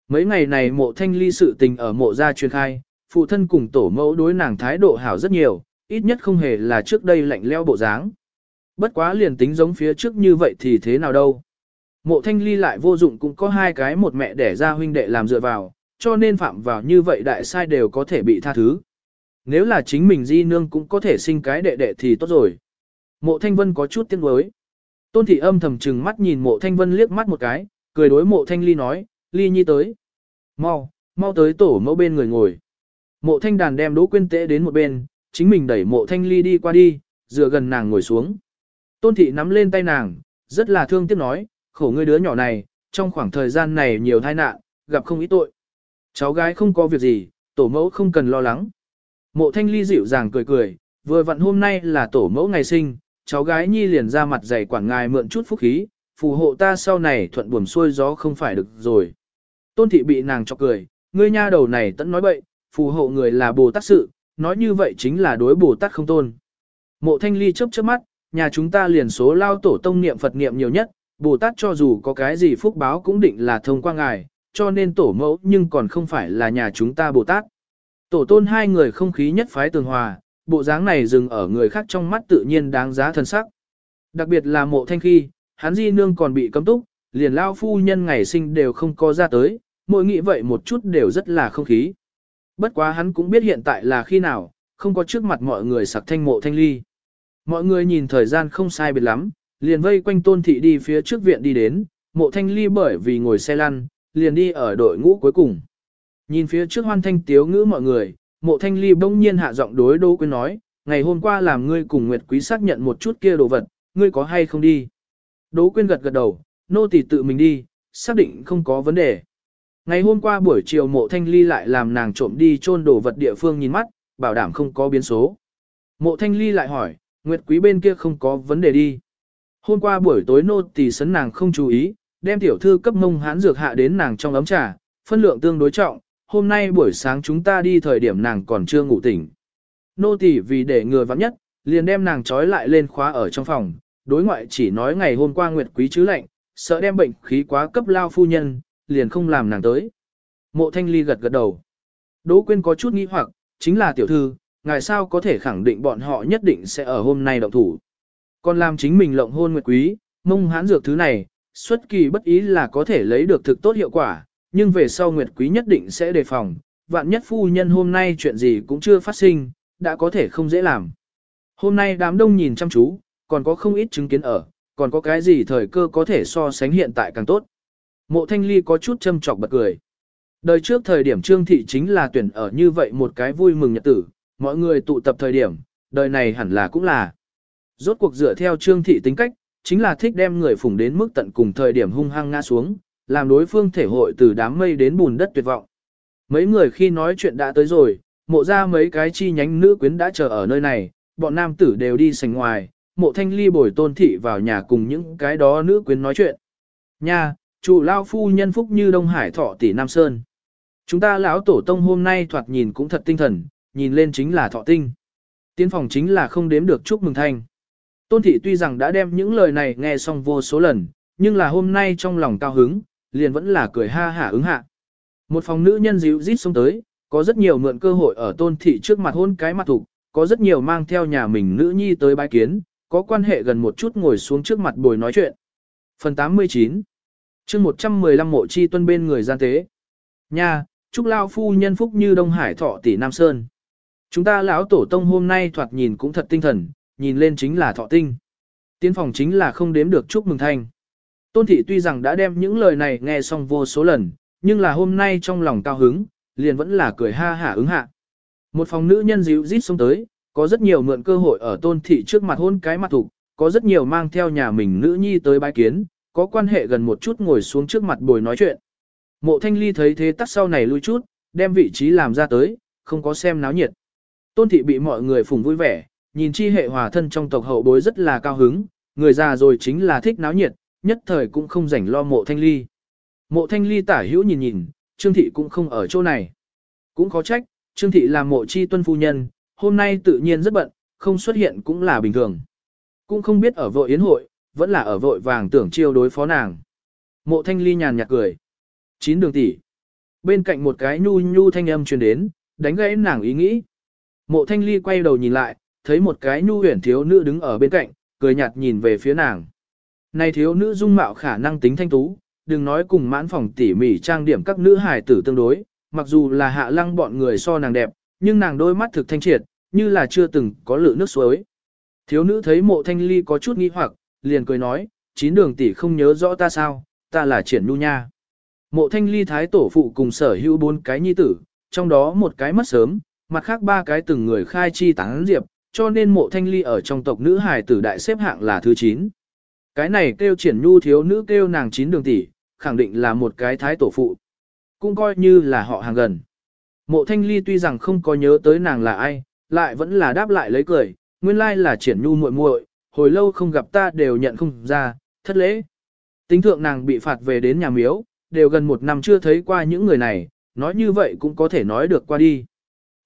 Mấy ngày này mộ thanh ly sự tình ở mộ gia truyền khai, phụ thân cùng tổ mẫu đối nàng thái độ hảo rất nhiều, ít nhất không hề là trước đây lạnh leo bộ dáng. Bất quá liền tính giống phía trước như vậy thì thế nào đâu. Mộ thanh ly lại vô dụng cũng có hai cái một mẹ đẻ ra huynh đệ làm dựa vào, cho nên phạm vào như vậy đại sai đều có thể bị tha thứ. Nếu là chính mình di nương cũng có thể sinh cái đệ đệ thì tốt rồi. Mộ thanh vân có chút tiếng đối. Tôn thị âm thầm trừng mắt nhìn mộ thanh vân liếc mắt một cái, cười đối mộ thanh ly nói, ly nhi tới. Mau, mau tới tổ mẫu bên người ngồi. Mộ thanh đàn đem đỗ quyên tễ đến một bên, chính mình đẩy mộ thanh ly đi qua đi, dựa gần nàng ngồi xuống. Tôn thị nắm lên tay nàng, rất là thương tiếc nói, khổ ngươi đứa nhỏ này, trong khoảng thời gian này nhiều tai nạn, gặp không ít tội. Cháu gái không có việc gì, tổ mẫu không cần lo lắng. Mộ thanh ly dịu dàng cười cười, vừa vặn hôm nay là tổ mẫu ngày sinh, cháu gái nhi liền ra mặt dày quản ngài mượn chút phúc khí, phù hộ ta sau này thuận buồm xuôi gió không phải được rồi. Tôn thị bị nàng chọc cười, ngươi nha đầu này tẫn nói bậy, phù hộ người là Bồ Tát sự, nói như vậy chính là đối Bồ Tát không tôn. Mộ thanh ly chớp chớp mắt, nhà chúng ta liền số lao tổ tông niệm Phật niệm nhiều nhất, Bồ Tát cho dù có cái gì phúc báo cũng định là thông qua ngài, cho nên tổ mẫu nhưng còn không phải là nhà chúng ta Bồ Tát. Tổ tôn hai người không khí nhất phái tường hòa, bộ dáng này dừng ở người khác trong mắt tự nhiên đáng giá thân sắc. Đặc biệt là mộ thanh khi, hắn di nương còn bị cấm túc, liền lao phu nhân ngày sinh đều không có ra tới, mỗi nghĩ vậy một chút đều rất là không khí. Bất quá hắn cũng biết hiện tại là khi nào, không có trước mặt mọi người sặc thanh mộ thanh ly. Mọi người nhìn thời gian không sai biệt lắm, liền vây quanh tôn thị đi phía trước viện đi đến, mộ thanh ly bởi vì ngồi xe lăn, liền đi ở đội ngũ cuối cùng. Nhìn phía trước hoan thanh tiếu ngữ mọi người, mộ thanh ly bỗng nhiên hạ giọng đối Đỗ Quyên nói, ngày hôm qua làm ngươi cùng Nguyệt Quý xác nhận một chút kia đồ vật, ngươi có hay không đi? Đỗ Quyên gật gật đầu, nô tỳ tự mình đi, xác định không có vấn đề. Ngày hôm qua buổi chiều mộ thanh ly lại làm nàng trộm đi chôn đồ vật địa phương nhìn mắt, bảo đảm không có biến số. Mộ thanh ly lại hỏi, Nguyệt quý bên kia không có vấn đề đi. Hôm qua buổi tối nô tỳ sấn nàng không chú ý, đem tiểu thư cấp mông hán dược hạ đến nàng trong ấm trà, phân lượng tương đối trọng, hôm nay buổi sáng chúng ta đi thời điểm nàng còn chưa ngủ tỉnh. Nô tỳ vì để ngừa vắng nhất, liền đem nàng trói lại lên khóa ở trong phòng, đối ngoại chỉ nói ngày hôm qua Nguyệt quý chứ lạnh, sợ đem bệnh khí quá cấp lao phu nhân, liền không làm nàng tới. Mộ thanh ly gật gật đầu. Đỗ Quyên có chút nghi hoặc, chính là tiểu thư, ngài sao có thể khẳng định bọn họ nhất định sẽ ở hôm nay động thủ. Còn làm chính mình lộng hôn nguyệt quý, mông hán dược thứ này, xuất kỳ bất ý là có thể lấy được thực tốt hiệu quả, nhưng về sau nguyệt quý nhất định sẽ đề phòng, vạn nhất phu nhân hôm nay chuyện gì cũng chưa phát sinh, đã có thể không dễ làm. Hôm nay đám đông nhìn chăm chú, còn có không ít chứng kiến ở, còn có cái gì thời cơ có thể so sánh hiện tại càng tốt. Mộ thanh ly có chút châm chọc bật cười. Đời trước thời điểm trương thị chính là tuyển ở như vậy một cái vui mừng nhật tử, mọi người tụ tập thời điểm, đời này hẳn là cũng là. Rốt cuộc dựa theo trương thị tính cách, chính là thích đem người phủng đến mức tận cùng thời điểm hung hăng ngã xuống, làm đối phương thể hội từ đám mây đến bùn đất tuyệt vọng. Mấy người khi nói chuyện đã tới rồi, mộ ra mấy cái chi nhánh nữ quyến đã chờ ở nơi này, bọn nam tử đều đi sành ngoài, mộ thanh ly bồi tôn thị vào nhà cùng những cái đó nữ quyến nói chuyện. Nha, chủ lao phu nhân phúc như Đông Hải thọ tỷ Nam Sơn. Chúng ta lão tổ tông hôm nay thoạt nhìn cũng thật tinh thần, nhìn lên chính là thọ tinh. Tiến phòng chính là không đếm được chúc mừng thanh. Tôn thị tuy rằng đã đem những lời này nghe xong vô số lần, nhưng là hôm nay trong lòng cao hứng, liền vẫn là cười ha hả ứng hạ. Một phòng nữ nhân dịu rít xuống tới, có rất nhiều mượn cơ hội ở tôn thị trước mặt hôn cái mặt thục, có rất nhiều mang theo nhà mình nữ nhi tới bái kiến, có quan hệ gần một chút ngồi xuống trước mặt bồi nói chuyện. Phần 89 chương 115 mộ chi tuân bên người gian tế. Nha, chúc lao phu nhân phúc như Đông Hải thọ tỷ Nam Sơn. Chúng ta lão tổ tông hôm nay thoạt nhìn cũng thật tinh thần, nhìn lên chính là thọ tinh. Tiến phòng chính là không đếm được chúc mừng thanh. Tôn thị tuy rằng đã đem những lời này nghe xong vô số lần, nhưng là hôm nay trong lòng cao hứng, liền vẫn là cười ha hả ứng hạ. Một phòng nữ nhân dịu rít xuống tới, có rất nhiều mượn cơ hội ở tôn thị trước mặt hôn cái mặt thục, có rất nhiều mang theo nhà mình nữ nhi tới bái kiến, có quan hệ gần một chút ngồi xuống trước mặt bồi nói chuyện. Mộ thanh ly thấy thế tắt sau này lui chút, đem vị trí làm ra tới, không có xem náo nhiệt. Tôn thị bị mọi người phùng vui vẻ, nhìn chi hệ hòa thân trong tộc hậu bối rất là cao hứng, người già rồi chính là thích náo nhiệt, nhất thời cũng không rảnh lo mộ thanh ly. Mộ thanh ly tả hữu nhìn nhìn, Trương thị cũng không ở chỗ này. Cũng khó trách, Trương thị là mộ chi tuân phu nhân, hôm nay tự nhiên rất bận, không xuất hiện cũng là bình thường. Cũng không biết ở vội yến hội, vẫn là ở vội vàng tưởng chiêu đối phó nàng. Mộ thanh ly nhàn nhạt cười. Chín đường tỷ. Bên cạnh một cái nhu nhu thanh âm truyền đến, đánh gãy nàng ý nghĩ. Mộ thanh ly quay đầu nhìn lại, thấy một cái nhu huyển thiếu nữ đứng ở bên cạnh, cười nhạt nhìn về phía nàng. Này thiếu nữ dung mạo khả năng tính thanh tú, đừng nói cùng mãn phòng tỉ mỉ trang điểm các nữ hài tử tương đối, mặc dù là hạ lăng bọn người so nàng đẹp, nhưng nàng đôi mắt thực thanh triệt, như là chưa từng có lự nước suối. Thiếu nữ thấy mộ thanh ly có chút nghi hoặc, liền cười nói, chín đường tỷ không nhớ rõ ta sao, ta là triển nu nha. Mộ thanh ly thái tổ phụ cùng sở hữu bốn cái nhi tử, trong đó một cái mất sớm, mặt khác ba cái từng người khai chi tán diệp, cho nên mộ thanh ly ở trong tộc nữ hài tử đại xếp hạng là thứ 9. Cái này kêu triển nhu thiếu nữ kêu nàng chín đường tỷ, khẳng định là một cái thái tổ phụ. Cũng coi như là họ hàng gần. Mộ thanh ly tuy rằng không có nhớ tới nàng là ai, lại vẫn là đáp lại lấy cười, nguyên lai là triển nhu muội muội, hồi lâu không gặp ta đều nhận không ra, thất lễ. Tính thượng nàng bị phạt về đến nhà miếu, đều gần một năm chưa thấy qua những người này, nói như vậy cũng có thể nói được qua đi.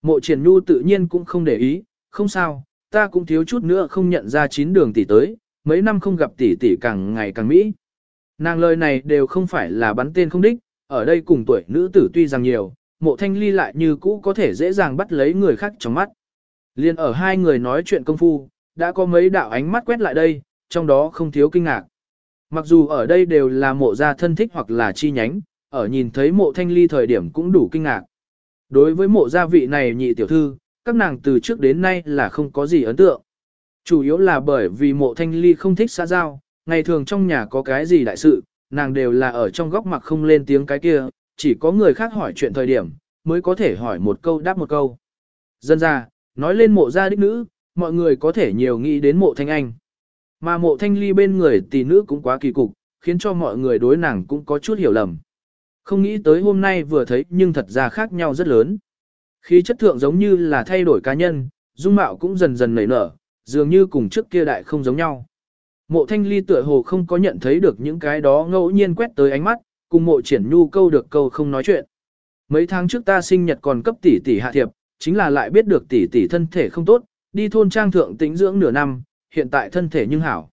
Mộ triển nhu tự nhiên cũng không để ý, không sao, ta cũng thiếu chút nữa không nhận ra chín đường tỷ tới, mấy năm không gặp tỷ tỷ càng ngày càng mỹ. Nàng lời này đều không phải là bắn tên không đích, ở đây cùng tuổi nữ tử tuy rằng nhiều, mộ thanh ly lại như cũ có thể dễ dàng bắt lấy người khác trong mắt. Liên ở hai người nói chuyện công phu, đã có mấy đạo ánh mắt quét lại đây, trong đó không thiếu kinh ngạc. Mặc dù ở đây đều là mộ gia thân thích hoặc là chi nhánh, ở nhìn thấy mộ thanh ly thời điểm cũng đủ kinh ngạc. Đối với mộ gia vị này nhị tiểu thư, các nàng từ trước đến nay là không có gì ấn tượng. Chủ yếu là bởi vì mộ thanh ly không thích xã giao, ngày thường trong nhà có cái gì đại sự, nàng đều là ở trong góc mặt không lên tiếng cái kia, chỉ có người khác hỏi chuyện thời điểm, mới có thể hỏi một câu đáp một câu. Dân ra, nói lên mộ gia đích nữ, mọi người có thể nhiều nghĩ đến mộ thanh anh. Mà mộ thanh ly bên người tỷ nữ cũng quá kỳ cục, khiến cho mọi người đối nàng cũng có chút hiểu lầm. Không nghĩ tới hôm nay vừa thấy nhưng thật ra khác nhau rất lớn. Khí chất thượng giống như là thay đổi cá nhân, dung mạo cũng dần dần nảy nở, dường như cùng trước kia đại không giống nhau. Mộ thanh ly tựa hồ không có nhận thấy được những cái đó ngẫu nhiên quét tới ánh mắt, cùng mộ triển nhu câu được câu không nói chuyện. Mấy tháng trước ta sinh nhật còn cấp tỷ tỷ hạ thiệp, chính là lại biết được tỷ tỷ thân thể không tốt, đi thôn trang thượng tĩnh dưỡng nửa năm, hiện tại thân thể nhưng hảo.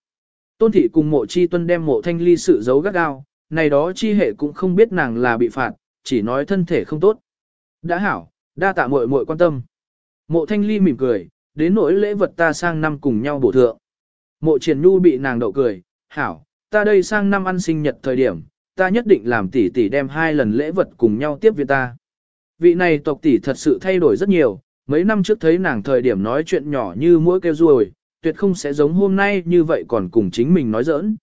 Tôn thị cùng mộ chi tuân đem mộ thanh ly sự giấu gắt gao, này đó chi hệ cũng không biết nàng là bị phạt, chỉ nói thân thể không tốt. Đã hảo, đa tạ muội muội quan tâm. Mộ thanh ly mỉm cười, đến nỗi lễ vật ta sang năm cùng nhau bổ thượng. Mộ triển nhu bị nàng đậu cười, hảo, ta đây sang năm ăn sinh nhật thời điểm, ta nhất định làm tỷ tỷ đem hai lần lễ vật cùng nhau tiếp viện ta. Vị này tộc tỷ thật sự thay đổi rất nhiều, mấy năm trước thấy nàng thời điểm nói chuyện nhỏ như mũi kêu ruồi, tuyệt không sẽ giống hôm nay như vậy còn cùng chính mình nói giỡn.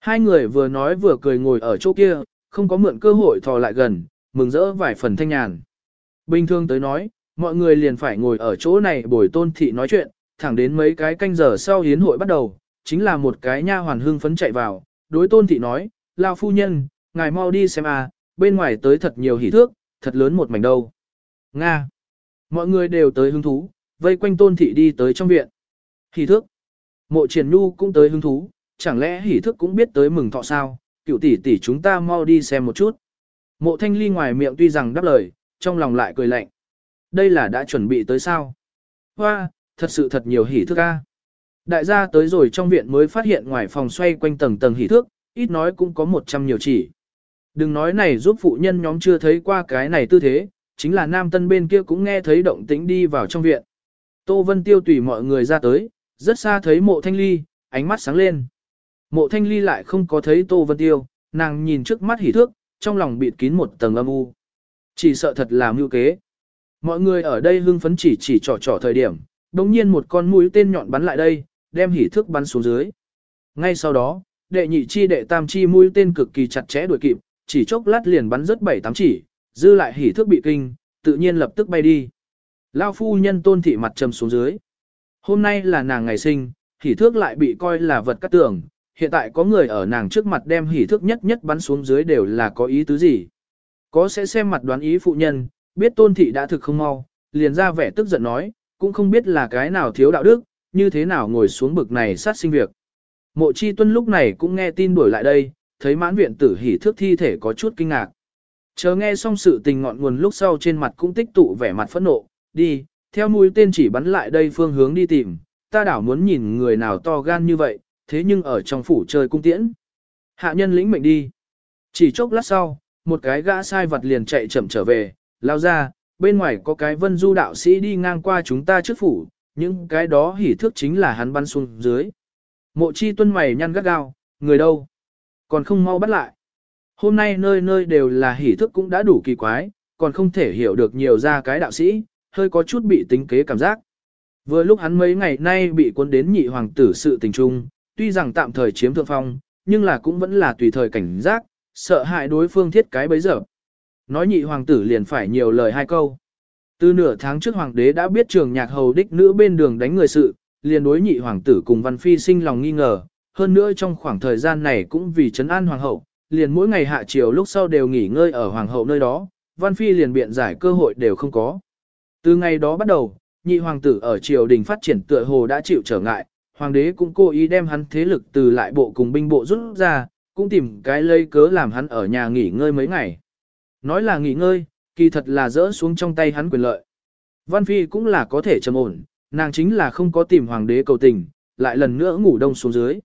Hai người vừa nói vừa cười ngồi ở chỗ kia, không có mượn cơ hội thò lại gần, mừng rỡ vài phần thanh nhàn. Bình thường tới nói, mọi người liền phải ngồi ở chỗ này bồi tôn thị nói chuyện, thẳng đến mấy cái canh giờ sau hiến hội bắt đầu, chính là một cái nha hoàn hưng phấn chạy vào, đối tôn thị nói, lao phu nhân, ngài mau đi xem à, bên ngoài tới thật nhiều hỉ thước, thật lớn một mảnh đâu. Nga. Mọi người đều tới hứng thú, vây quanh tôn thị đi tới trong viện. Hỉ thước. Mộ triển nu cũng tới hứng thú, chẳng lẽ hỉ thước cũng biết tới mừng thọ sao, cựu tỷ tỷ chúng ta mau đi xem một chút. Mộ thanh ly ngoài miệng tuy rằng đáp lời, trong lòng lại cười lạnh. Đây là đã chuẩn bị tới sao? Hoa, thật sự thật nhiều hỉ thước a. Đại gia tới rồi trong viện mới phát hiện ngoài phòng xoay quanh tầng tầng hỉ thước, ít nói cũng có một trăm nhiều chỉ. Đừng nói này giúp phụ nhân nhóm chưa thấy qua cái này tư thế, chính là nam tân bên kia cũng nghe thấy động tĩnh đi vào trong viện. Tô Vân Tiêu tùy mọi người ra tới, rất xa thấy mộ thanh ly, ánh mắt sáng lên. Mộ thanh ly lại không có thấy Tô Vân Tiêu, nàng nhìn trước mắt hỉ thước, trong lòng bịt kín một tầng âm u. Chỉ sợ thật là mưu kế. Mọi người ở đây hưng phấn chỉ chỉ trò trò thời điểm, đồng nhiên một con mũi tên nhọn bắn lại đây, đem hỉ thước bắn xuống dưới. Ngay sau đó, đệ nhị chi đệ tam chi mũi tên cực kỳ chặt chẽ đuổi kịp, chỉ chốc lát liền bắn rất bảy tám chỉ, dư lại hỉ thước bị kinh, tự nhiên lập tức bay đi. Lao phu nhân tôn thị mặt trầm xuống dưới. Hôm nay là nàng ngày sinh, hỉ thước lại bị coi là vật cắt tưởng, hiện tại có người ở nàng trước mặt đem hỉ thước nhất nhất bắn xuống dưới đều là có ý tứ gì. Có sẽ xem mặt đoán ý phụ nhân, biết tôn thị đã thực không mau, liền ra vẻ tức giận nói, cũng không biết là cái nào thiếu đạo đức, như thế nào ngồi xuống bực này sát sinh việc. Mộ chi tuân lúc này cũng nghe tin đuổi lại đây, thấy mãn viện tử hỉ thước thi thể có chút kinh ngạc. Chờ nghe xong sự tình ngọn nguồn lúc sau trên mặt cũng tích tụ vẻ mặt phẫn nộ, đi, theo mũi tên chỉ bắn lại đây phương hướng đi tìm, ta đảo muốn nhìn người nào to gan như vậy, thế nhưng ở trong phủ chơi cung tiễn. Hạ nhân lĩnh mệnh đi. Chỉ chốc lát sau, một cái gã sai vật liền chạy chậm trở về, lao ra, bên ngoài có cái vân du đạo sĩ đi ngang qua chúng ta trước phủ, những cái đó hỉ thước chính là hắn bắn xuống dưới. Mộ chi tuân mày nhăn gắt gao, người đâu? Còn không mau bắt lại. Hôm nay nơi nơi đều là hỉ thức cũng đã đủ kỳ quái, còn không thể hiểu được nhiều ra cái đạo sĩ, hơi có chút bị tính kế cảm giác. Vừa lúc hắn mấy ngày nay bị cuốn đến nhị hoàng tử sự tình trung, tuy rằng tạm thời chiếm thượng phong, nhưng là cũng vẫn là tùy thời cảnh giác, sợ hại đối phương thiết cái bấy giờ. Nói nhị hoàng tử liền phải nhiều lời hai câu. Từ nửa tháng trước hoàng đế đã biết trường nhạc hầu đích nữ bên đường đánh người sự, liền đối nhị hoàng tử cùng văn phi sinh lòng nghi ngờ, hơn nữa trong khoảng thời gian này cũng vì trấn an hoàng hậu, liền mỗi ngày hạ chiều lúc sau đều nghỉ ngơi ở hoàng hậu nơi đó, văn phi liền biện giải cơ hội đều không có. Từ ngày đó bắt đầu, nhị hoàng tử ở triều đình phát triển tựa hồ đã chịu trở ngại, hoàng đế cũng cố ý đem hắn thế lực từ lại bộ cùng binh bộ rút ra, cũng tìm cái lấy cớ làm hắn ở nhà nghỉ ngơi mấy ngày. Nói là nghỉ ngơi, kỳ thật là dỡ xuống trong tay hắn quyền lợi. Văn Phi cũng là có thể trầm ổn, nàng chính là không có tìm hoàng đế cầu tình, lại lần nữa ngủ đông xuống dưới.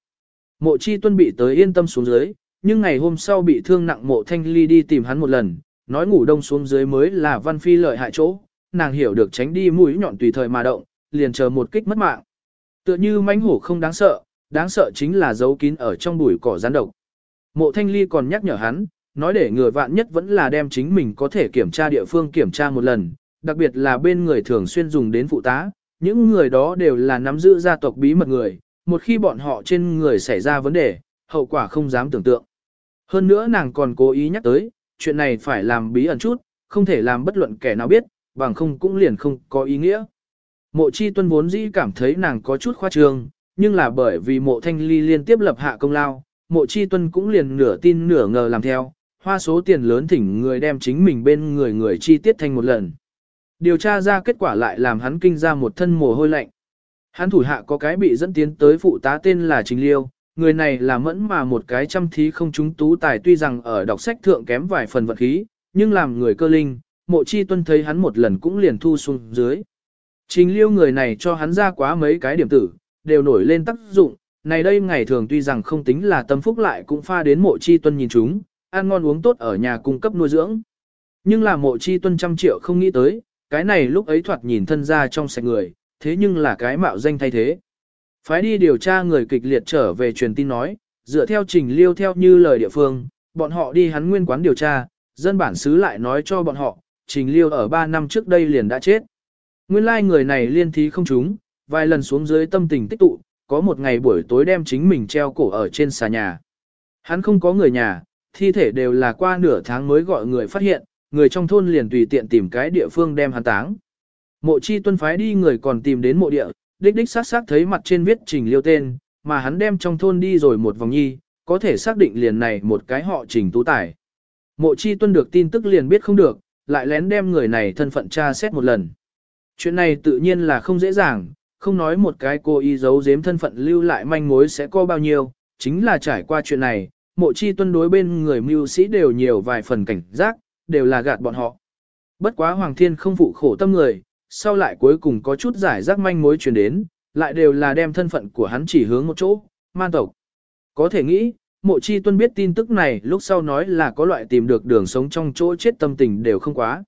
Mộ chi tuân bị tới yên tâm xuống dưới, nhưng ngày hôm sau bị thương nặng mộ thanh ly đi tìm hắn một lần, nói ngủ đông xuống dưới mới là văn phi lợi hại chỗ, nàng hiểu được tránh đi mũi nhọn tùy thời mà động, liền chờ một kích mất mạng. Tựa như mãnh hổ không đáng sợ, đáng sợ chính là giấu kín ở trong bụi cỏ gián độc. Mộ thanh ly còn nhắc nhở hắn, nói để người vạn nhất vẫn là đem chính mình có thể kiểm tra địa phương kiểm tra một lần, đặc biệt là bên người thường xuyên dùng đến phụ tá, những người đó đều là nắm giữ gia tộc bí mật người, một khi bọn họ trên người xảy ra vấn đề, hậu quả không dám tưởng tượng. Hơn nữa nàng còn cố ý nhắc tới, chuyện này phải làm bí ẩn chút, không thể làm bất luận kẻ nào biết, bằng không cũng liền không có ý nghĩa. Mộ chi tuân vốn dĩ cảm thấy nàng có chút khoa trương, nhưng là bởi vì mộ thanh ly liên tiếp lập hạ công lao, mộ chi tuân cũng liền nửa tin nửa ngờ làm theo, hoa số tiền lớn thỉnh người đem chính mình bên người người chi tiết thành một lần. Điều tra ra kết quả lại làm hắn kinh ra một thân mồ hôi lạnh. Hắn thủ hạ có cái bị dẫn tiến tới phụ tá tên là Trình Liêu, người này là mẫn mà một cái chăm thí không chúng tú tài tuy rằng ở đọc sách thượng kém vài phần vật khí, nhưng làm người cơ linh, mộ chi tuân thấy hắn một lần cũng liền thu xuống dưới. Trình liêu người này cho hắn ra quá mấy cái điểm tử, đều nổi lên tác dụng, này đây ngày thường tuy rằng không tính là tâm phúc lại cũng pha đến mộ chi tuân nhìn chúng, ăn ngon uống tốt ở nhà cung cấp nuôi dưỡng. Nhưng là mộ chi tuân trăm triệu không nghĩ tới, cái này lúc ấy thoạt nhìn thân ra trong sạch người, thế nhưng là cái mạo danh thay thế. Phái đi điều tra người kịch liệt trở về truyền tin nói, dựa theo trình liêu theo như lời địa phương, bọn họ đi hắn nguyên quán điều tra, dân bản xứ lại nói cho bọn họ, trình liêu ở 3 năm trước đây liền đã chết. Nguyên lai like người này liên thí không trúng, vài lần xuống dưới tâm tình tích tụ, có một ngày buổi tối đem chính mình treo cổ ở trên xà nhà. Hắn không có người nhà, thi thể đều là qua nửa tháng mới gọi người phát hiện, người trong thôn liền tùy tiện tìm cái địa phương đem hắn táng. Mộ chi tuân phái đi người còn tìm đến mộ địa, đích đích xác xác thấy mặt trên viết trình liêu tên, mà hắn đem trong thôn đi rồi một vòng nhi, có thể xác định liền này một cái họ trình tú tài. Mộ chi tuân được tin tức liền biết không được, lại lén đem người này thân phận tra xét một lần. Chuyện này tự nhiên là không dễ dàng, không nói một cái cô y giấu giếm thân phận lưu lại manh mối sẽ có bao nhiêu, chính là trải qua chuyện này, mộ chi tuân đối bên người mưu sĩ đều nhiều vài phần cảnh giác, đều là gạt bọn họ. Bất quá Hoàng Thiên không phụ khổ tâm người, sau lại cuối cùng có chút giải rác manh mối truyền đến, lại đều là đem thân phận của hắn chỉ hướng một chỗ, man tộc. Có thể nghĩ, mộ chi tuân biết tin tức này lúc sau nói là có loại tìm được đường sống trong chỗ chết tâm tình đều không quá.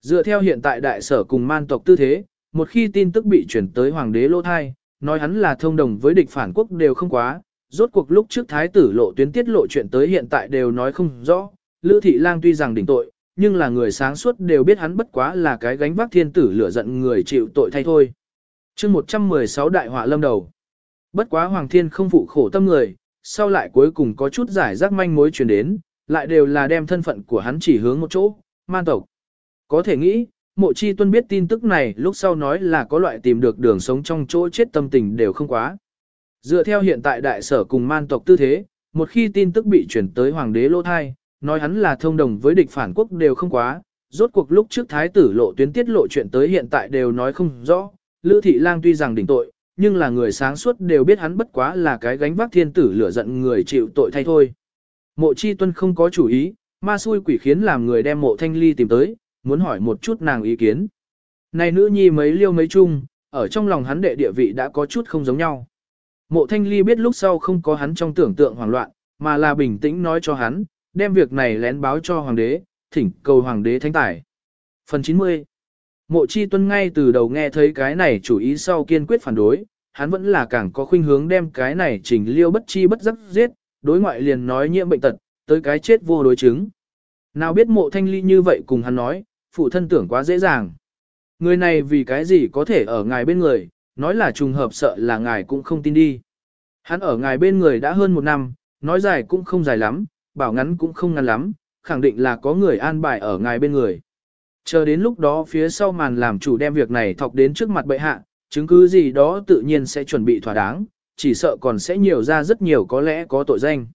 Dựa theo hiện tại đại sở cùng man tộc tư thế, một khi tin tức bị chuyển tới hoàng đế lô thai, nói hắn là thông đồng với địch phản quốc đều không quá, rốt cuộc lúc trước thái tử lộ tuyến tiết lộ chuyện tới hiện tại đều nói không rõ, Lữ Thị Lang tuy rằng đỉnh tội, nhưng là người sáng suốt đều biết hắn bất quá là cái gánh vác thiên tử lửa giận người chịu tội thay thôi. chương 116 đại họa lâm đầu. Bất quá Hoàng Thiên không phụ khổ tâm người, sau lại cuối cùng có chút giải rác manh mối truyền đến, lại đều là đem thân phận của hắn chỉ hướng một chỗ, man tộc. Có thể nghĩ, mộ chi tuân biết tin tức này lúc sau nói là có loại tìm được đường sống trong chỗ chết tâm tình đều không quá. Dựa theo hiện tại đại sở cùng man tộc tư thế, một khi tin tức bị chuyển tới hoàng đế lô thai, nói hắn là thông đồng với địch phản quốc đều không quá, rốt cuộc lúc trước thái tử lộ tuyến tiết lộ chuyện tới hiện tại đều nói không rõ, Lữ Thị Lang tuy rằng đỉnh tội, nhưng là người sáng suốt đều biết hắn bất quá là cái gánh vác thiên tử lửa giận người chịu tội thay thôi. Mộ Chi Tuân không có chủ ý, ma xui quỷ khiến làm người đem mộ thanh ly tìm tới, muốn hỏi một chút nàng ý kiến. Này nữ nhi mấy liêu mấy chung, ở trong lòng hắn đệ địa vị đã có chút không giống nhau. Mộ thanh ly biết lúc sau không có hắn trong tưởng tượng hoảng loạn, mà là bình tĩnh nói cho hắn, đem việc này lén báo cho hoàng đế, thỉnh cầu hoàng đế thánh tải. Phần 90 Mộ chi tuân ngay từ đầu nghe thấy cái này chủ ý sau kiên quyết phản đối, hắn vẫn là càng có khuynh hướng đem cái này chỉnh liêu bất chi bất giác giết, đối ngoại liền nói nhiễm bệnh tật, tới cái chết vô đối chứng. Nào biết mộ thanh ly như vậy cùng hắn nói, phụ thân tưởng quá dễ dàng. Người này vì cái gì có thể ở ngài bên người, nói là trùng hợp sợ là ngài cũng không tin đi. Hắn ở ngài bên người đã hơn một năm, nói dài cũng không dài lắm, bảo ngắn cũng không ngắn lắm, khẳng định là có người an bài ở ngài bên người. Chờ đến lúc đó phía sau màn làm chủ đem việc này thọc đến trước mặt bệ hạ, chứng cứ gì đó tự nhiên sẽ chuẩn bị thỏa đáng, chỉ sợ còn sẽ nhiều ra rất nhiều có lẽ có tội danh.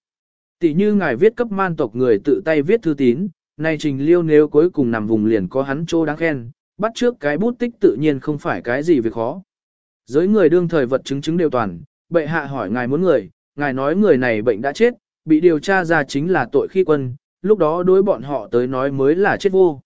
Tỷ như ngài viết cấp man tộc người tự tay viết thư tín, nay trình liêu nếu cuối cùng nằm vùng liền có hắn trô đáng khen, bắt trước cái bút tích tự nhiên không phải cái gì việc khó. Giới người đương thời vật chứng chứng đều toàn, bệ hạ hỏi ngài muốn người, ngài nói người này bệnh đã chết, bị điều tra ra chính là tội khi quân, lúc đó đối bọn họ tới nói mới là chết vô.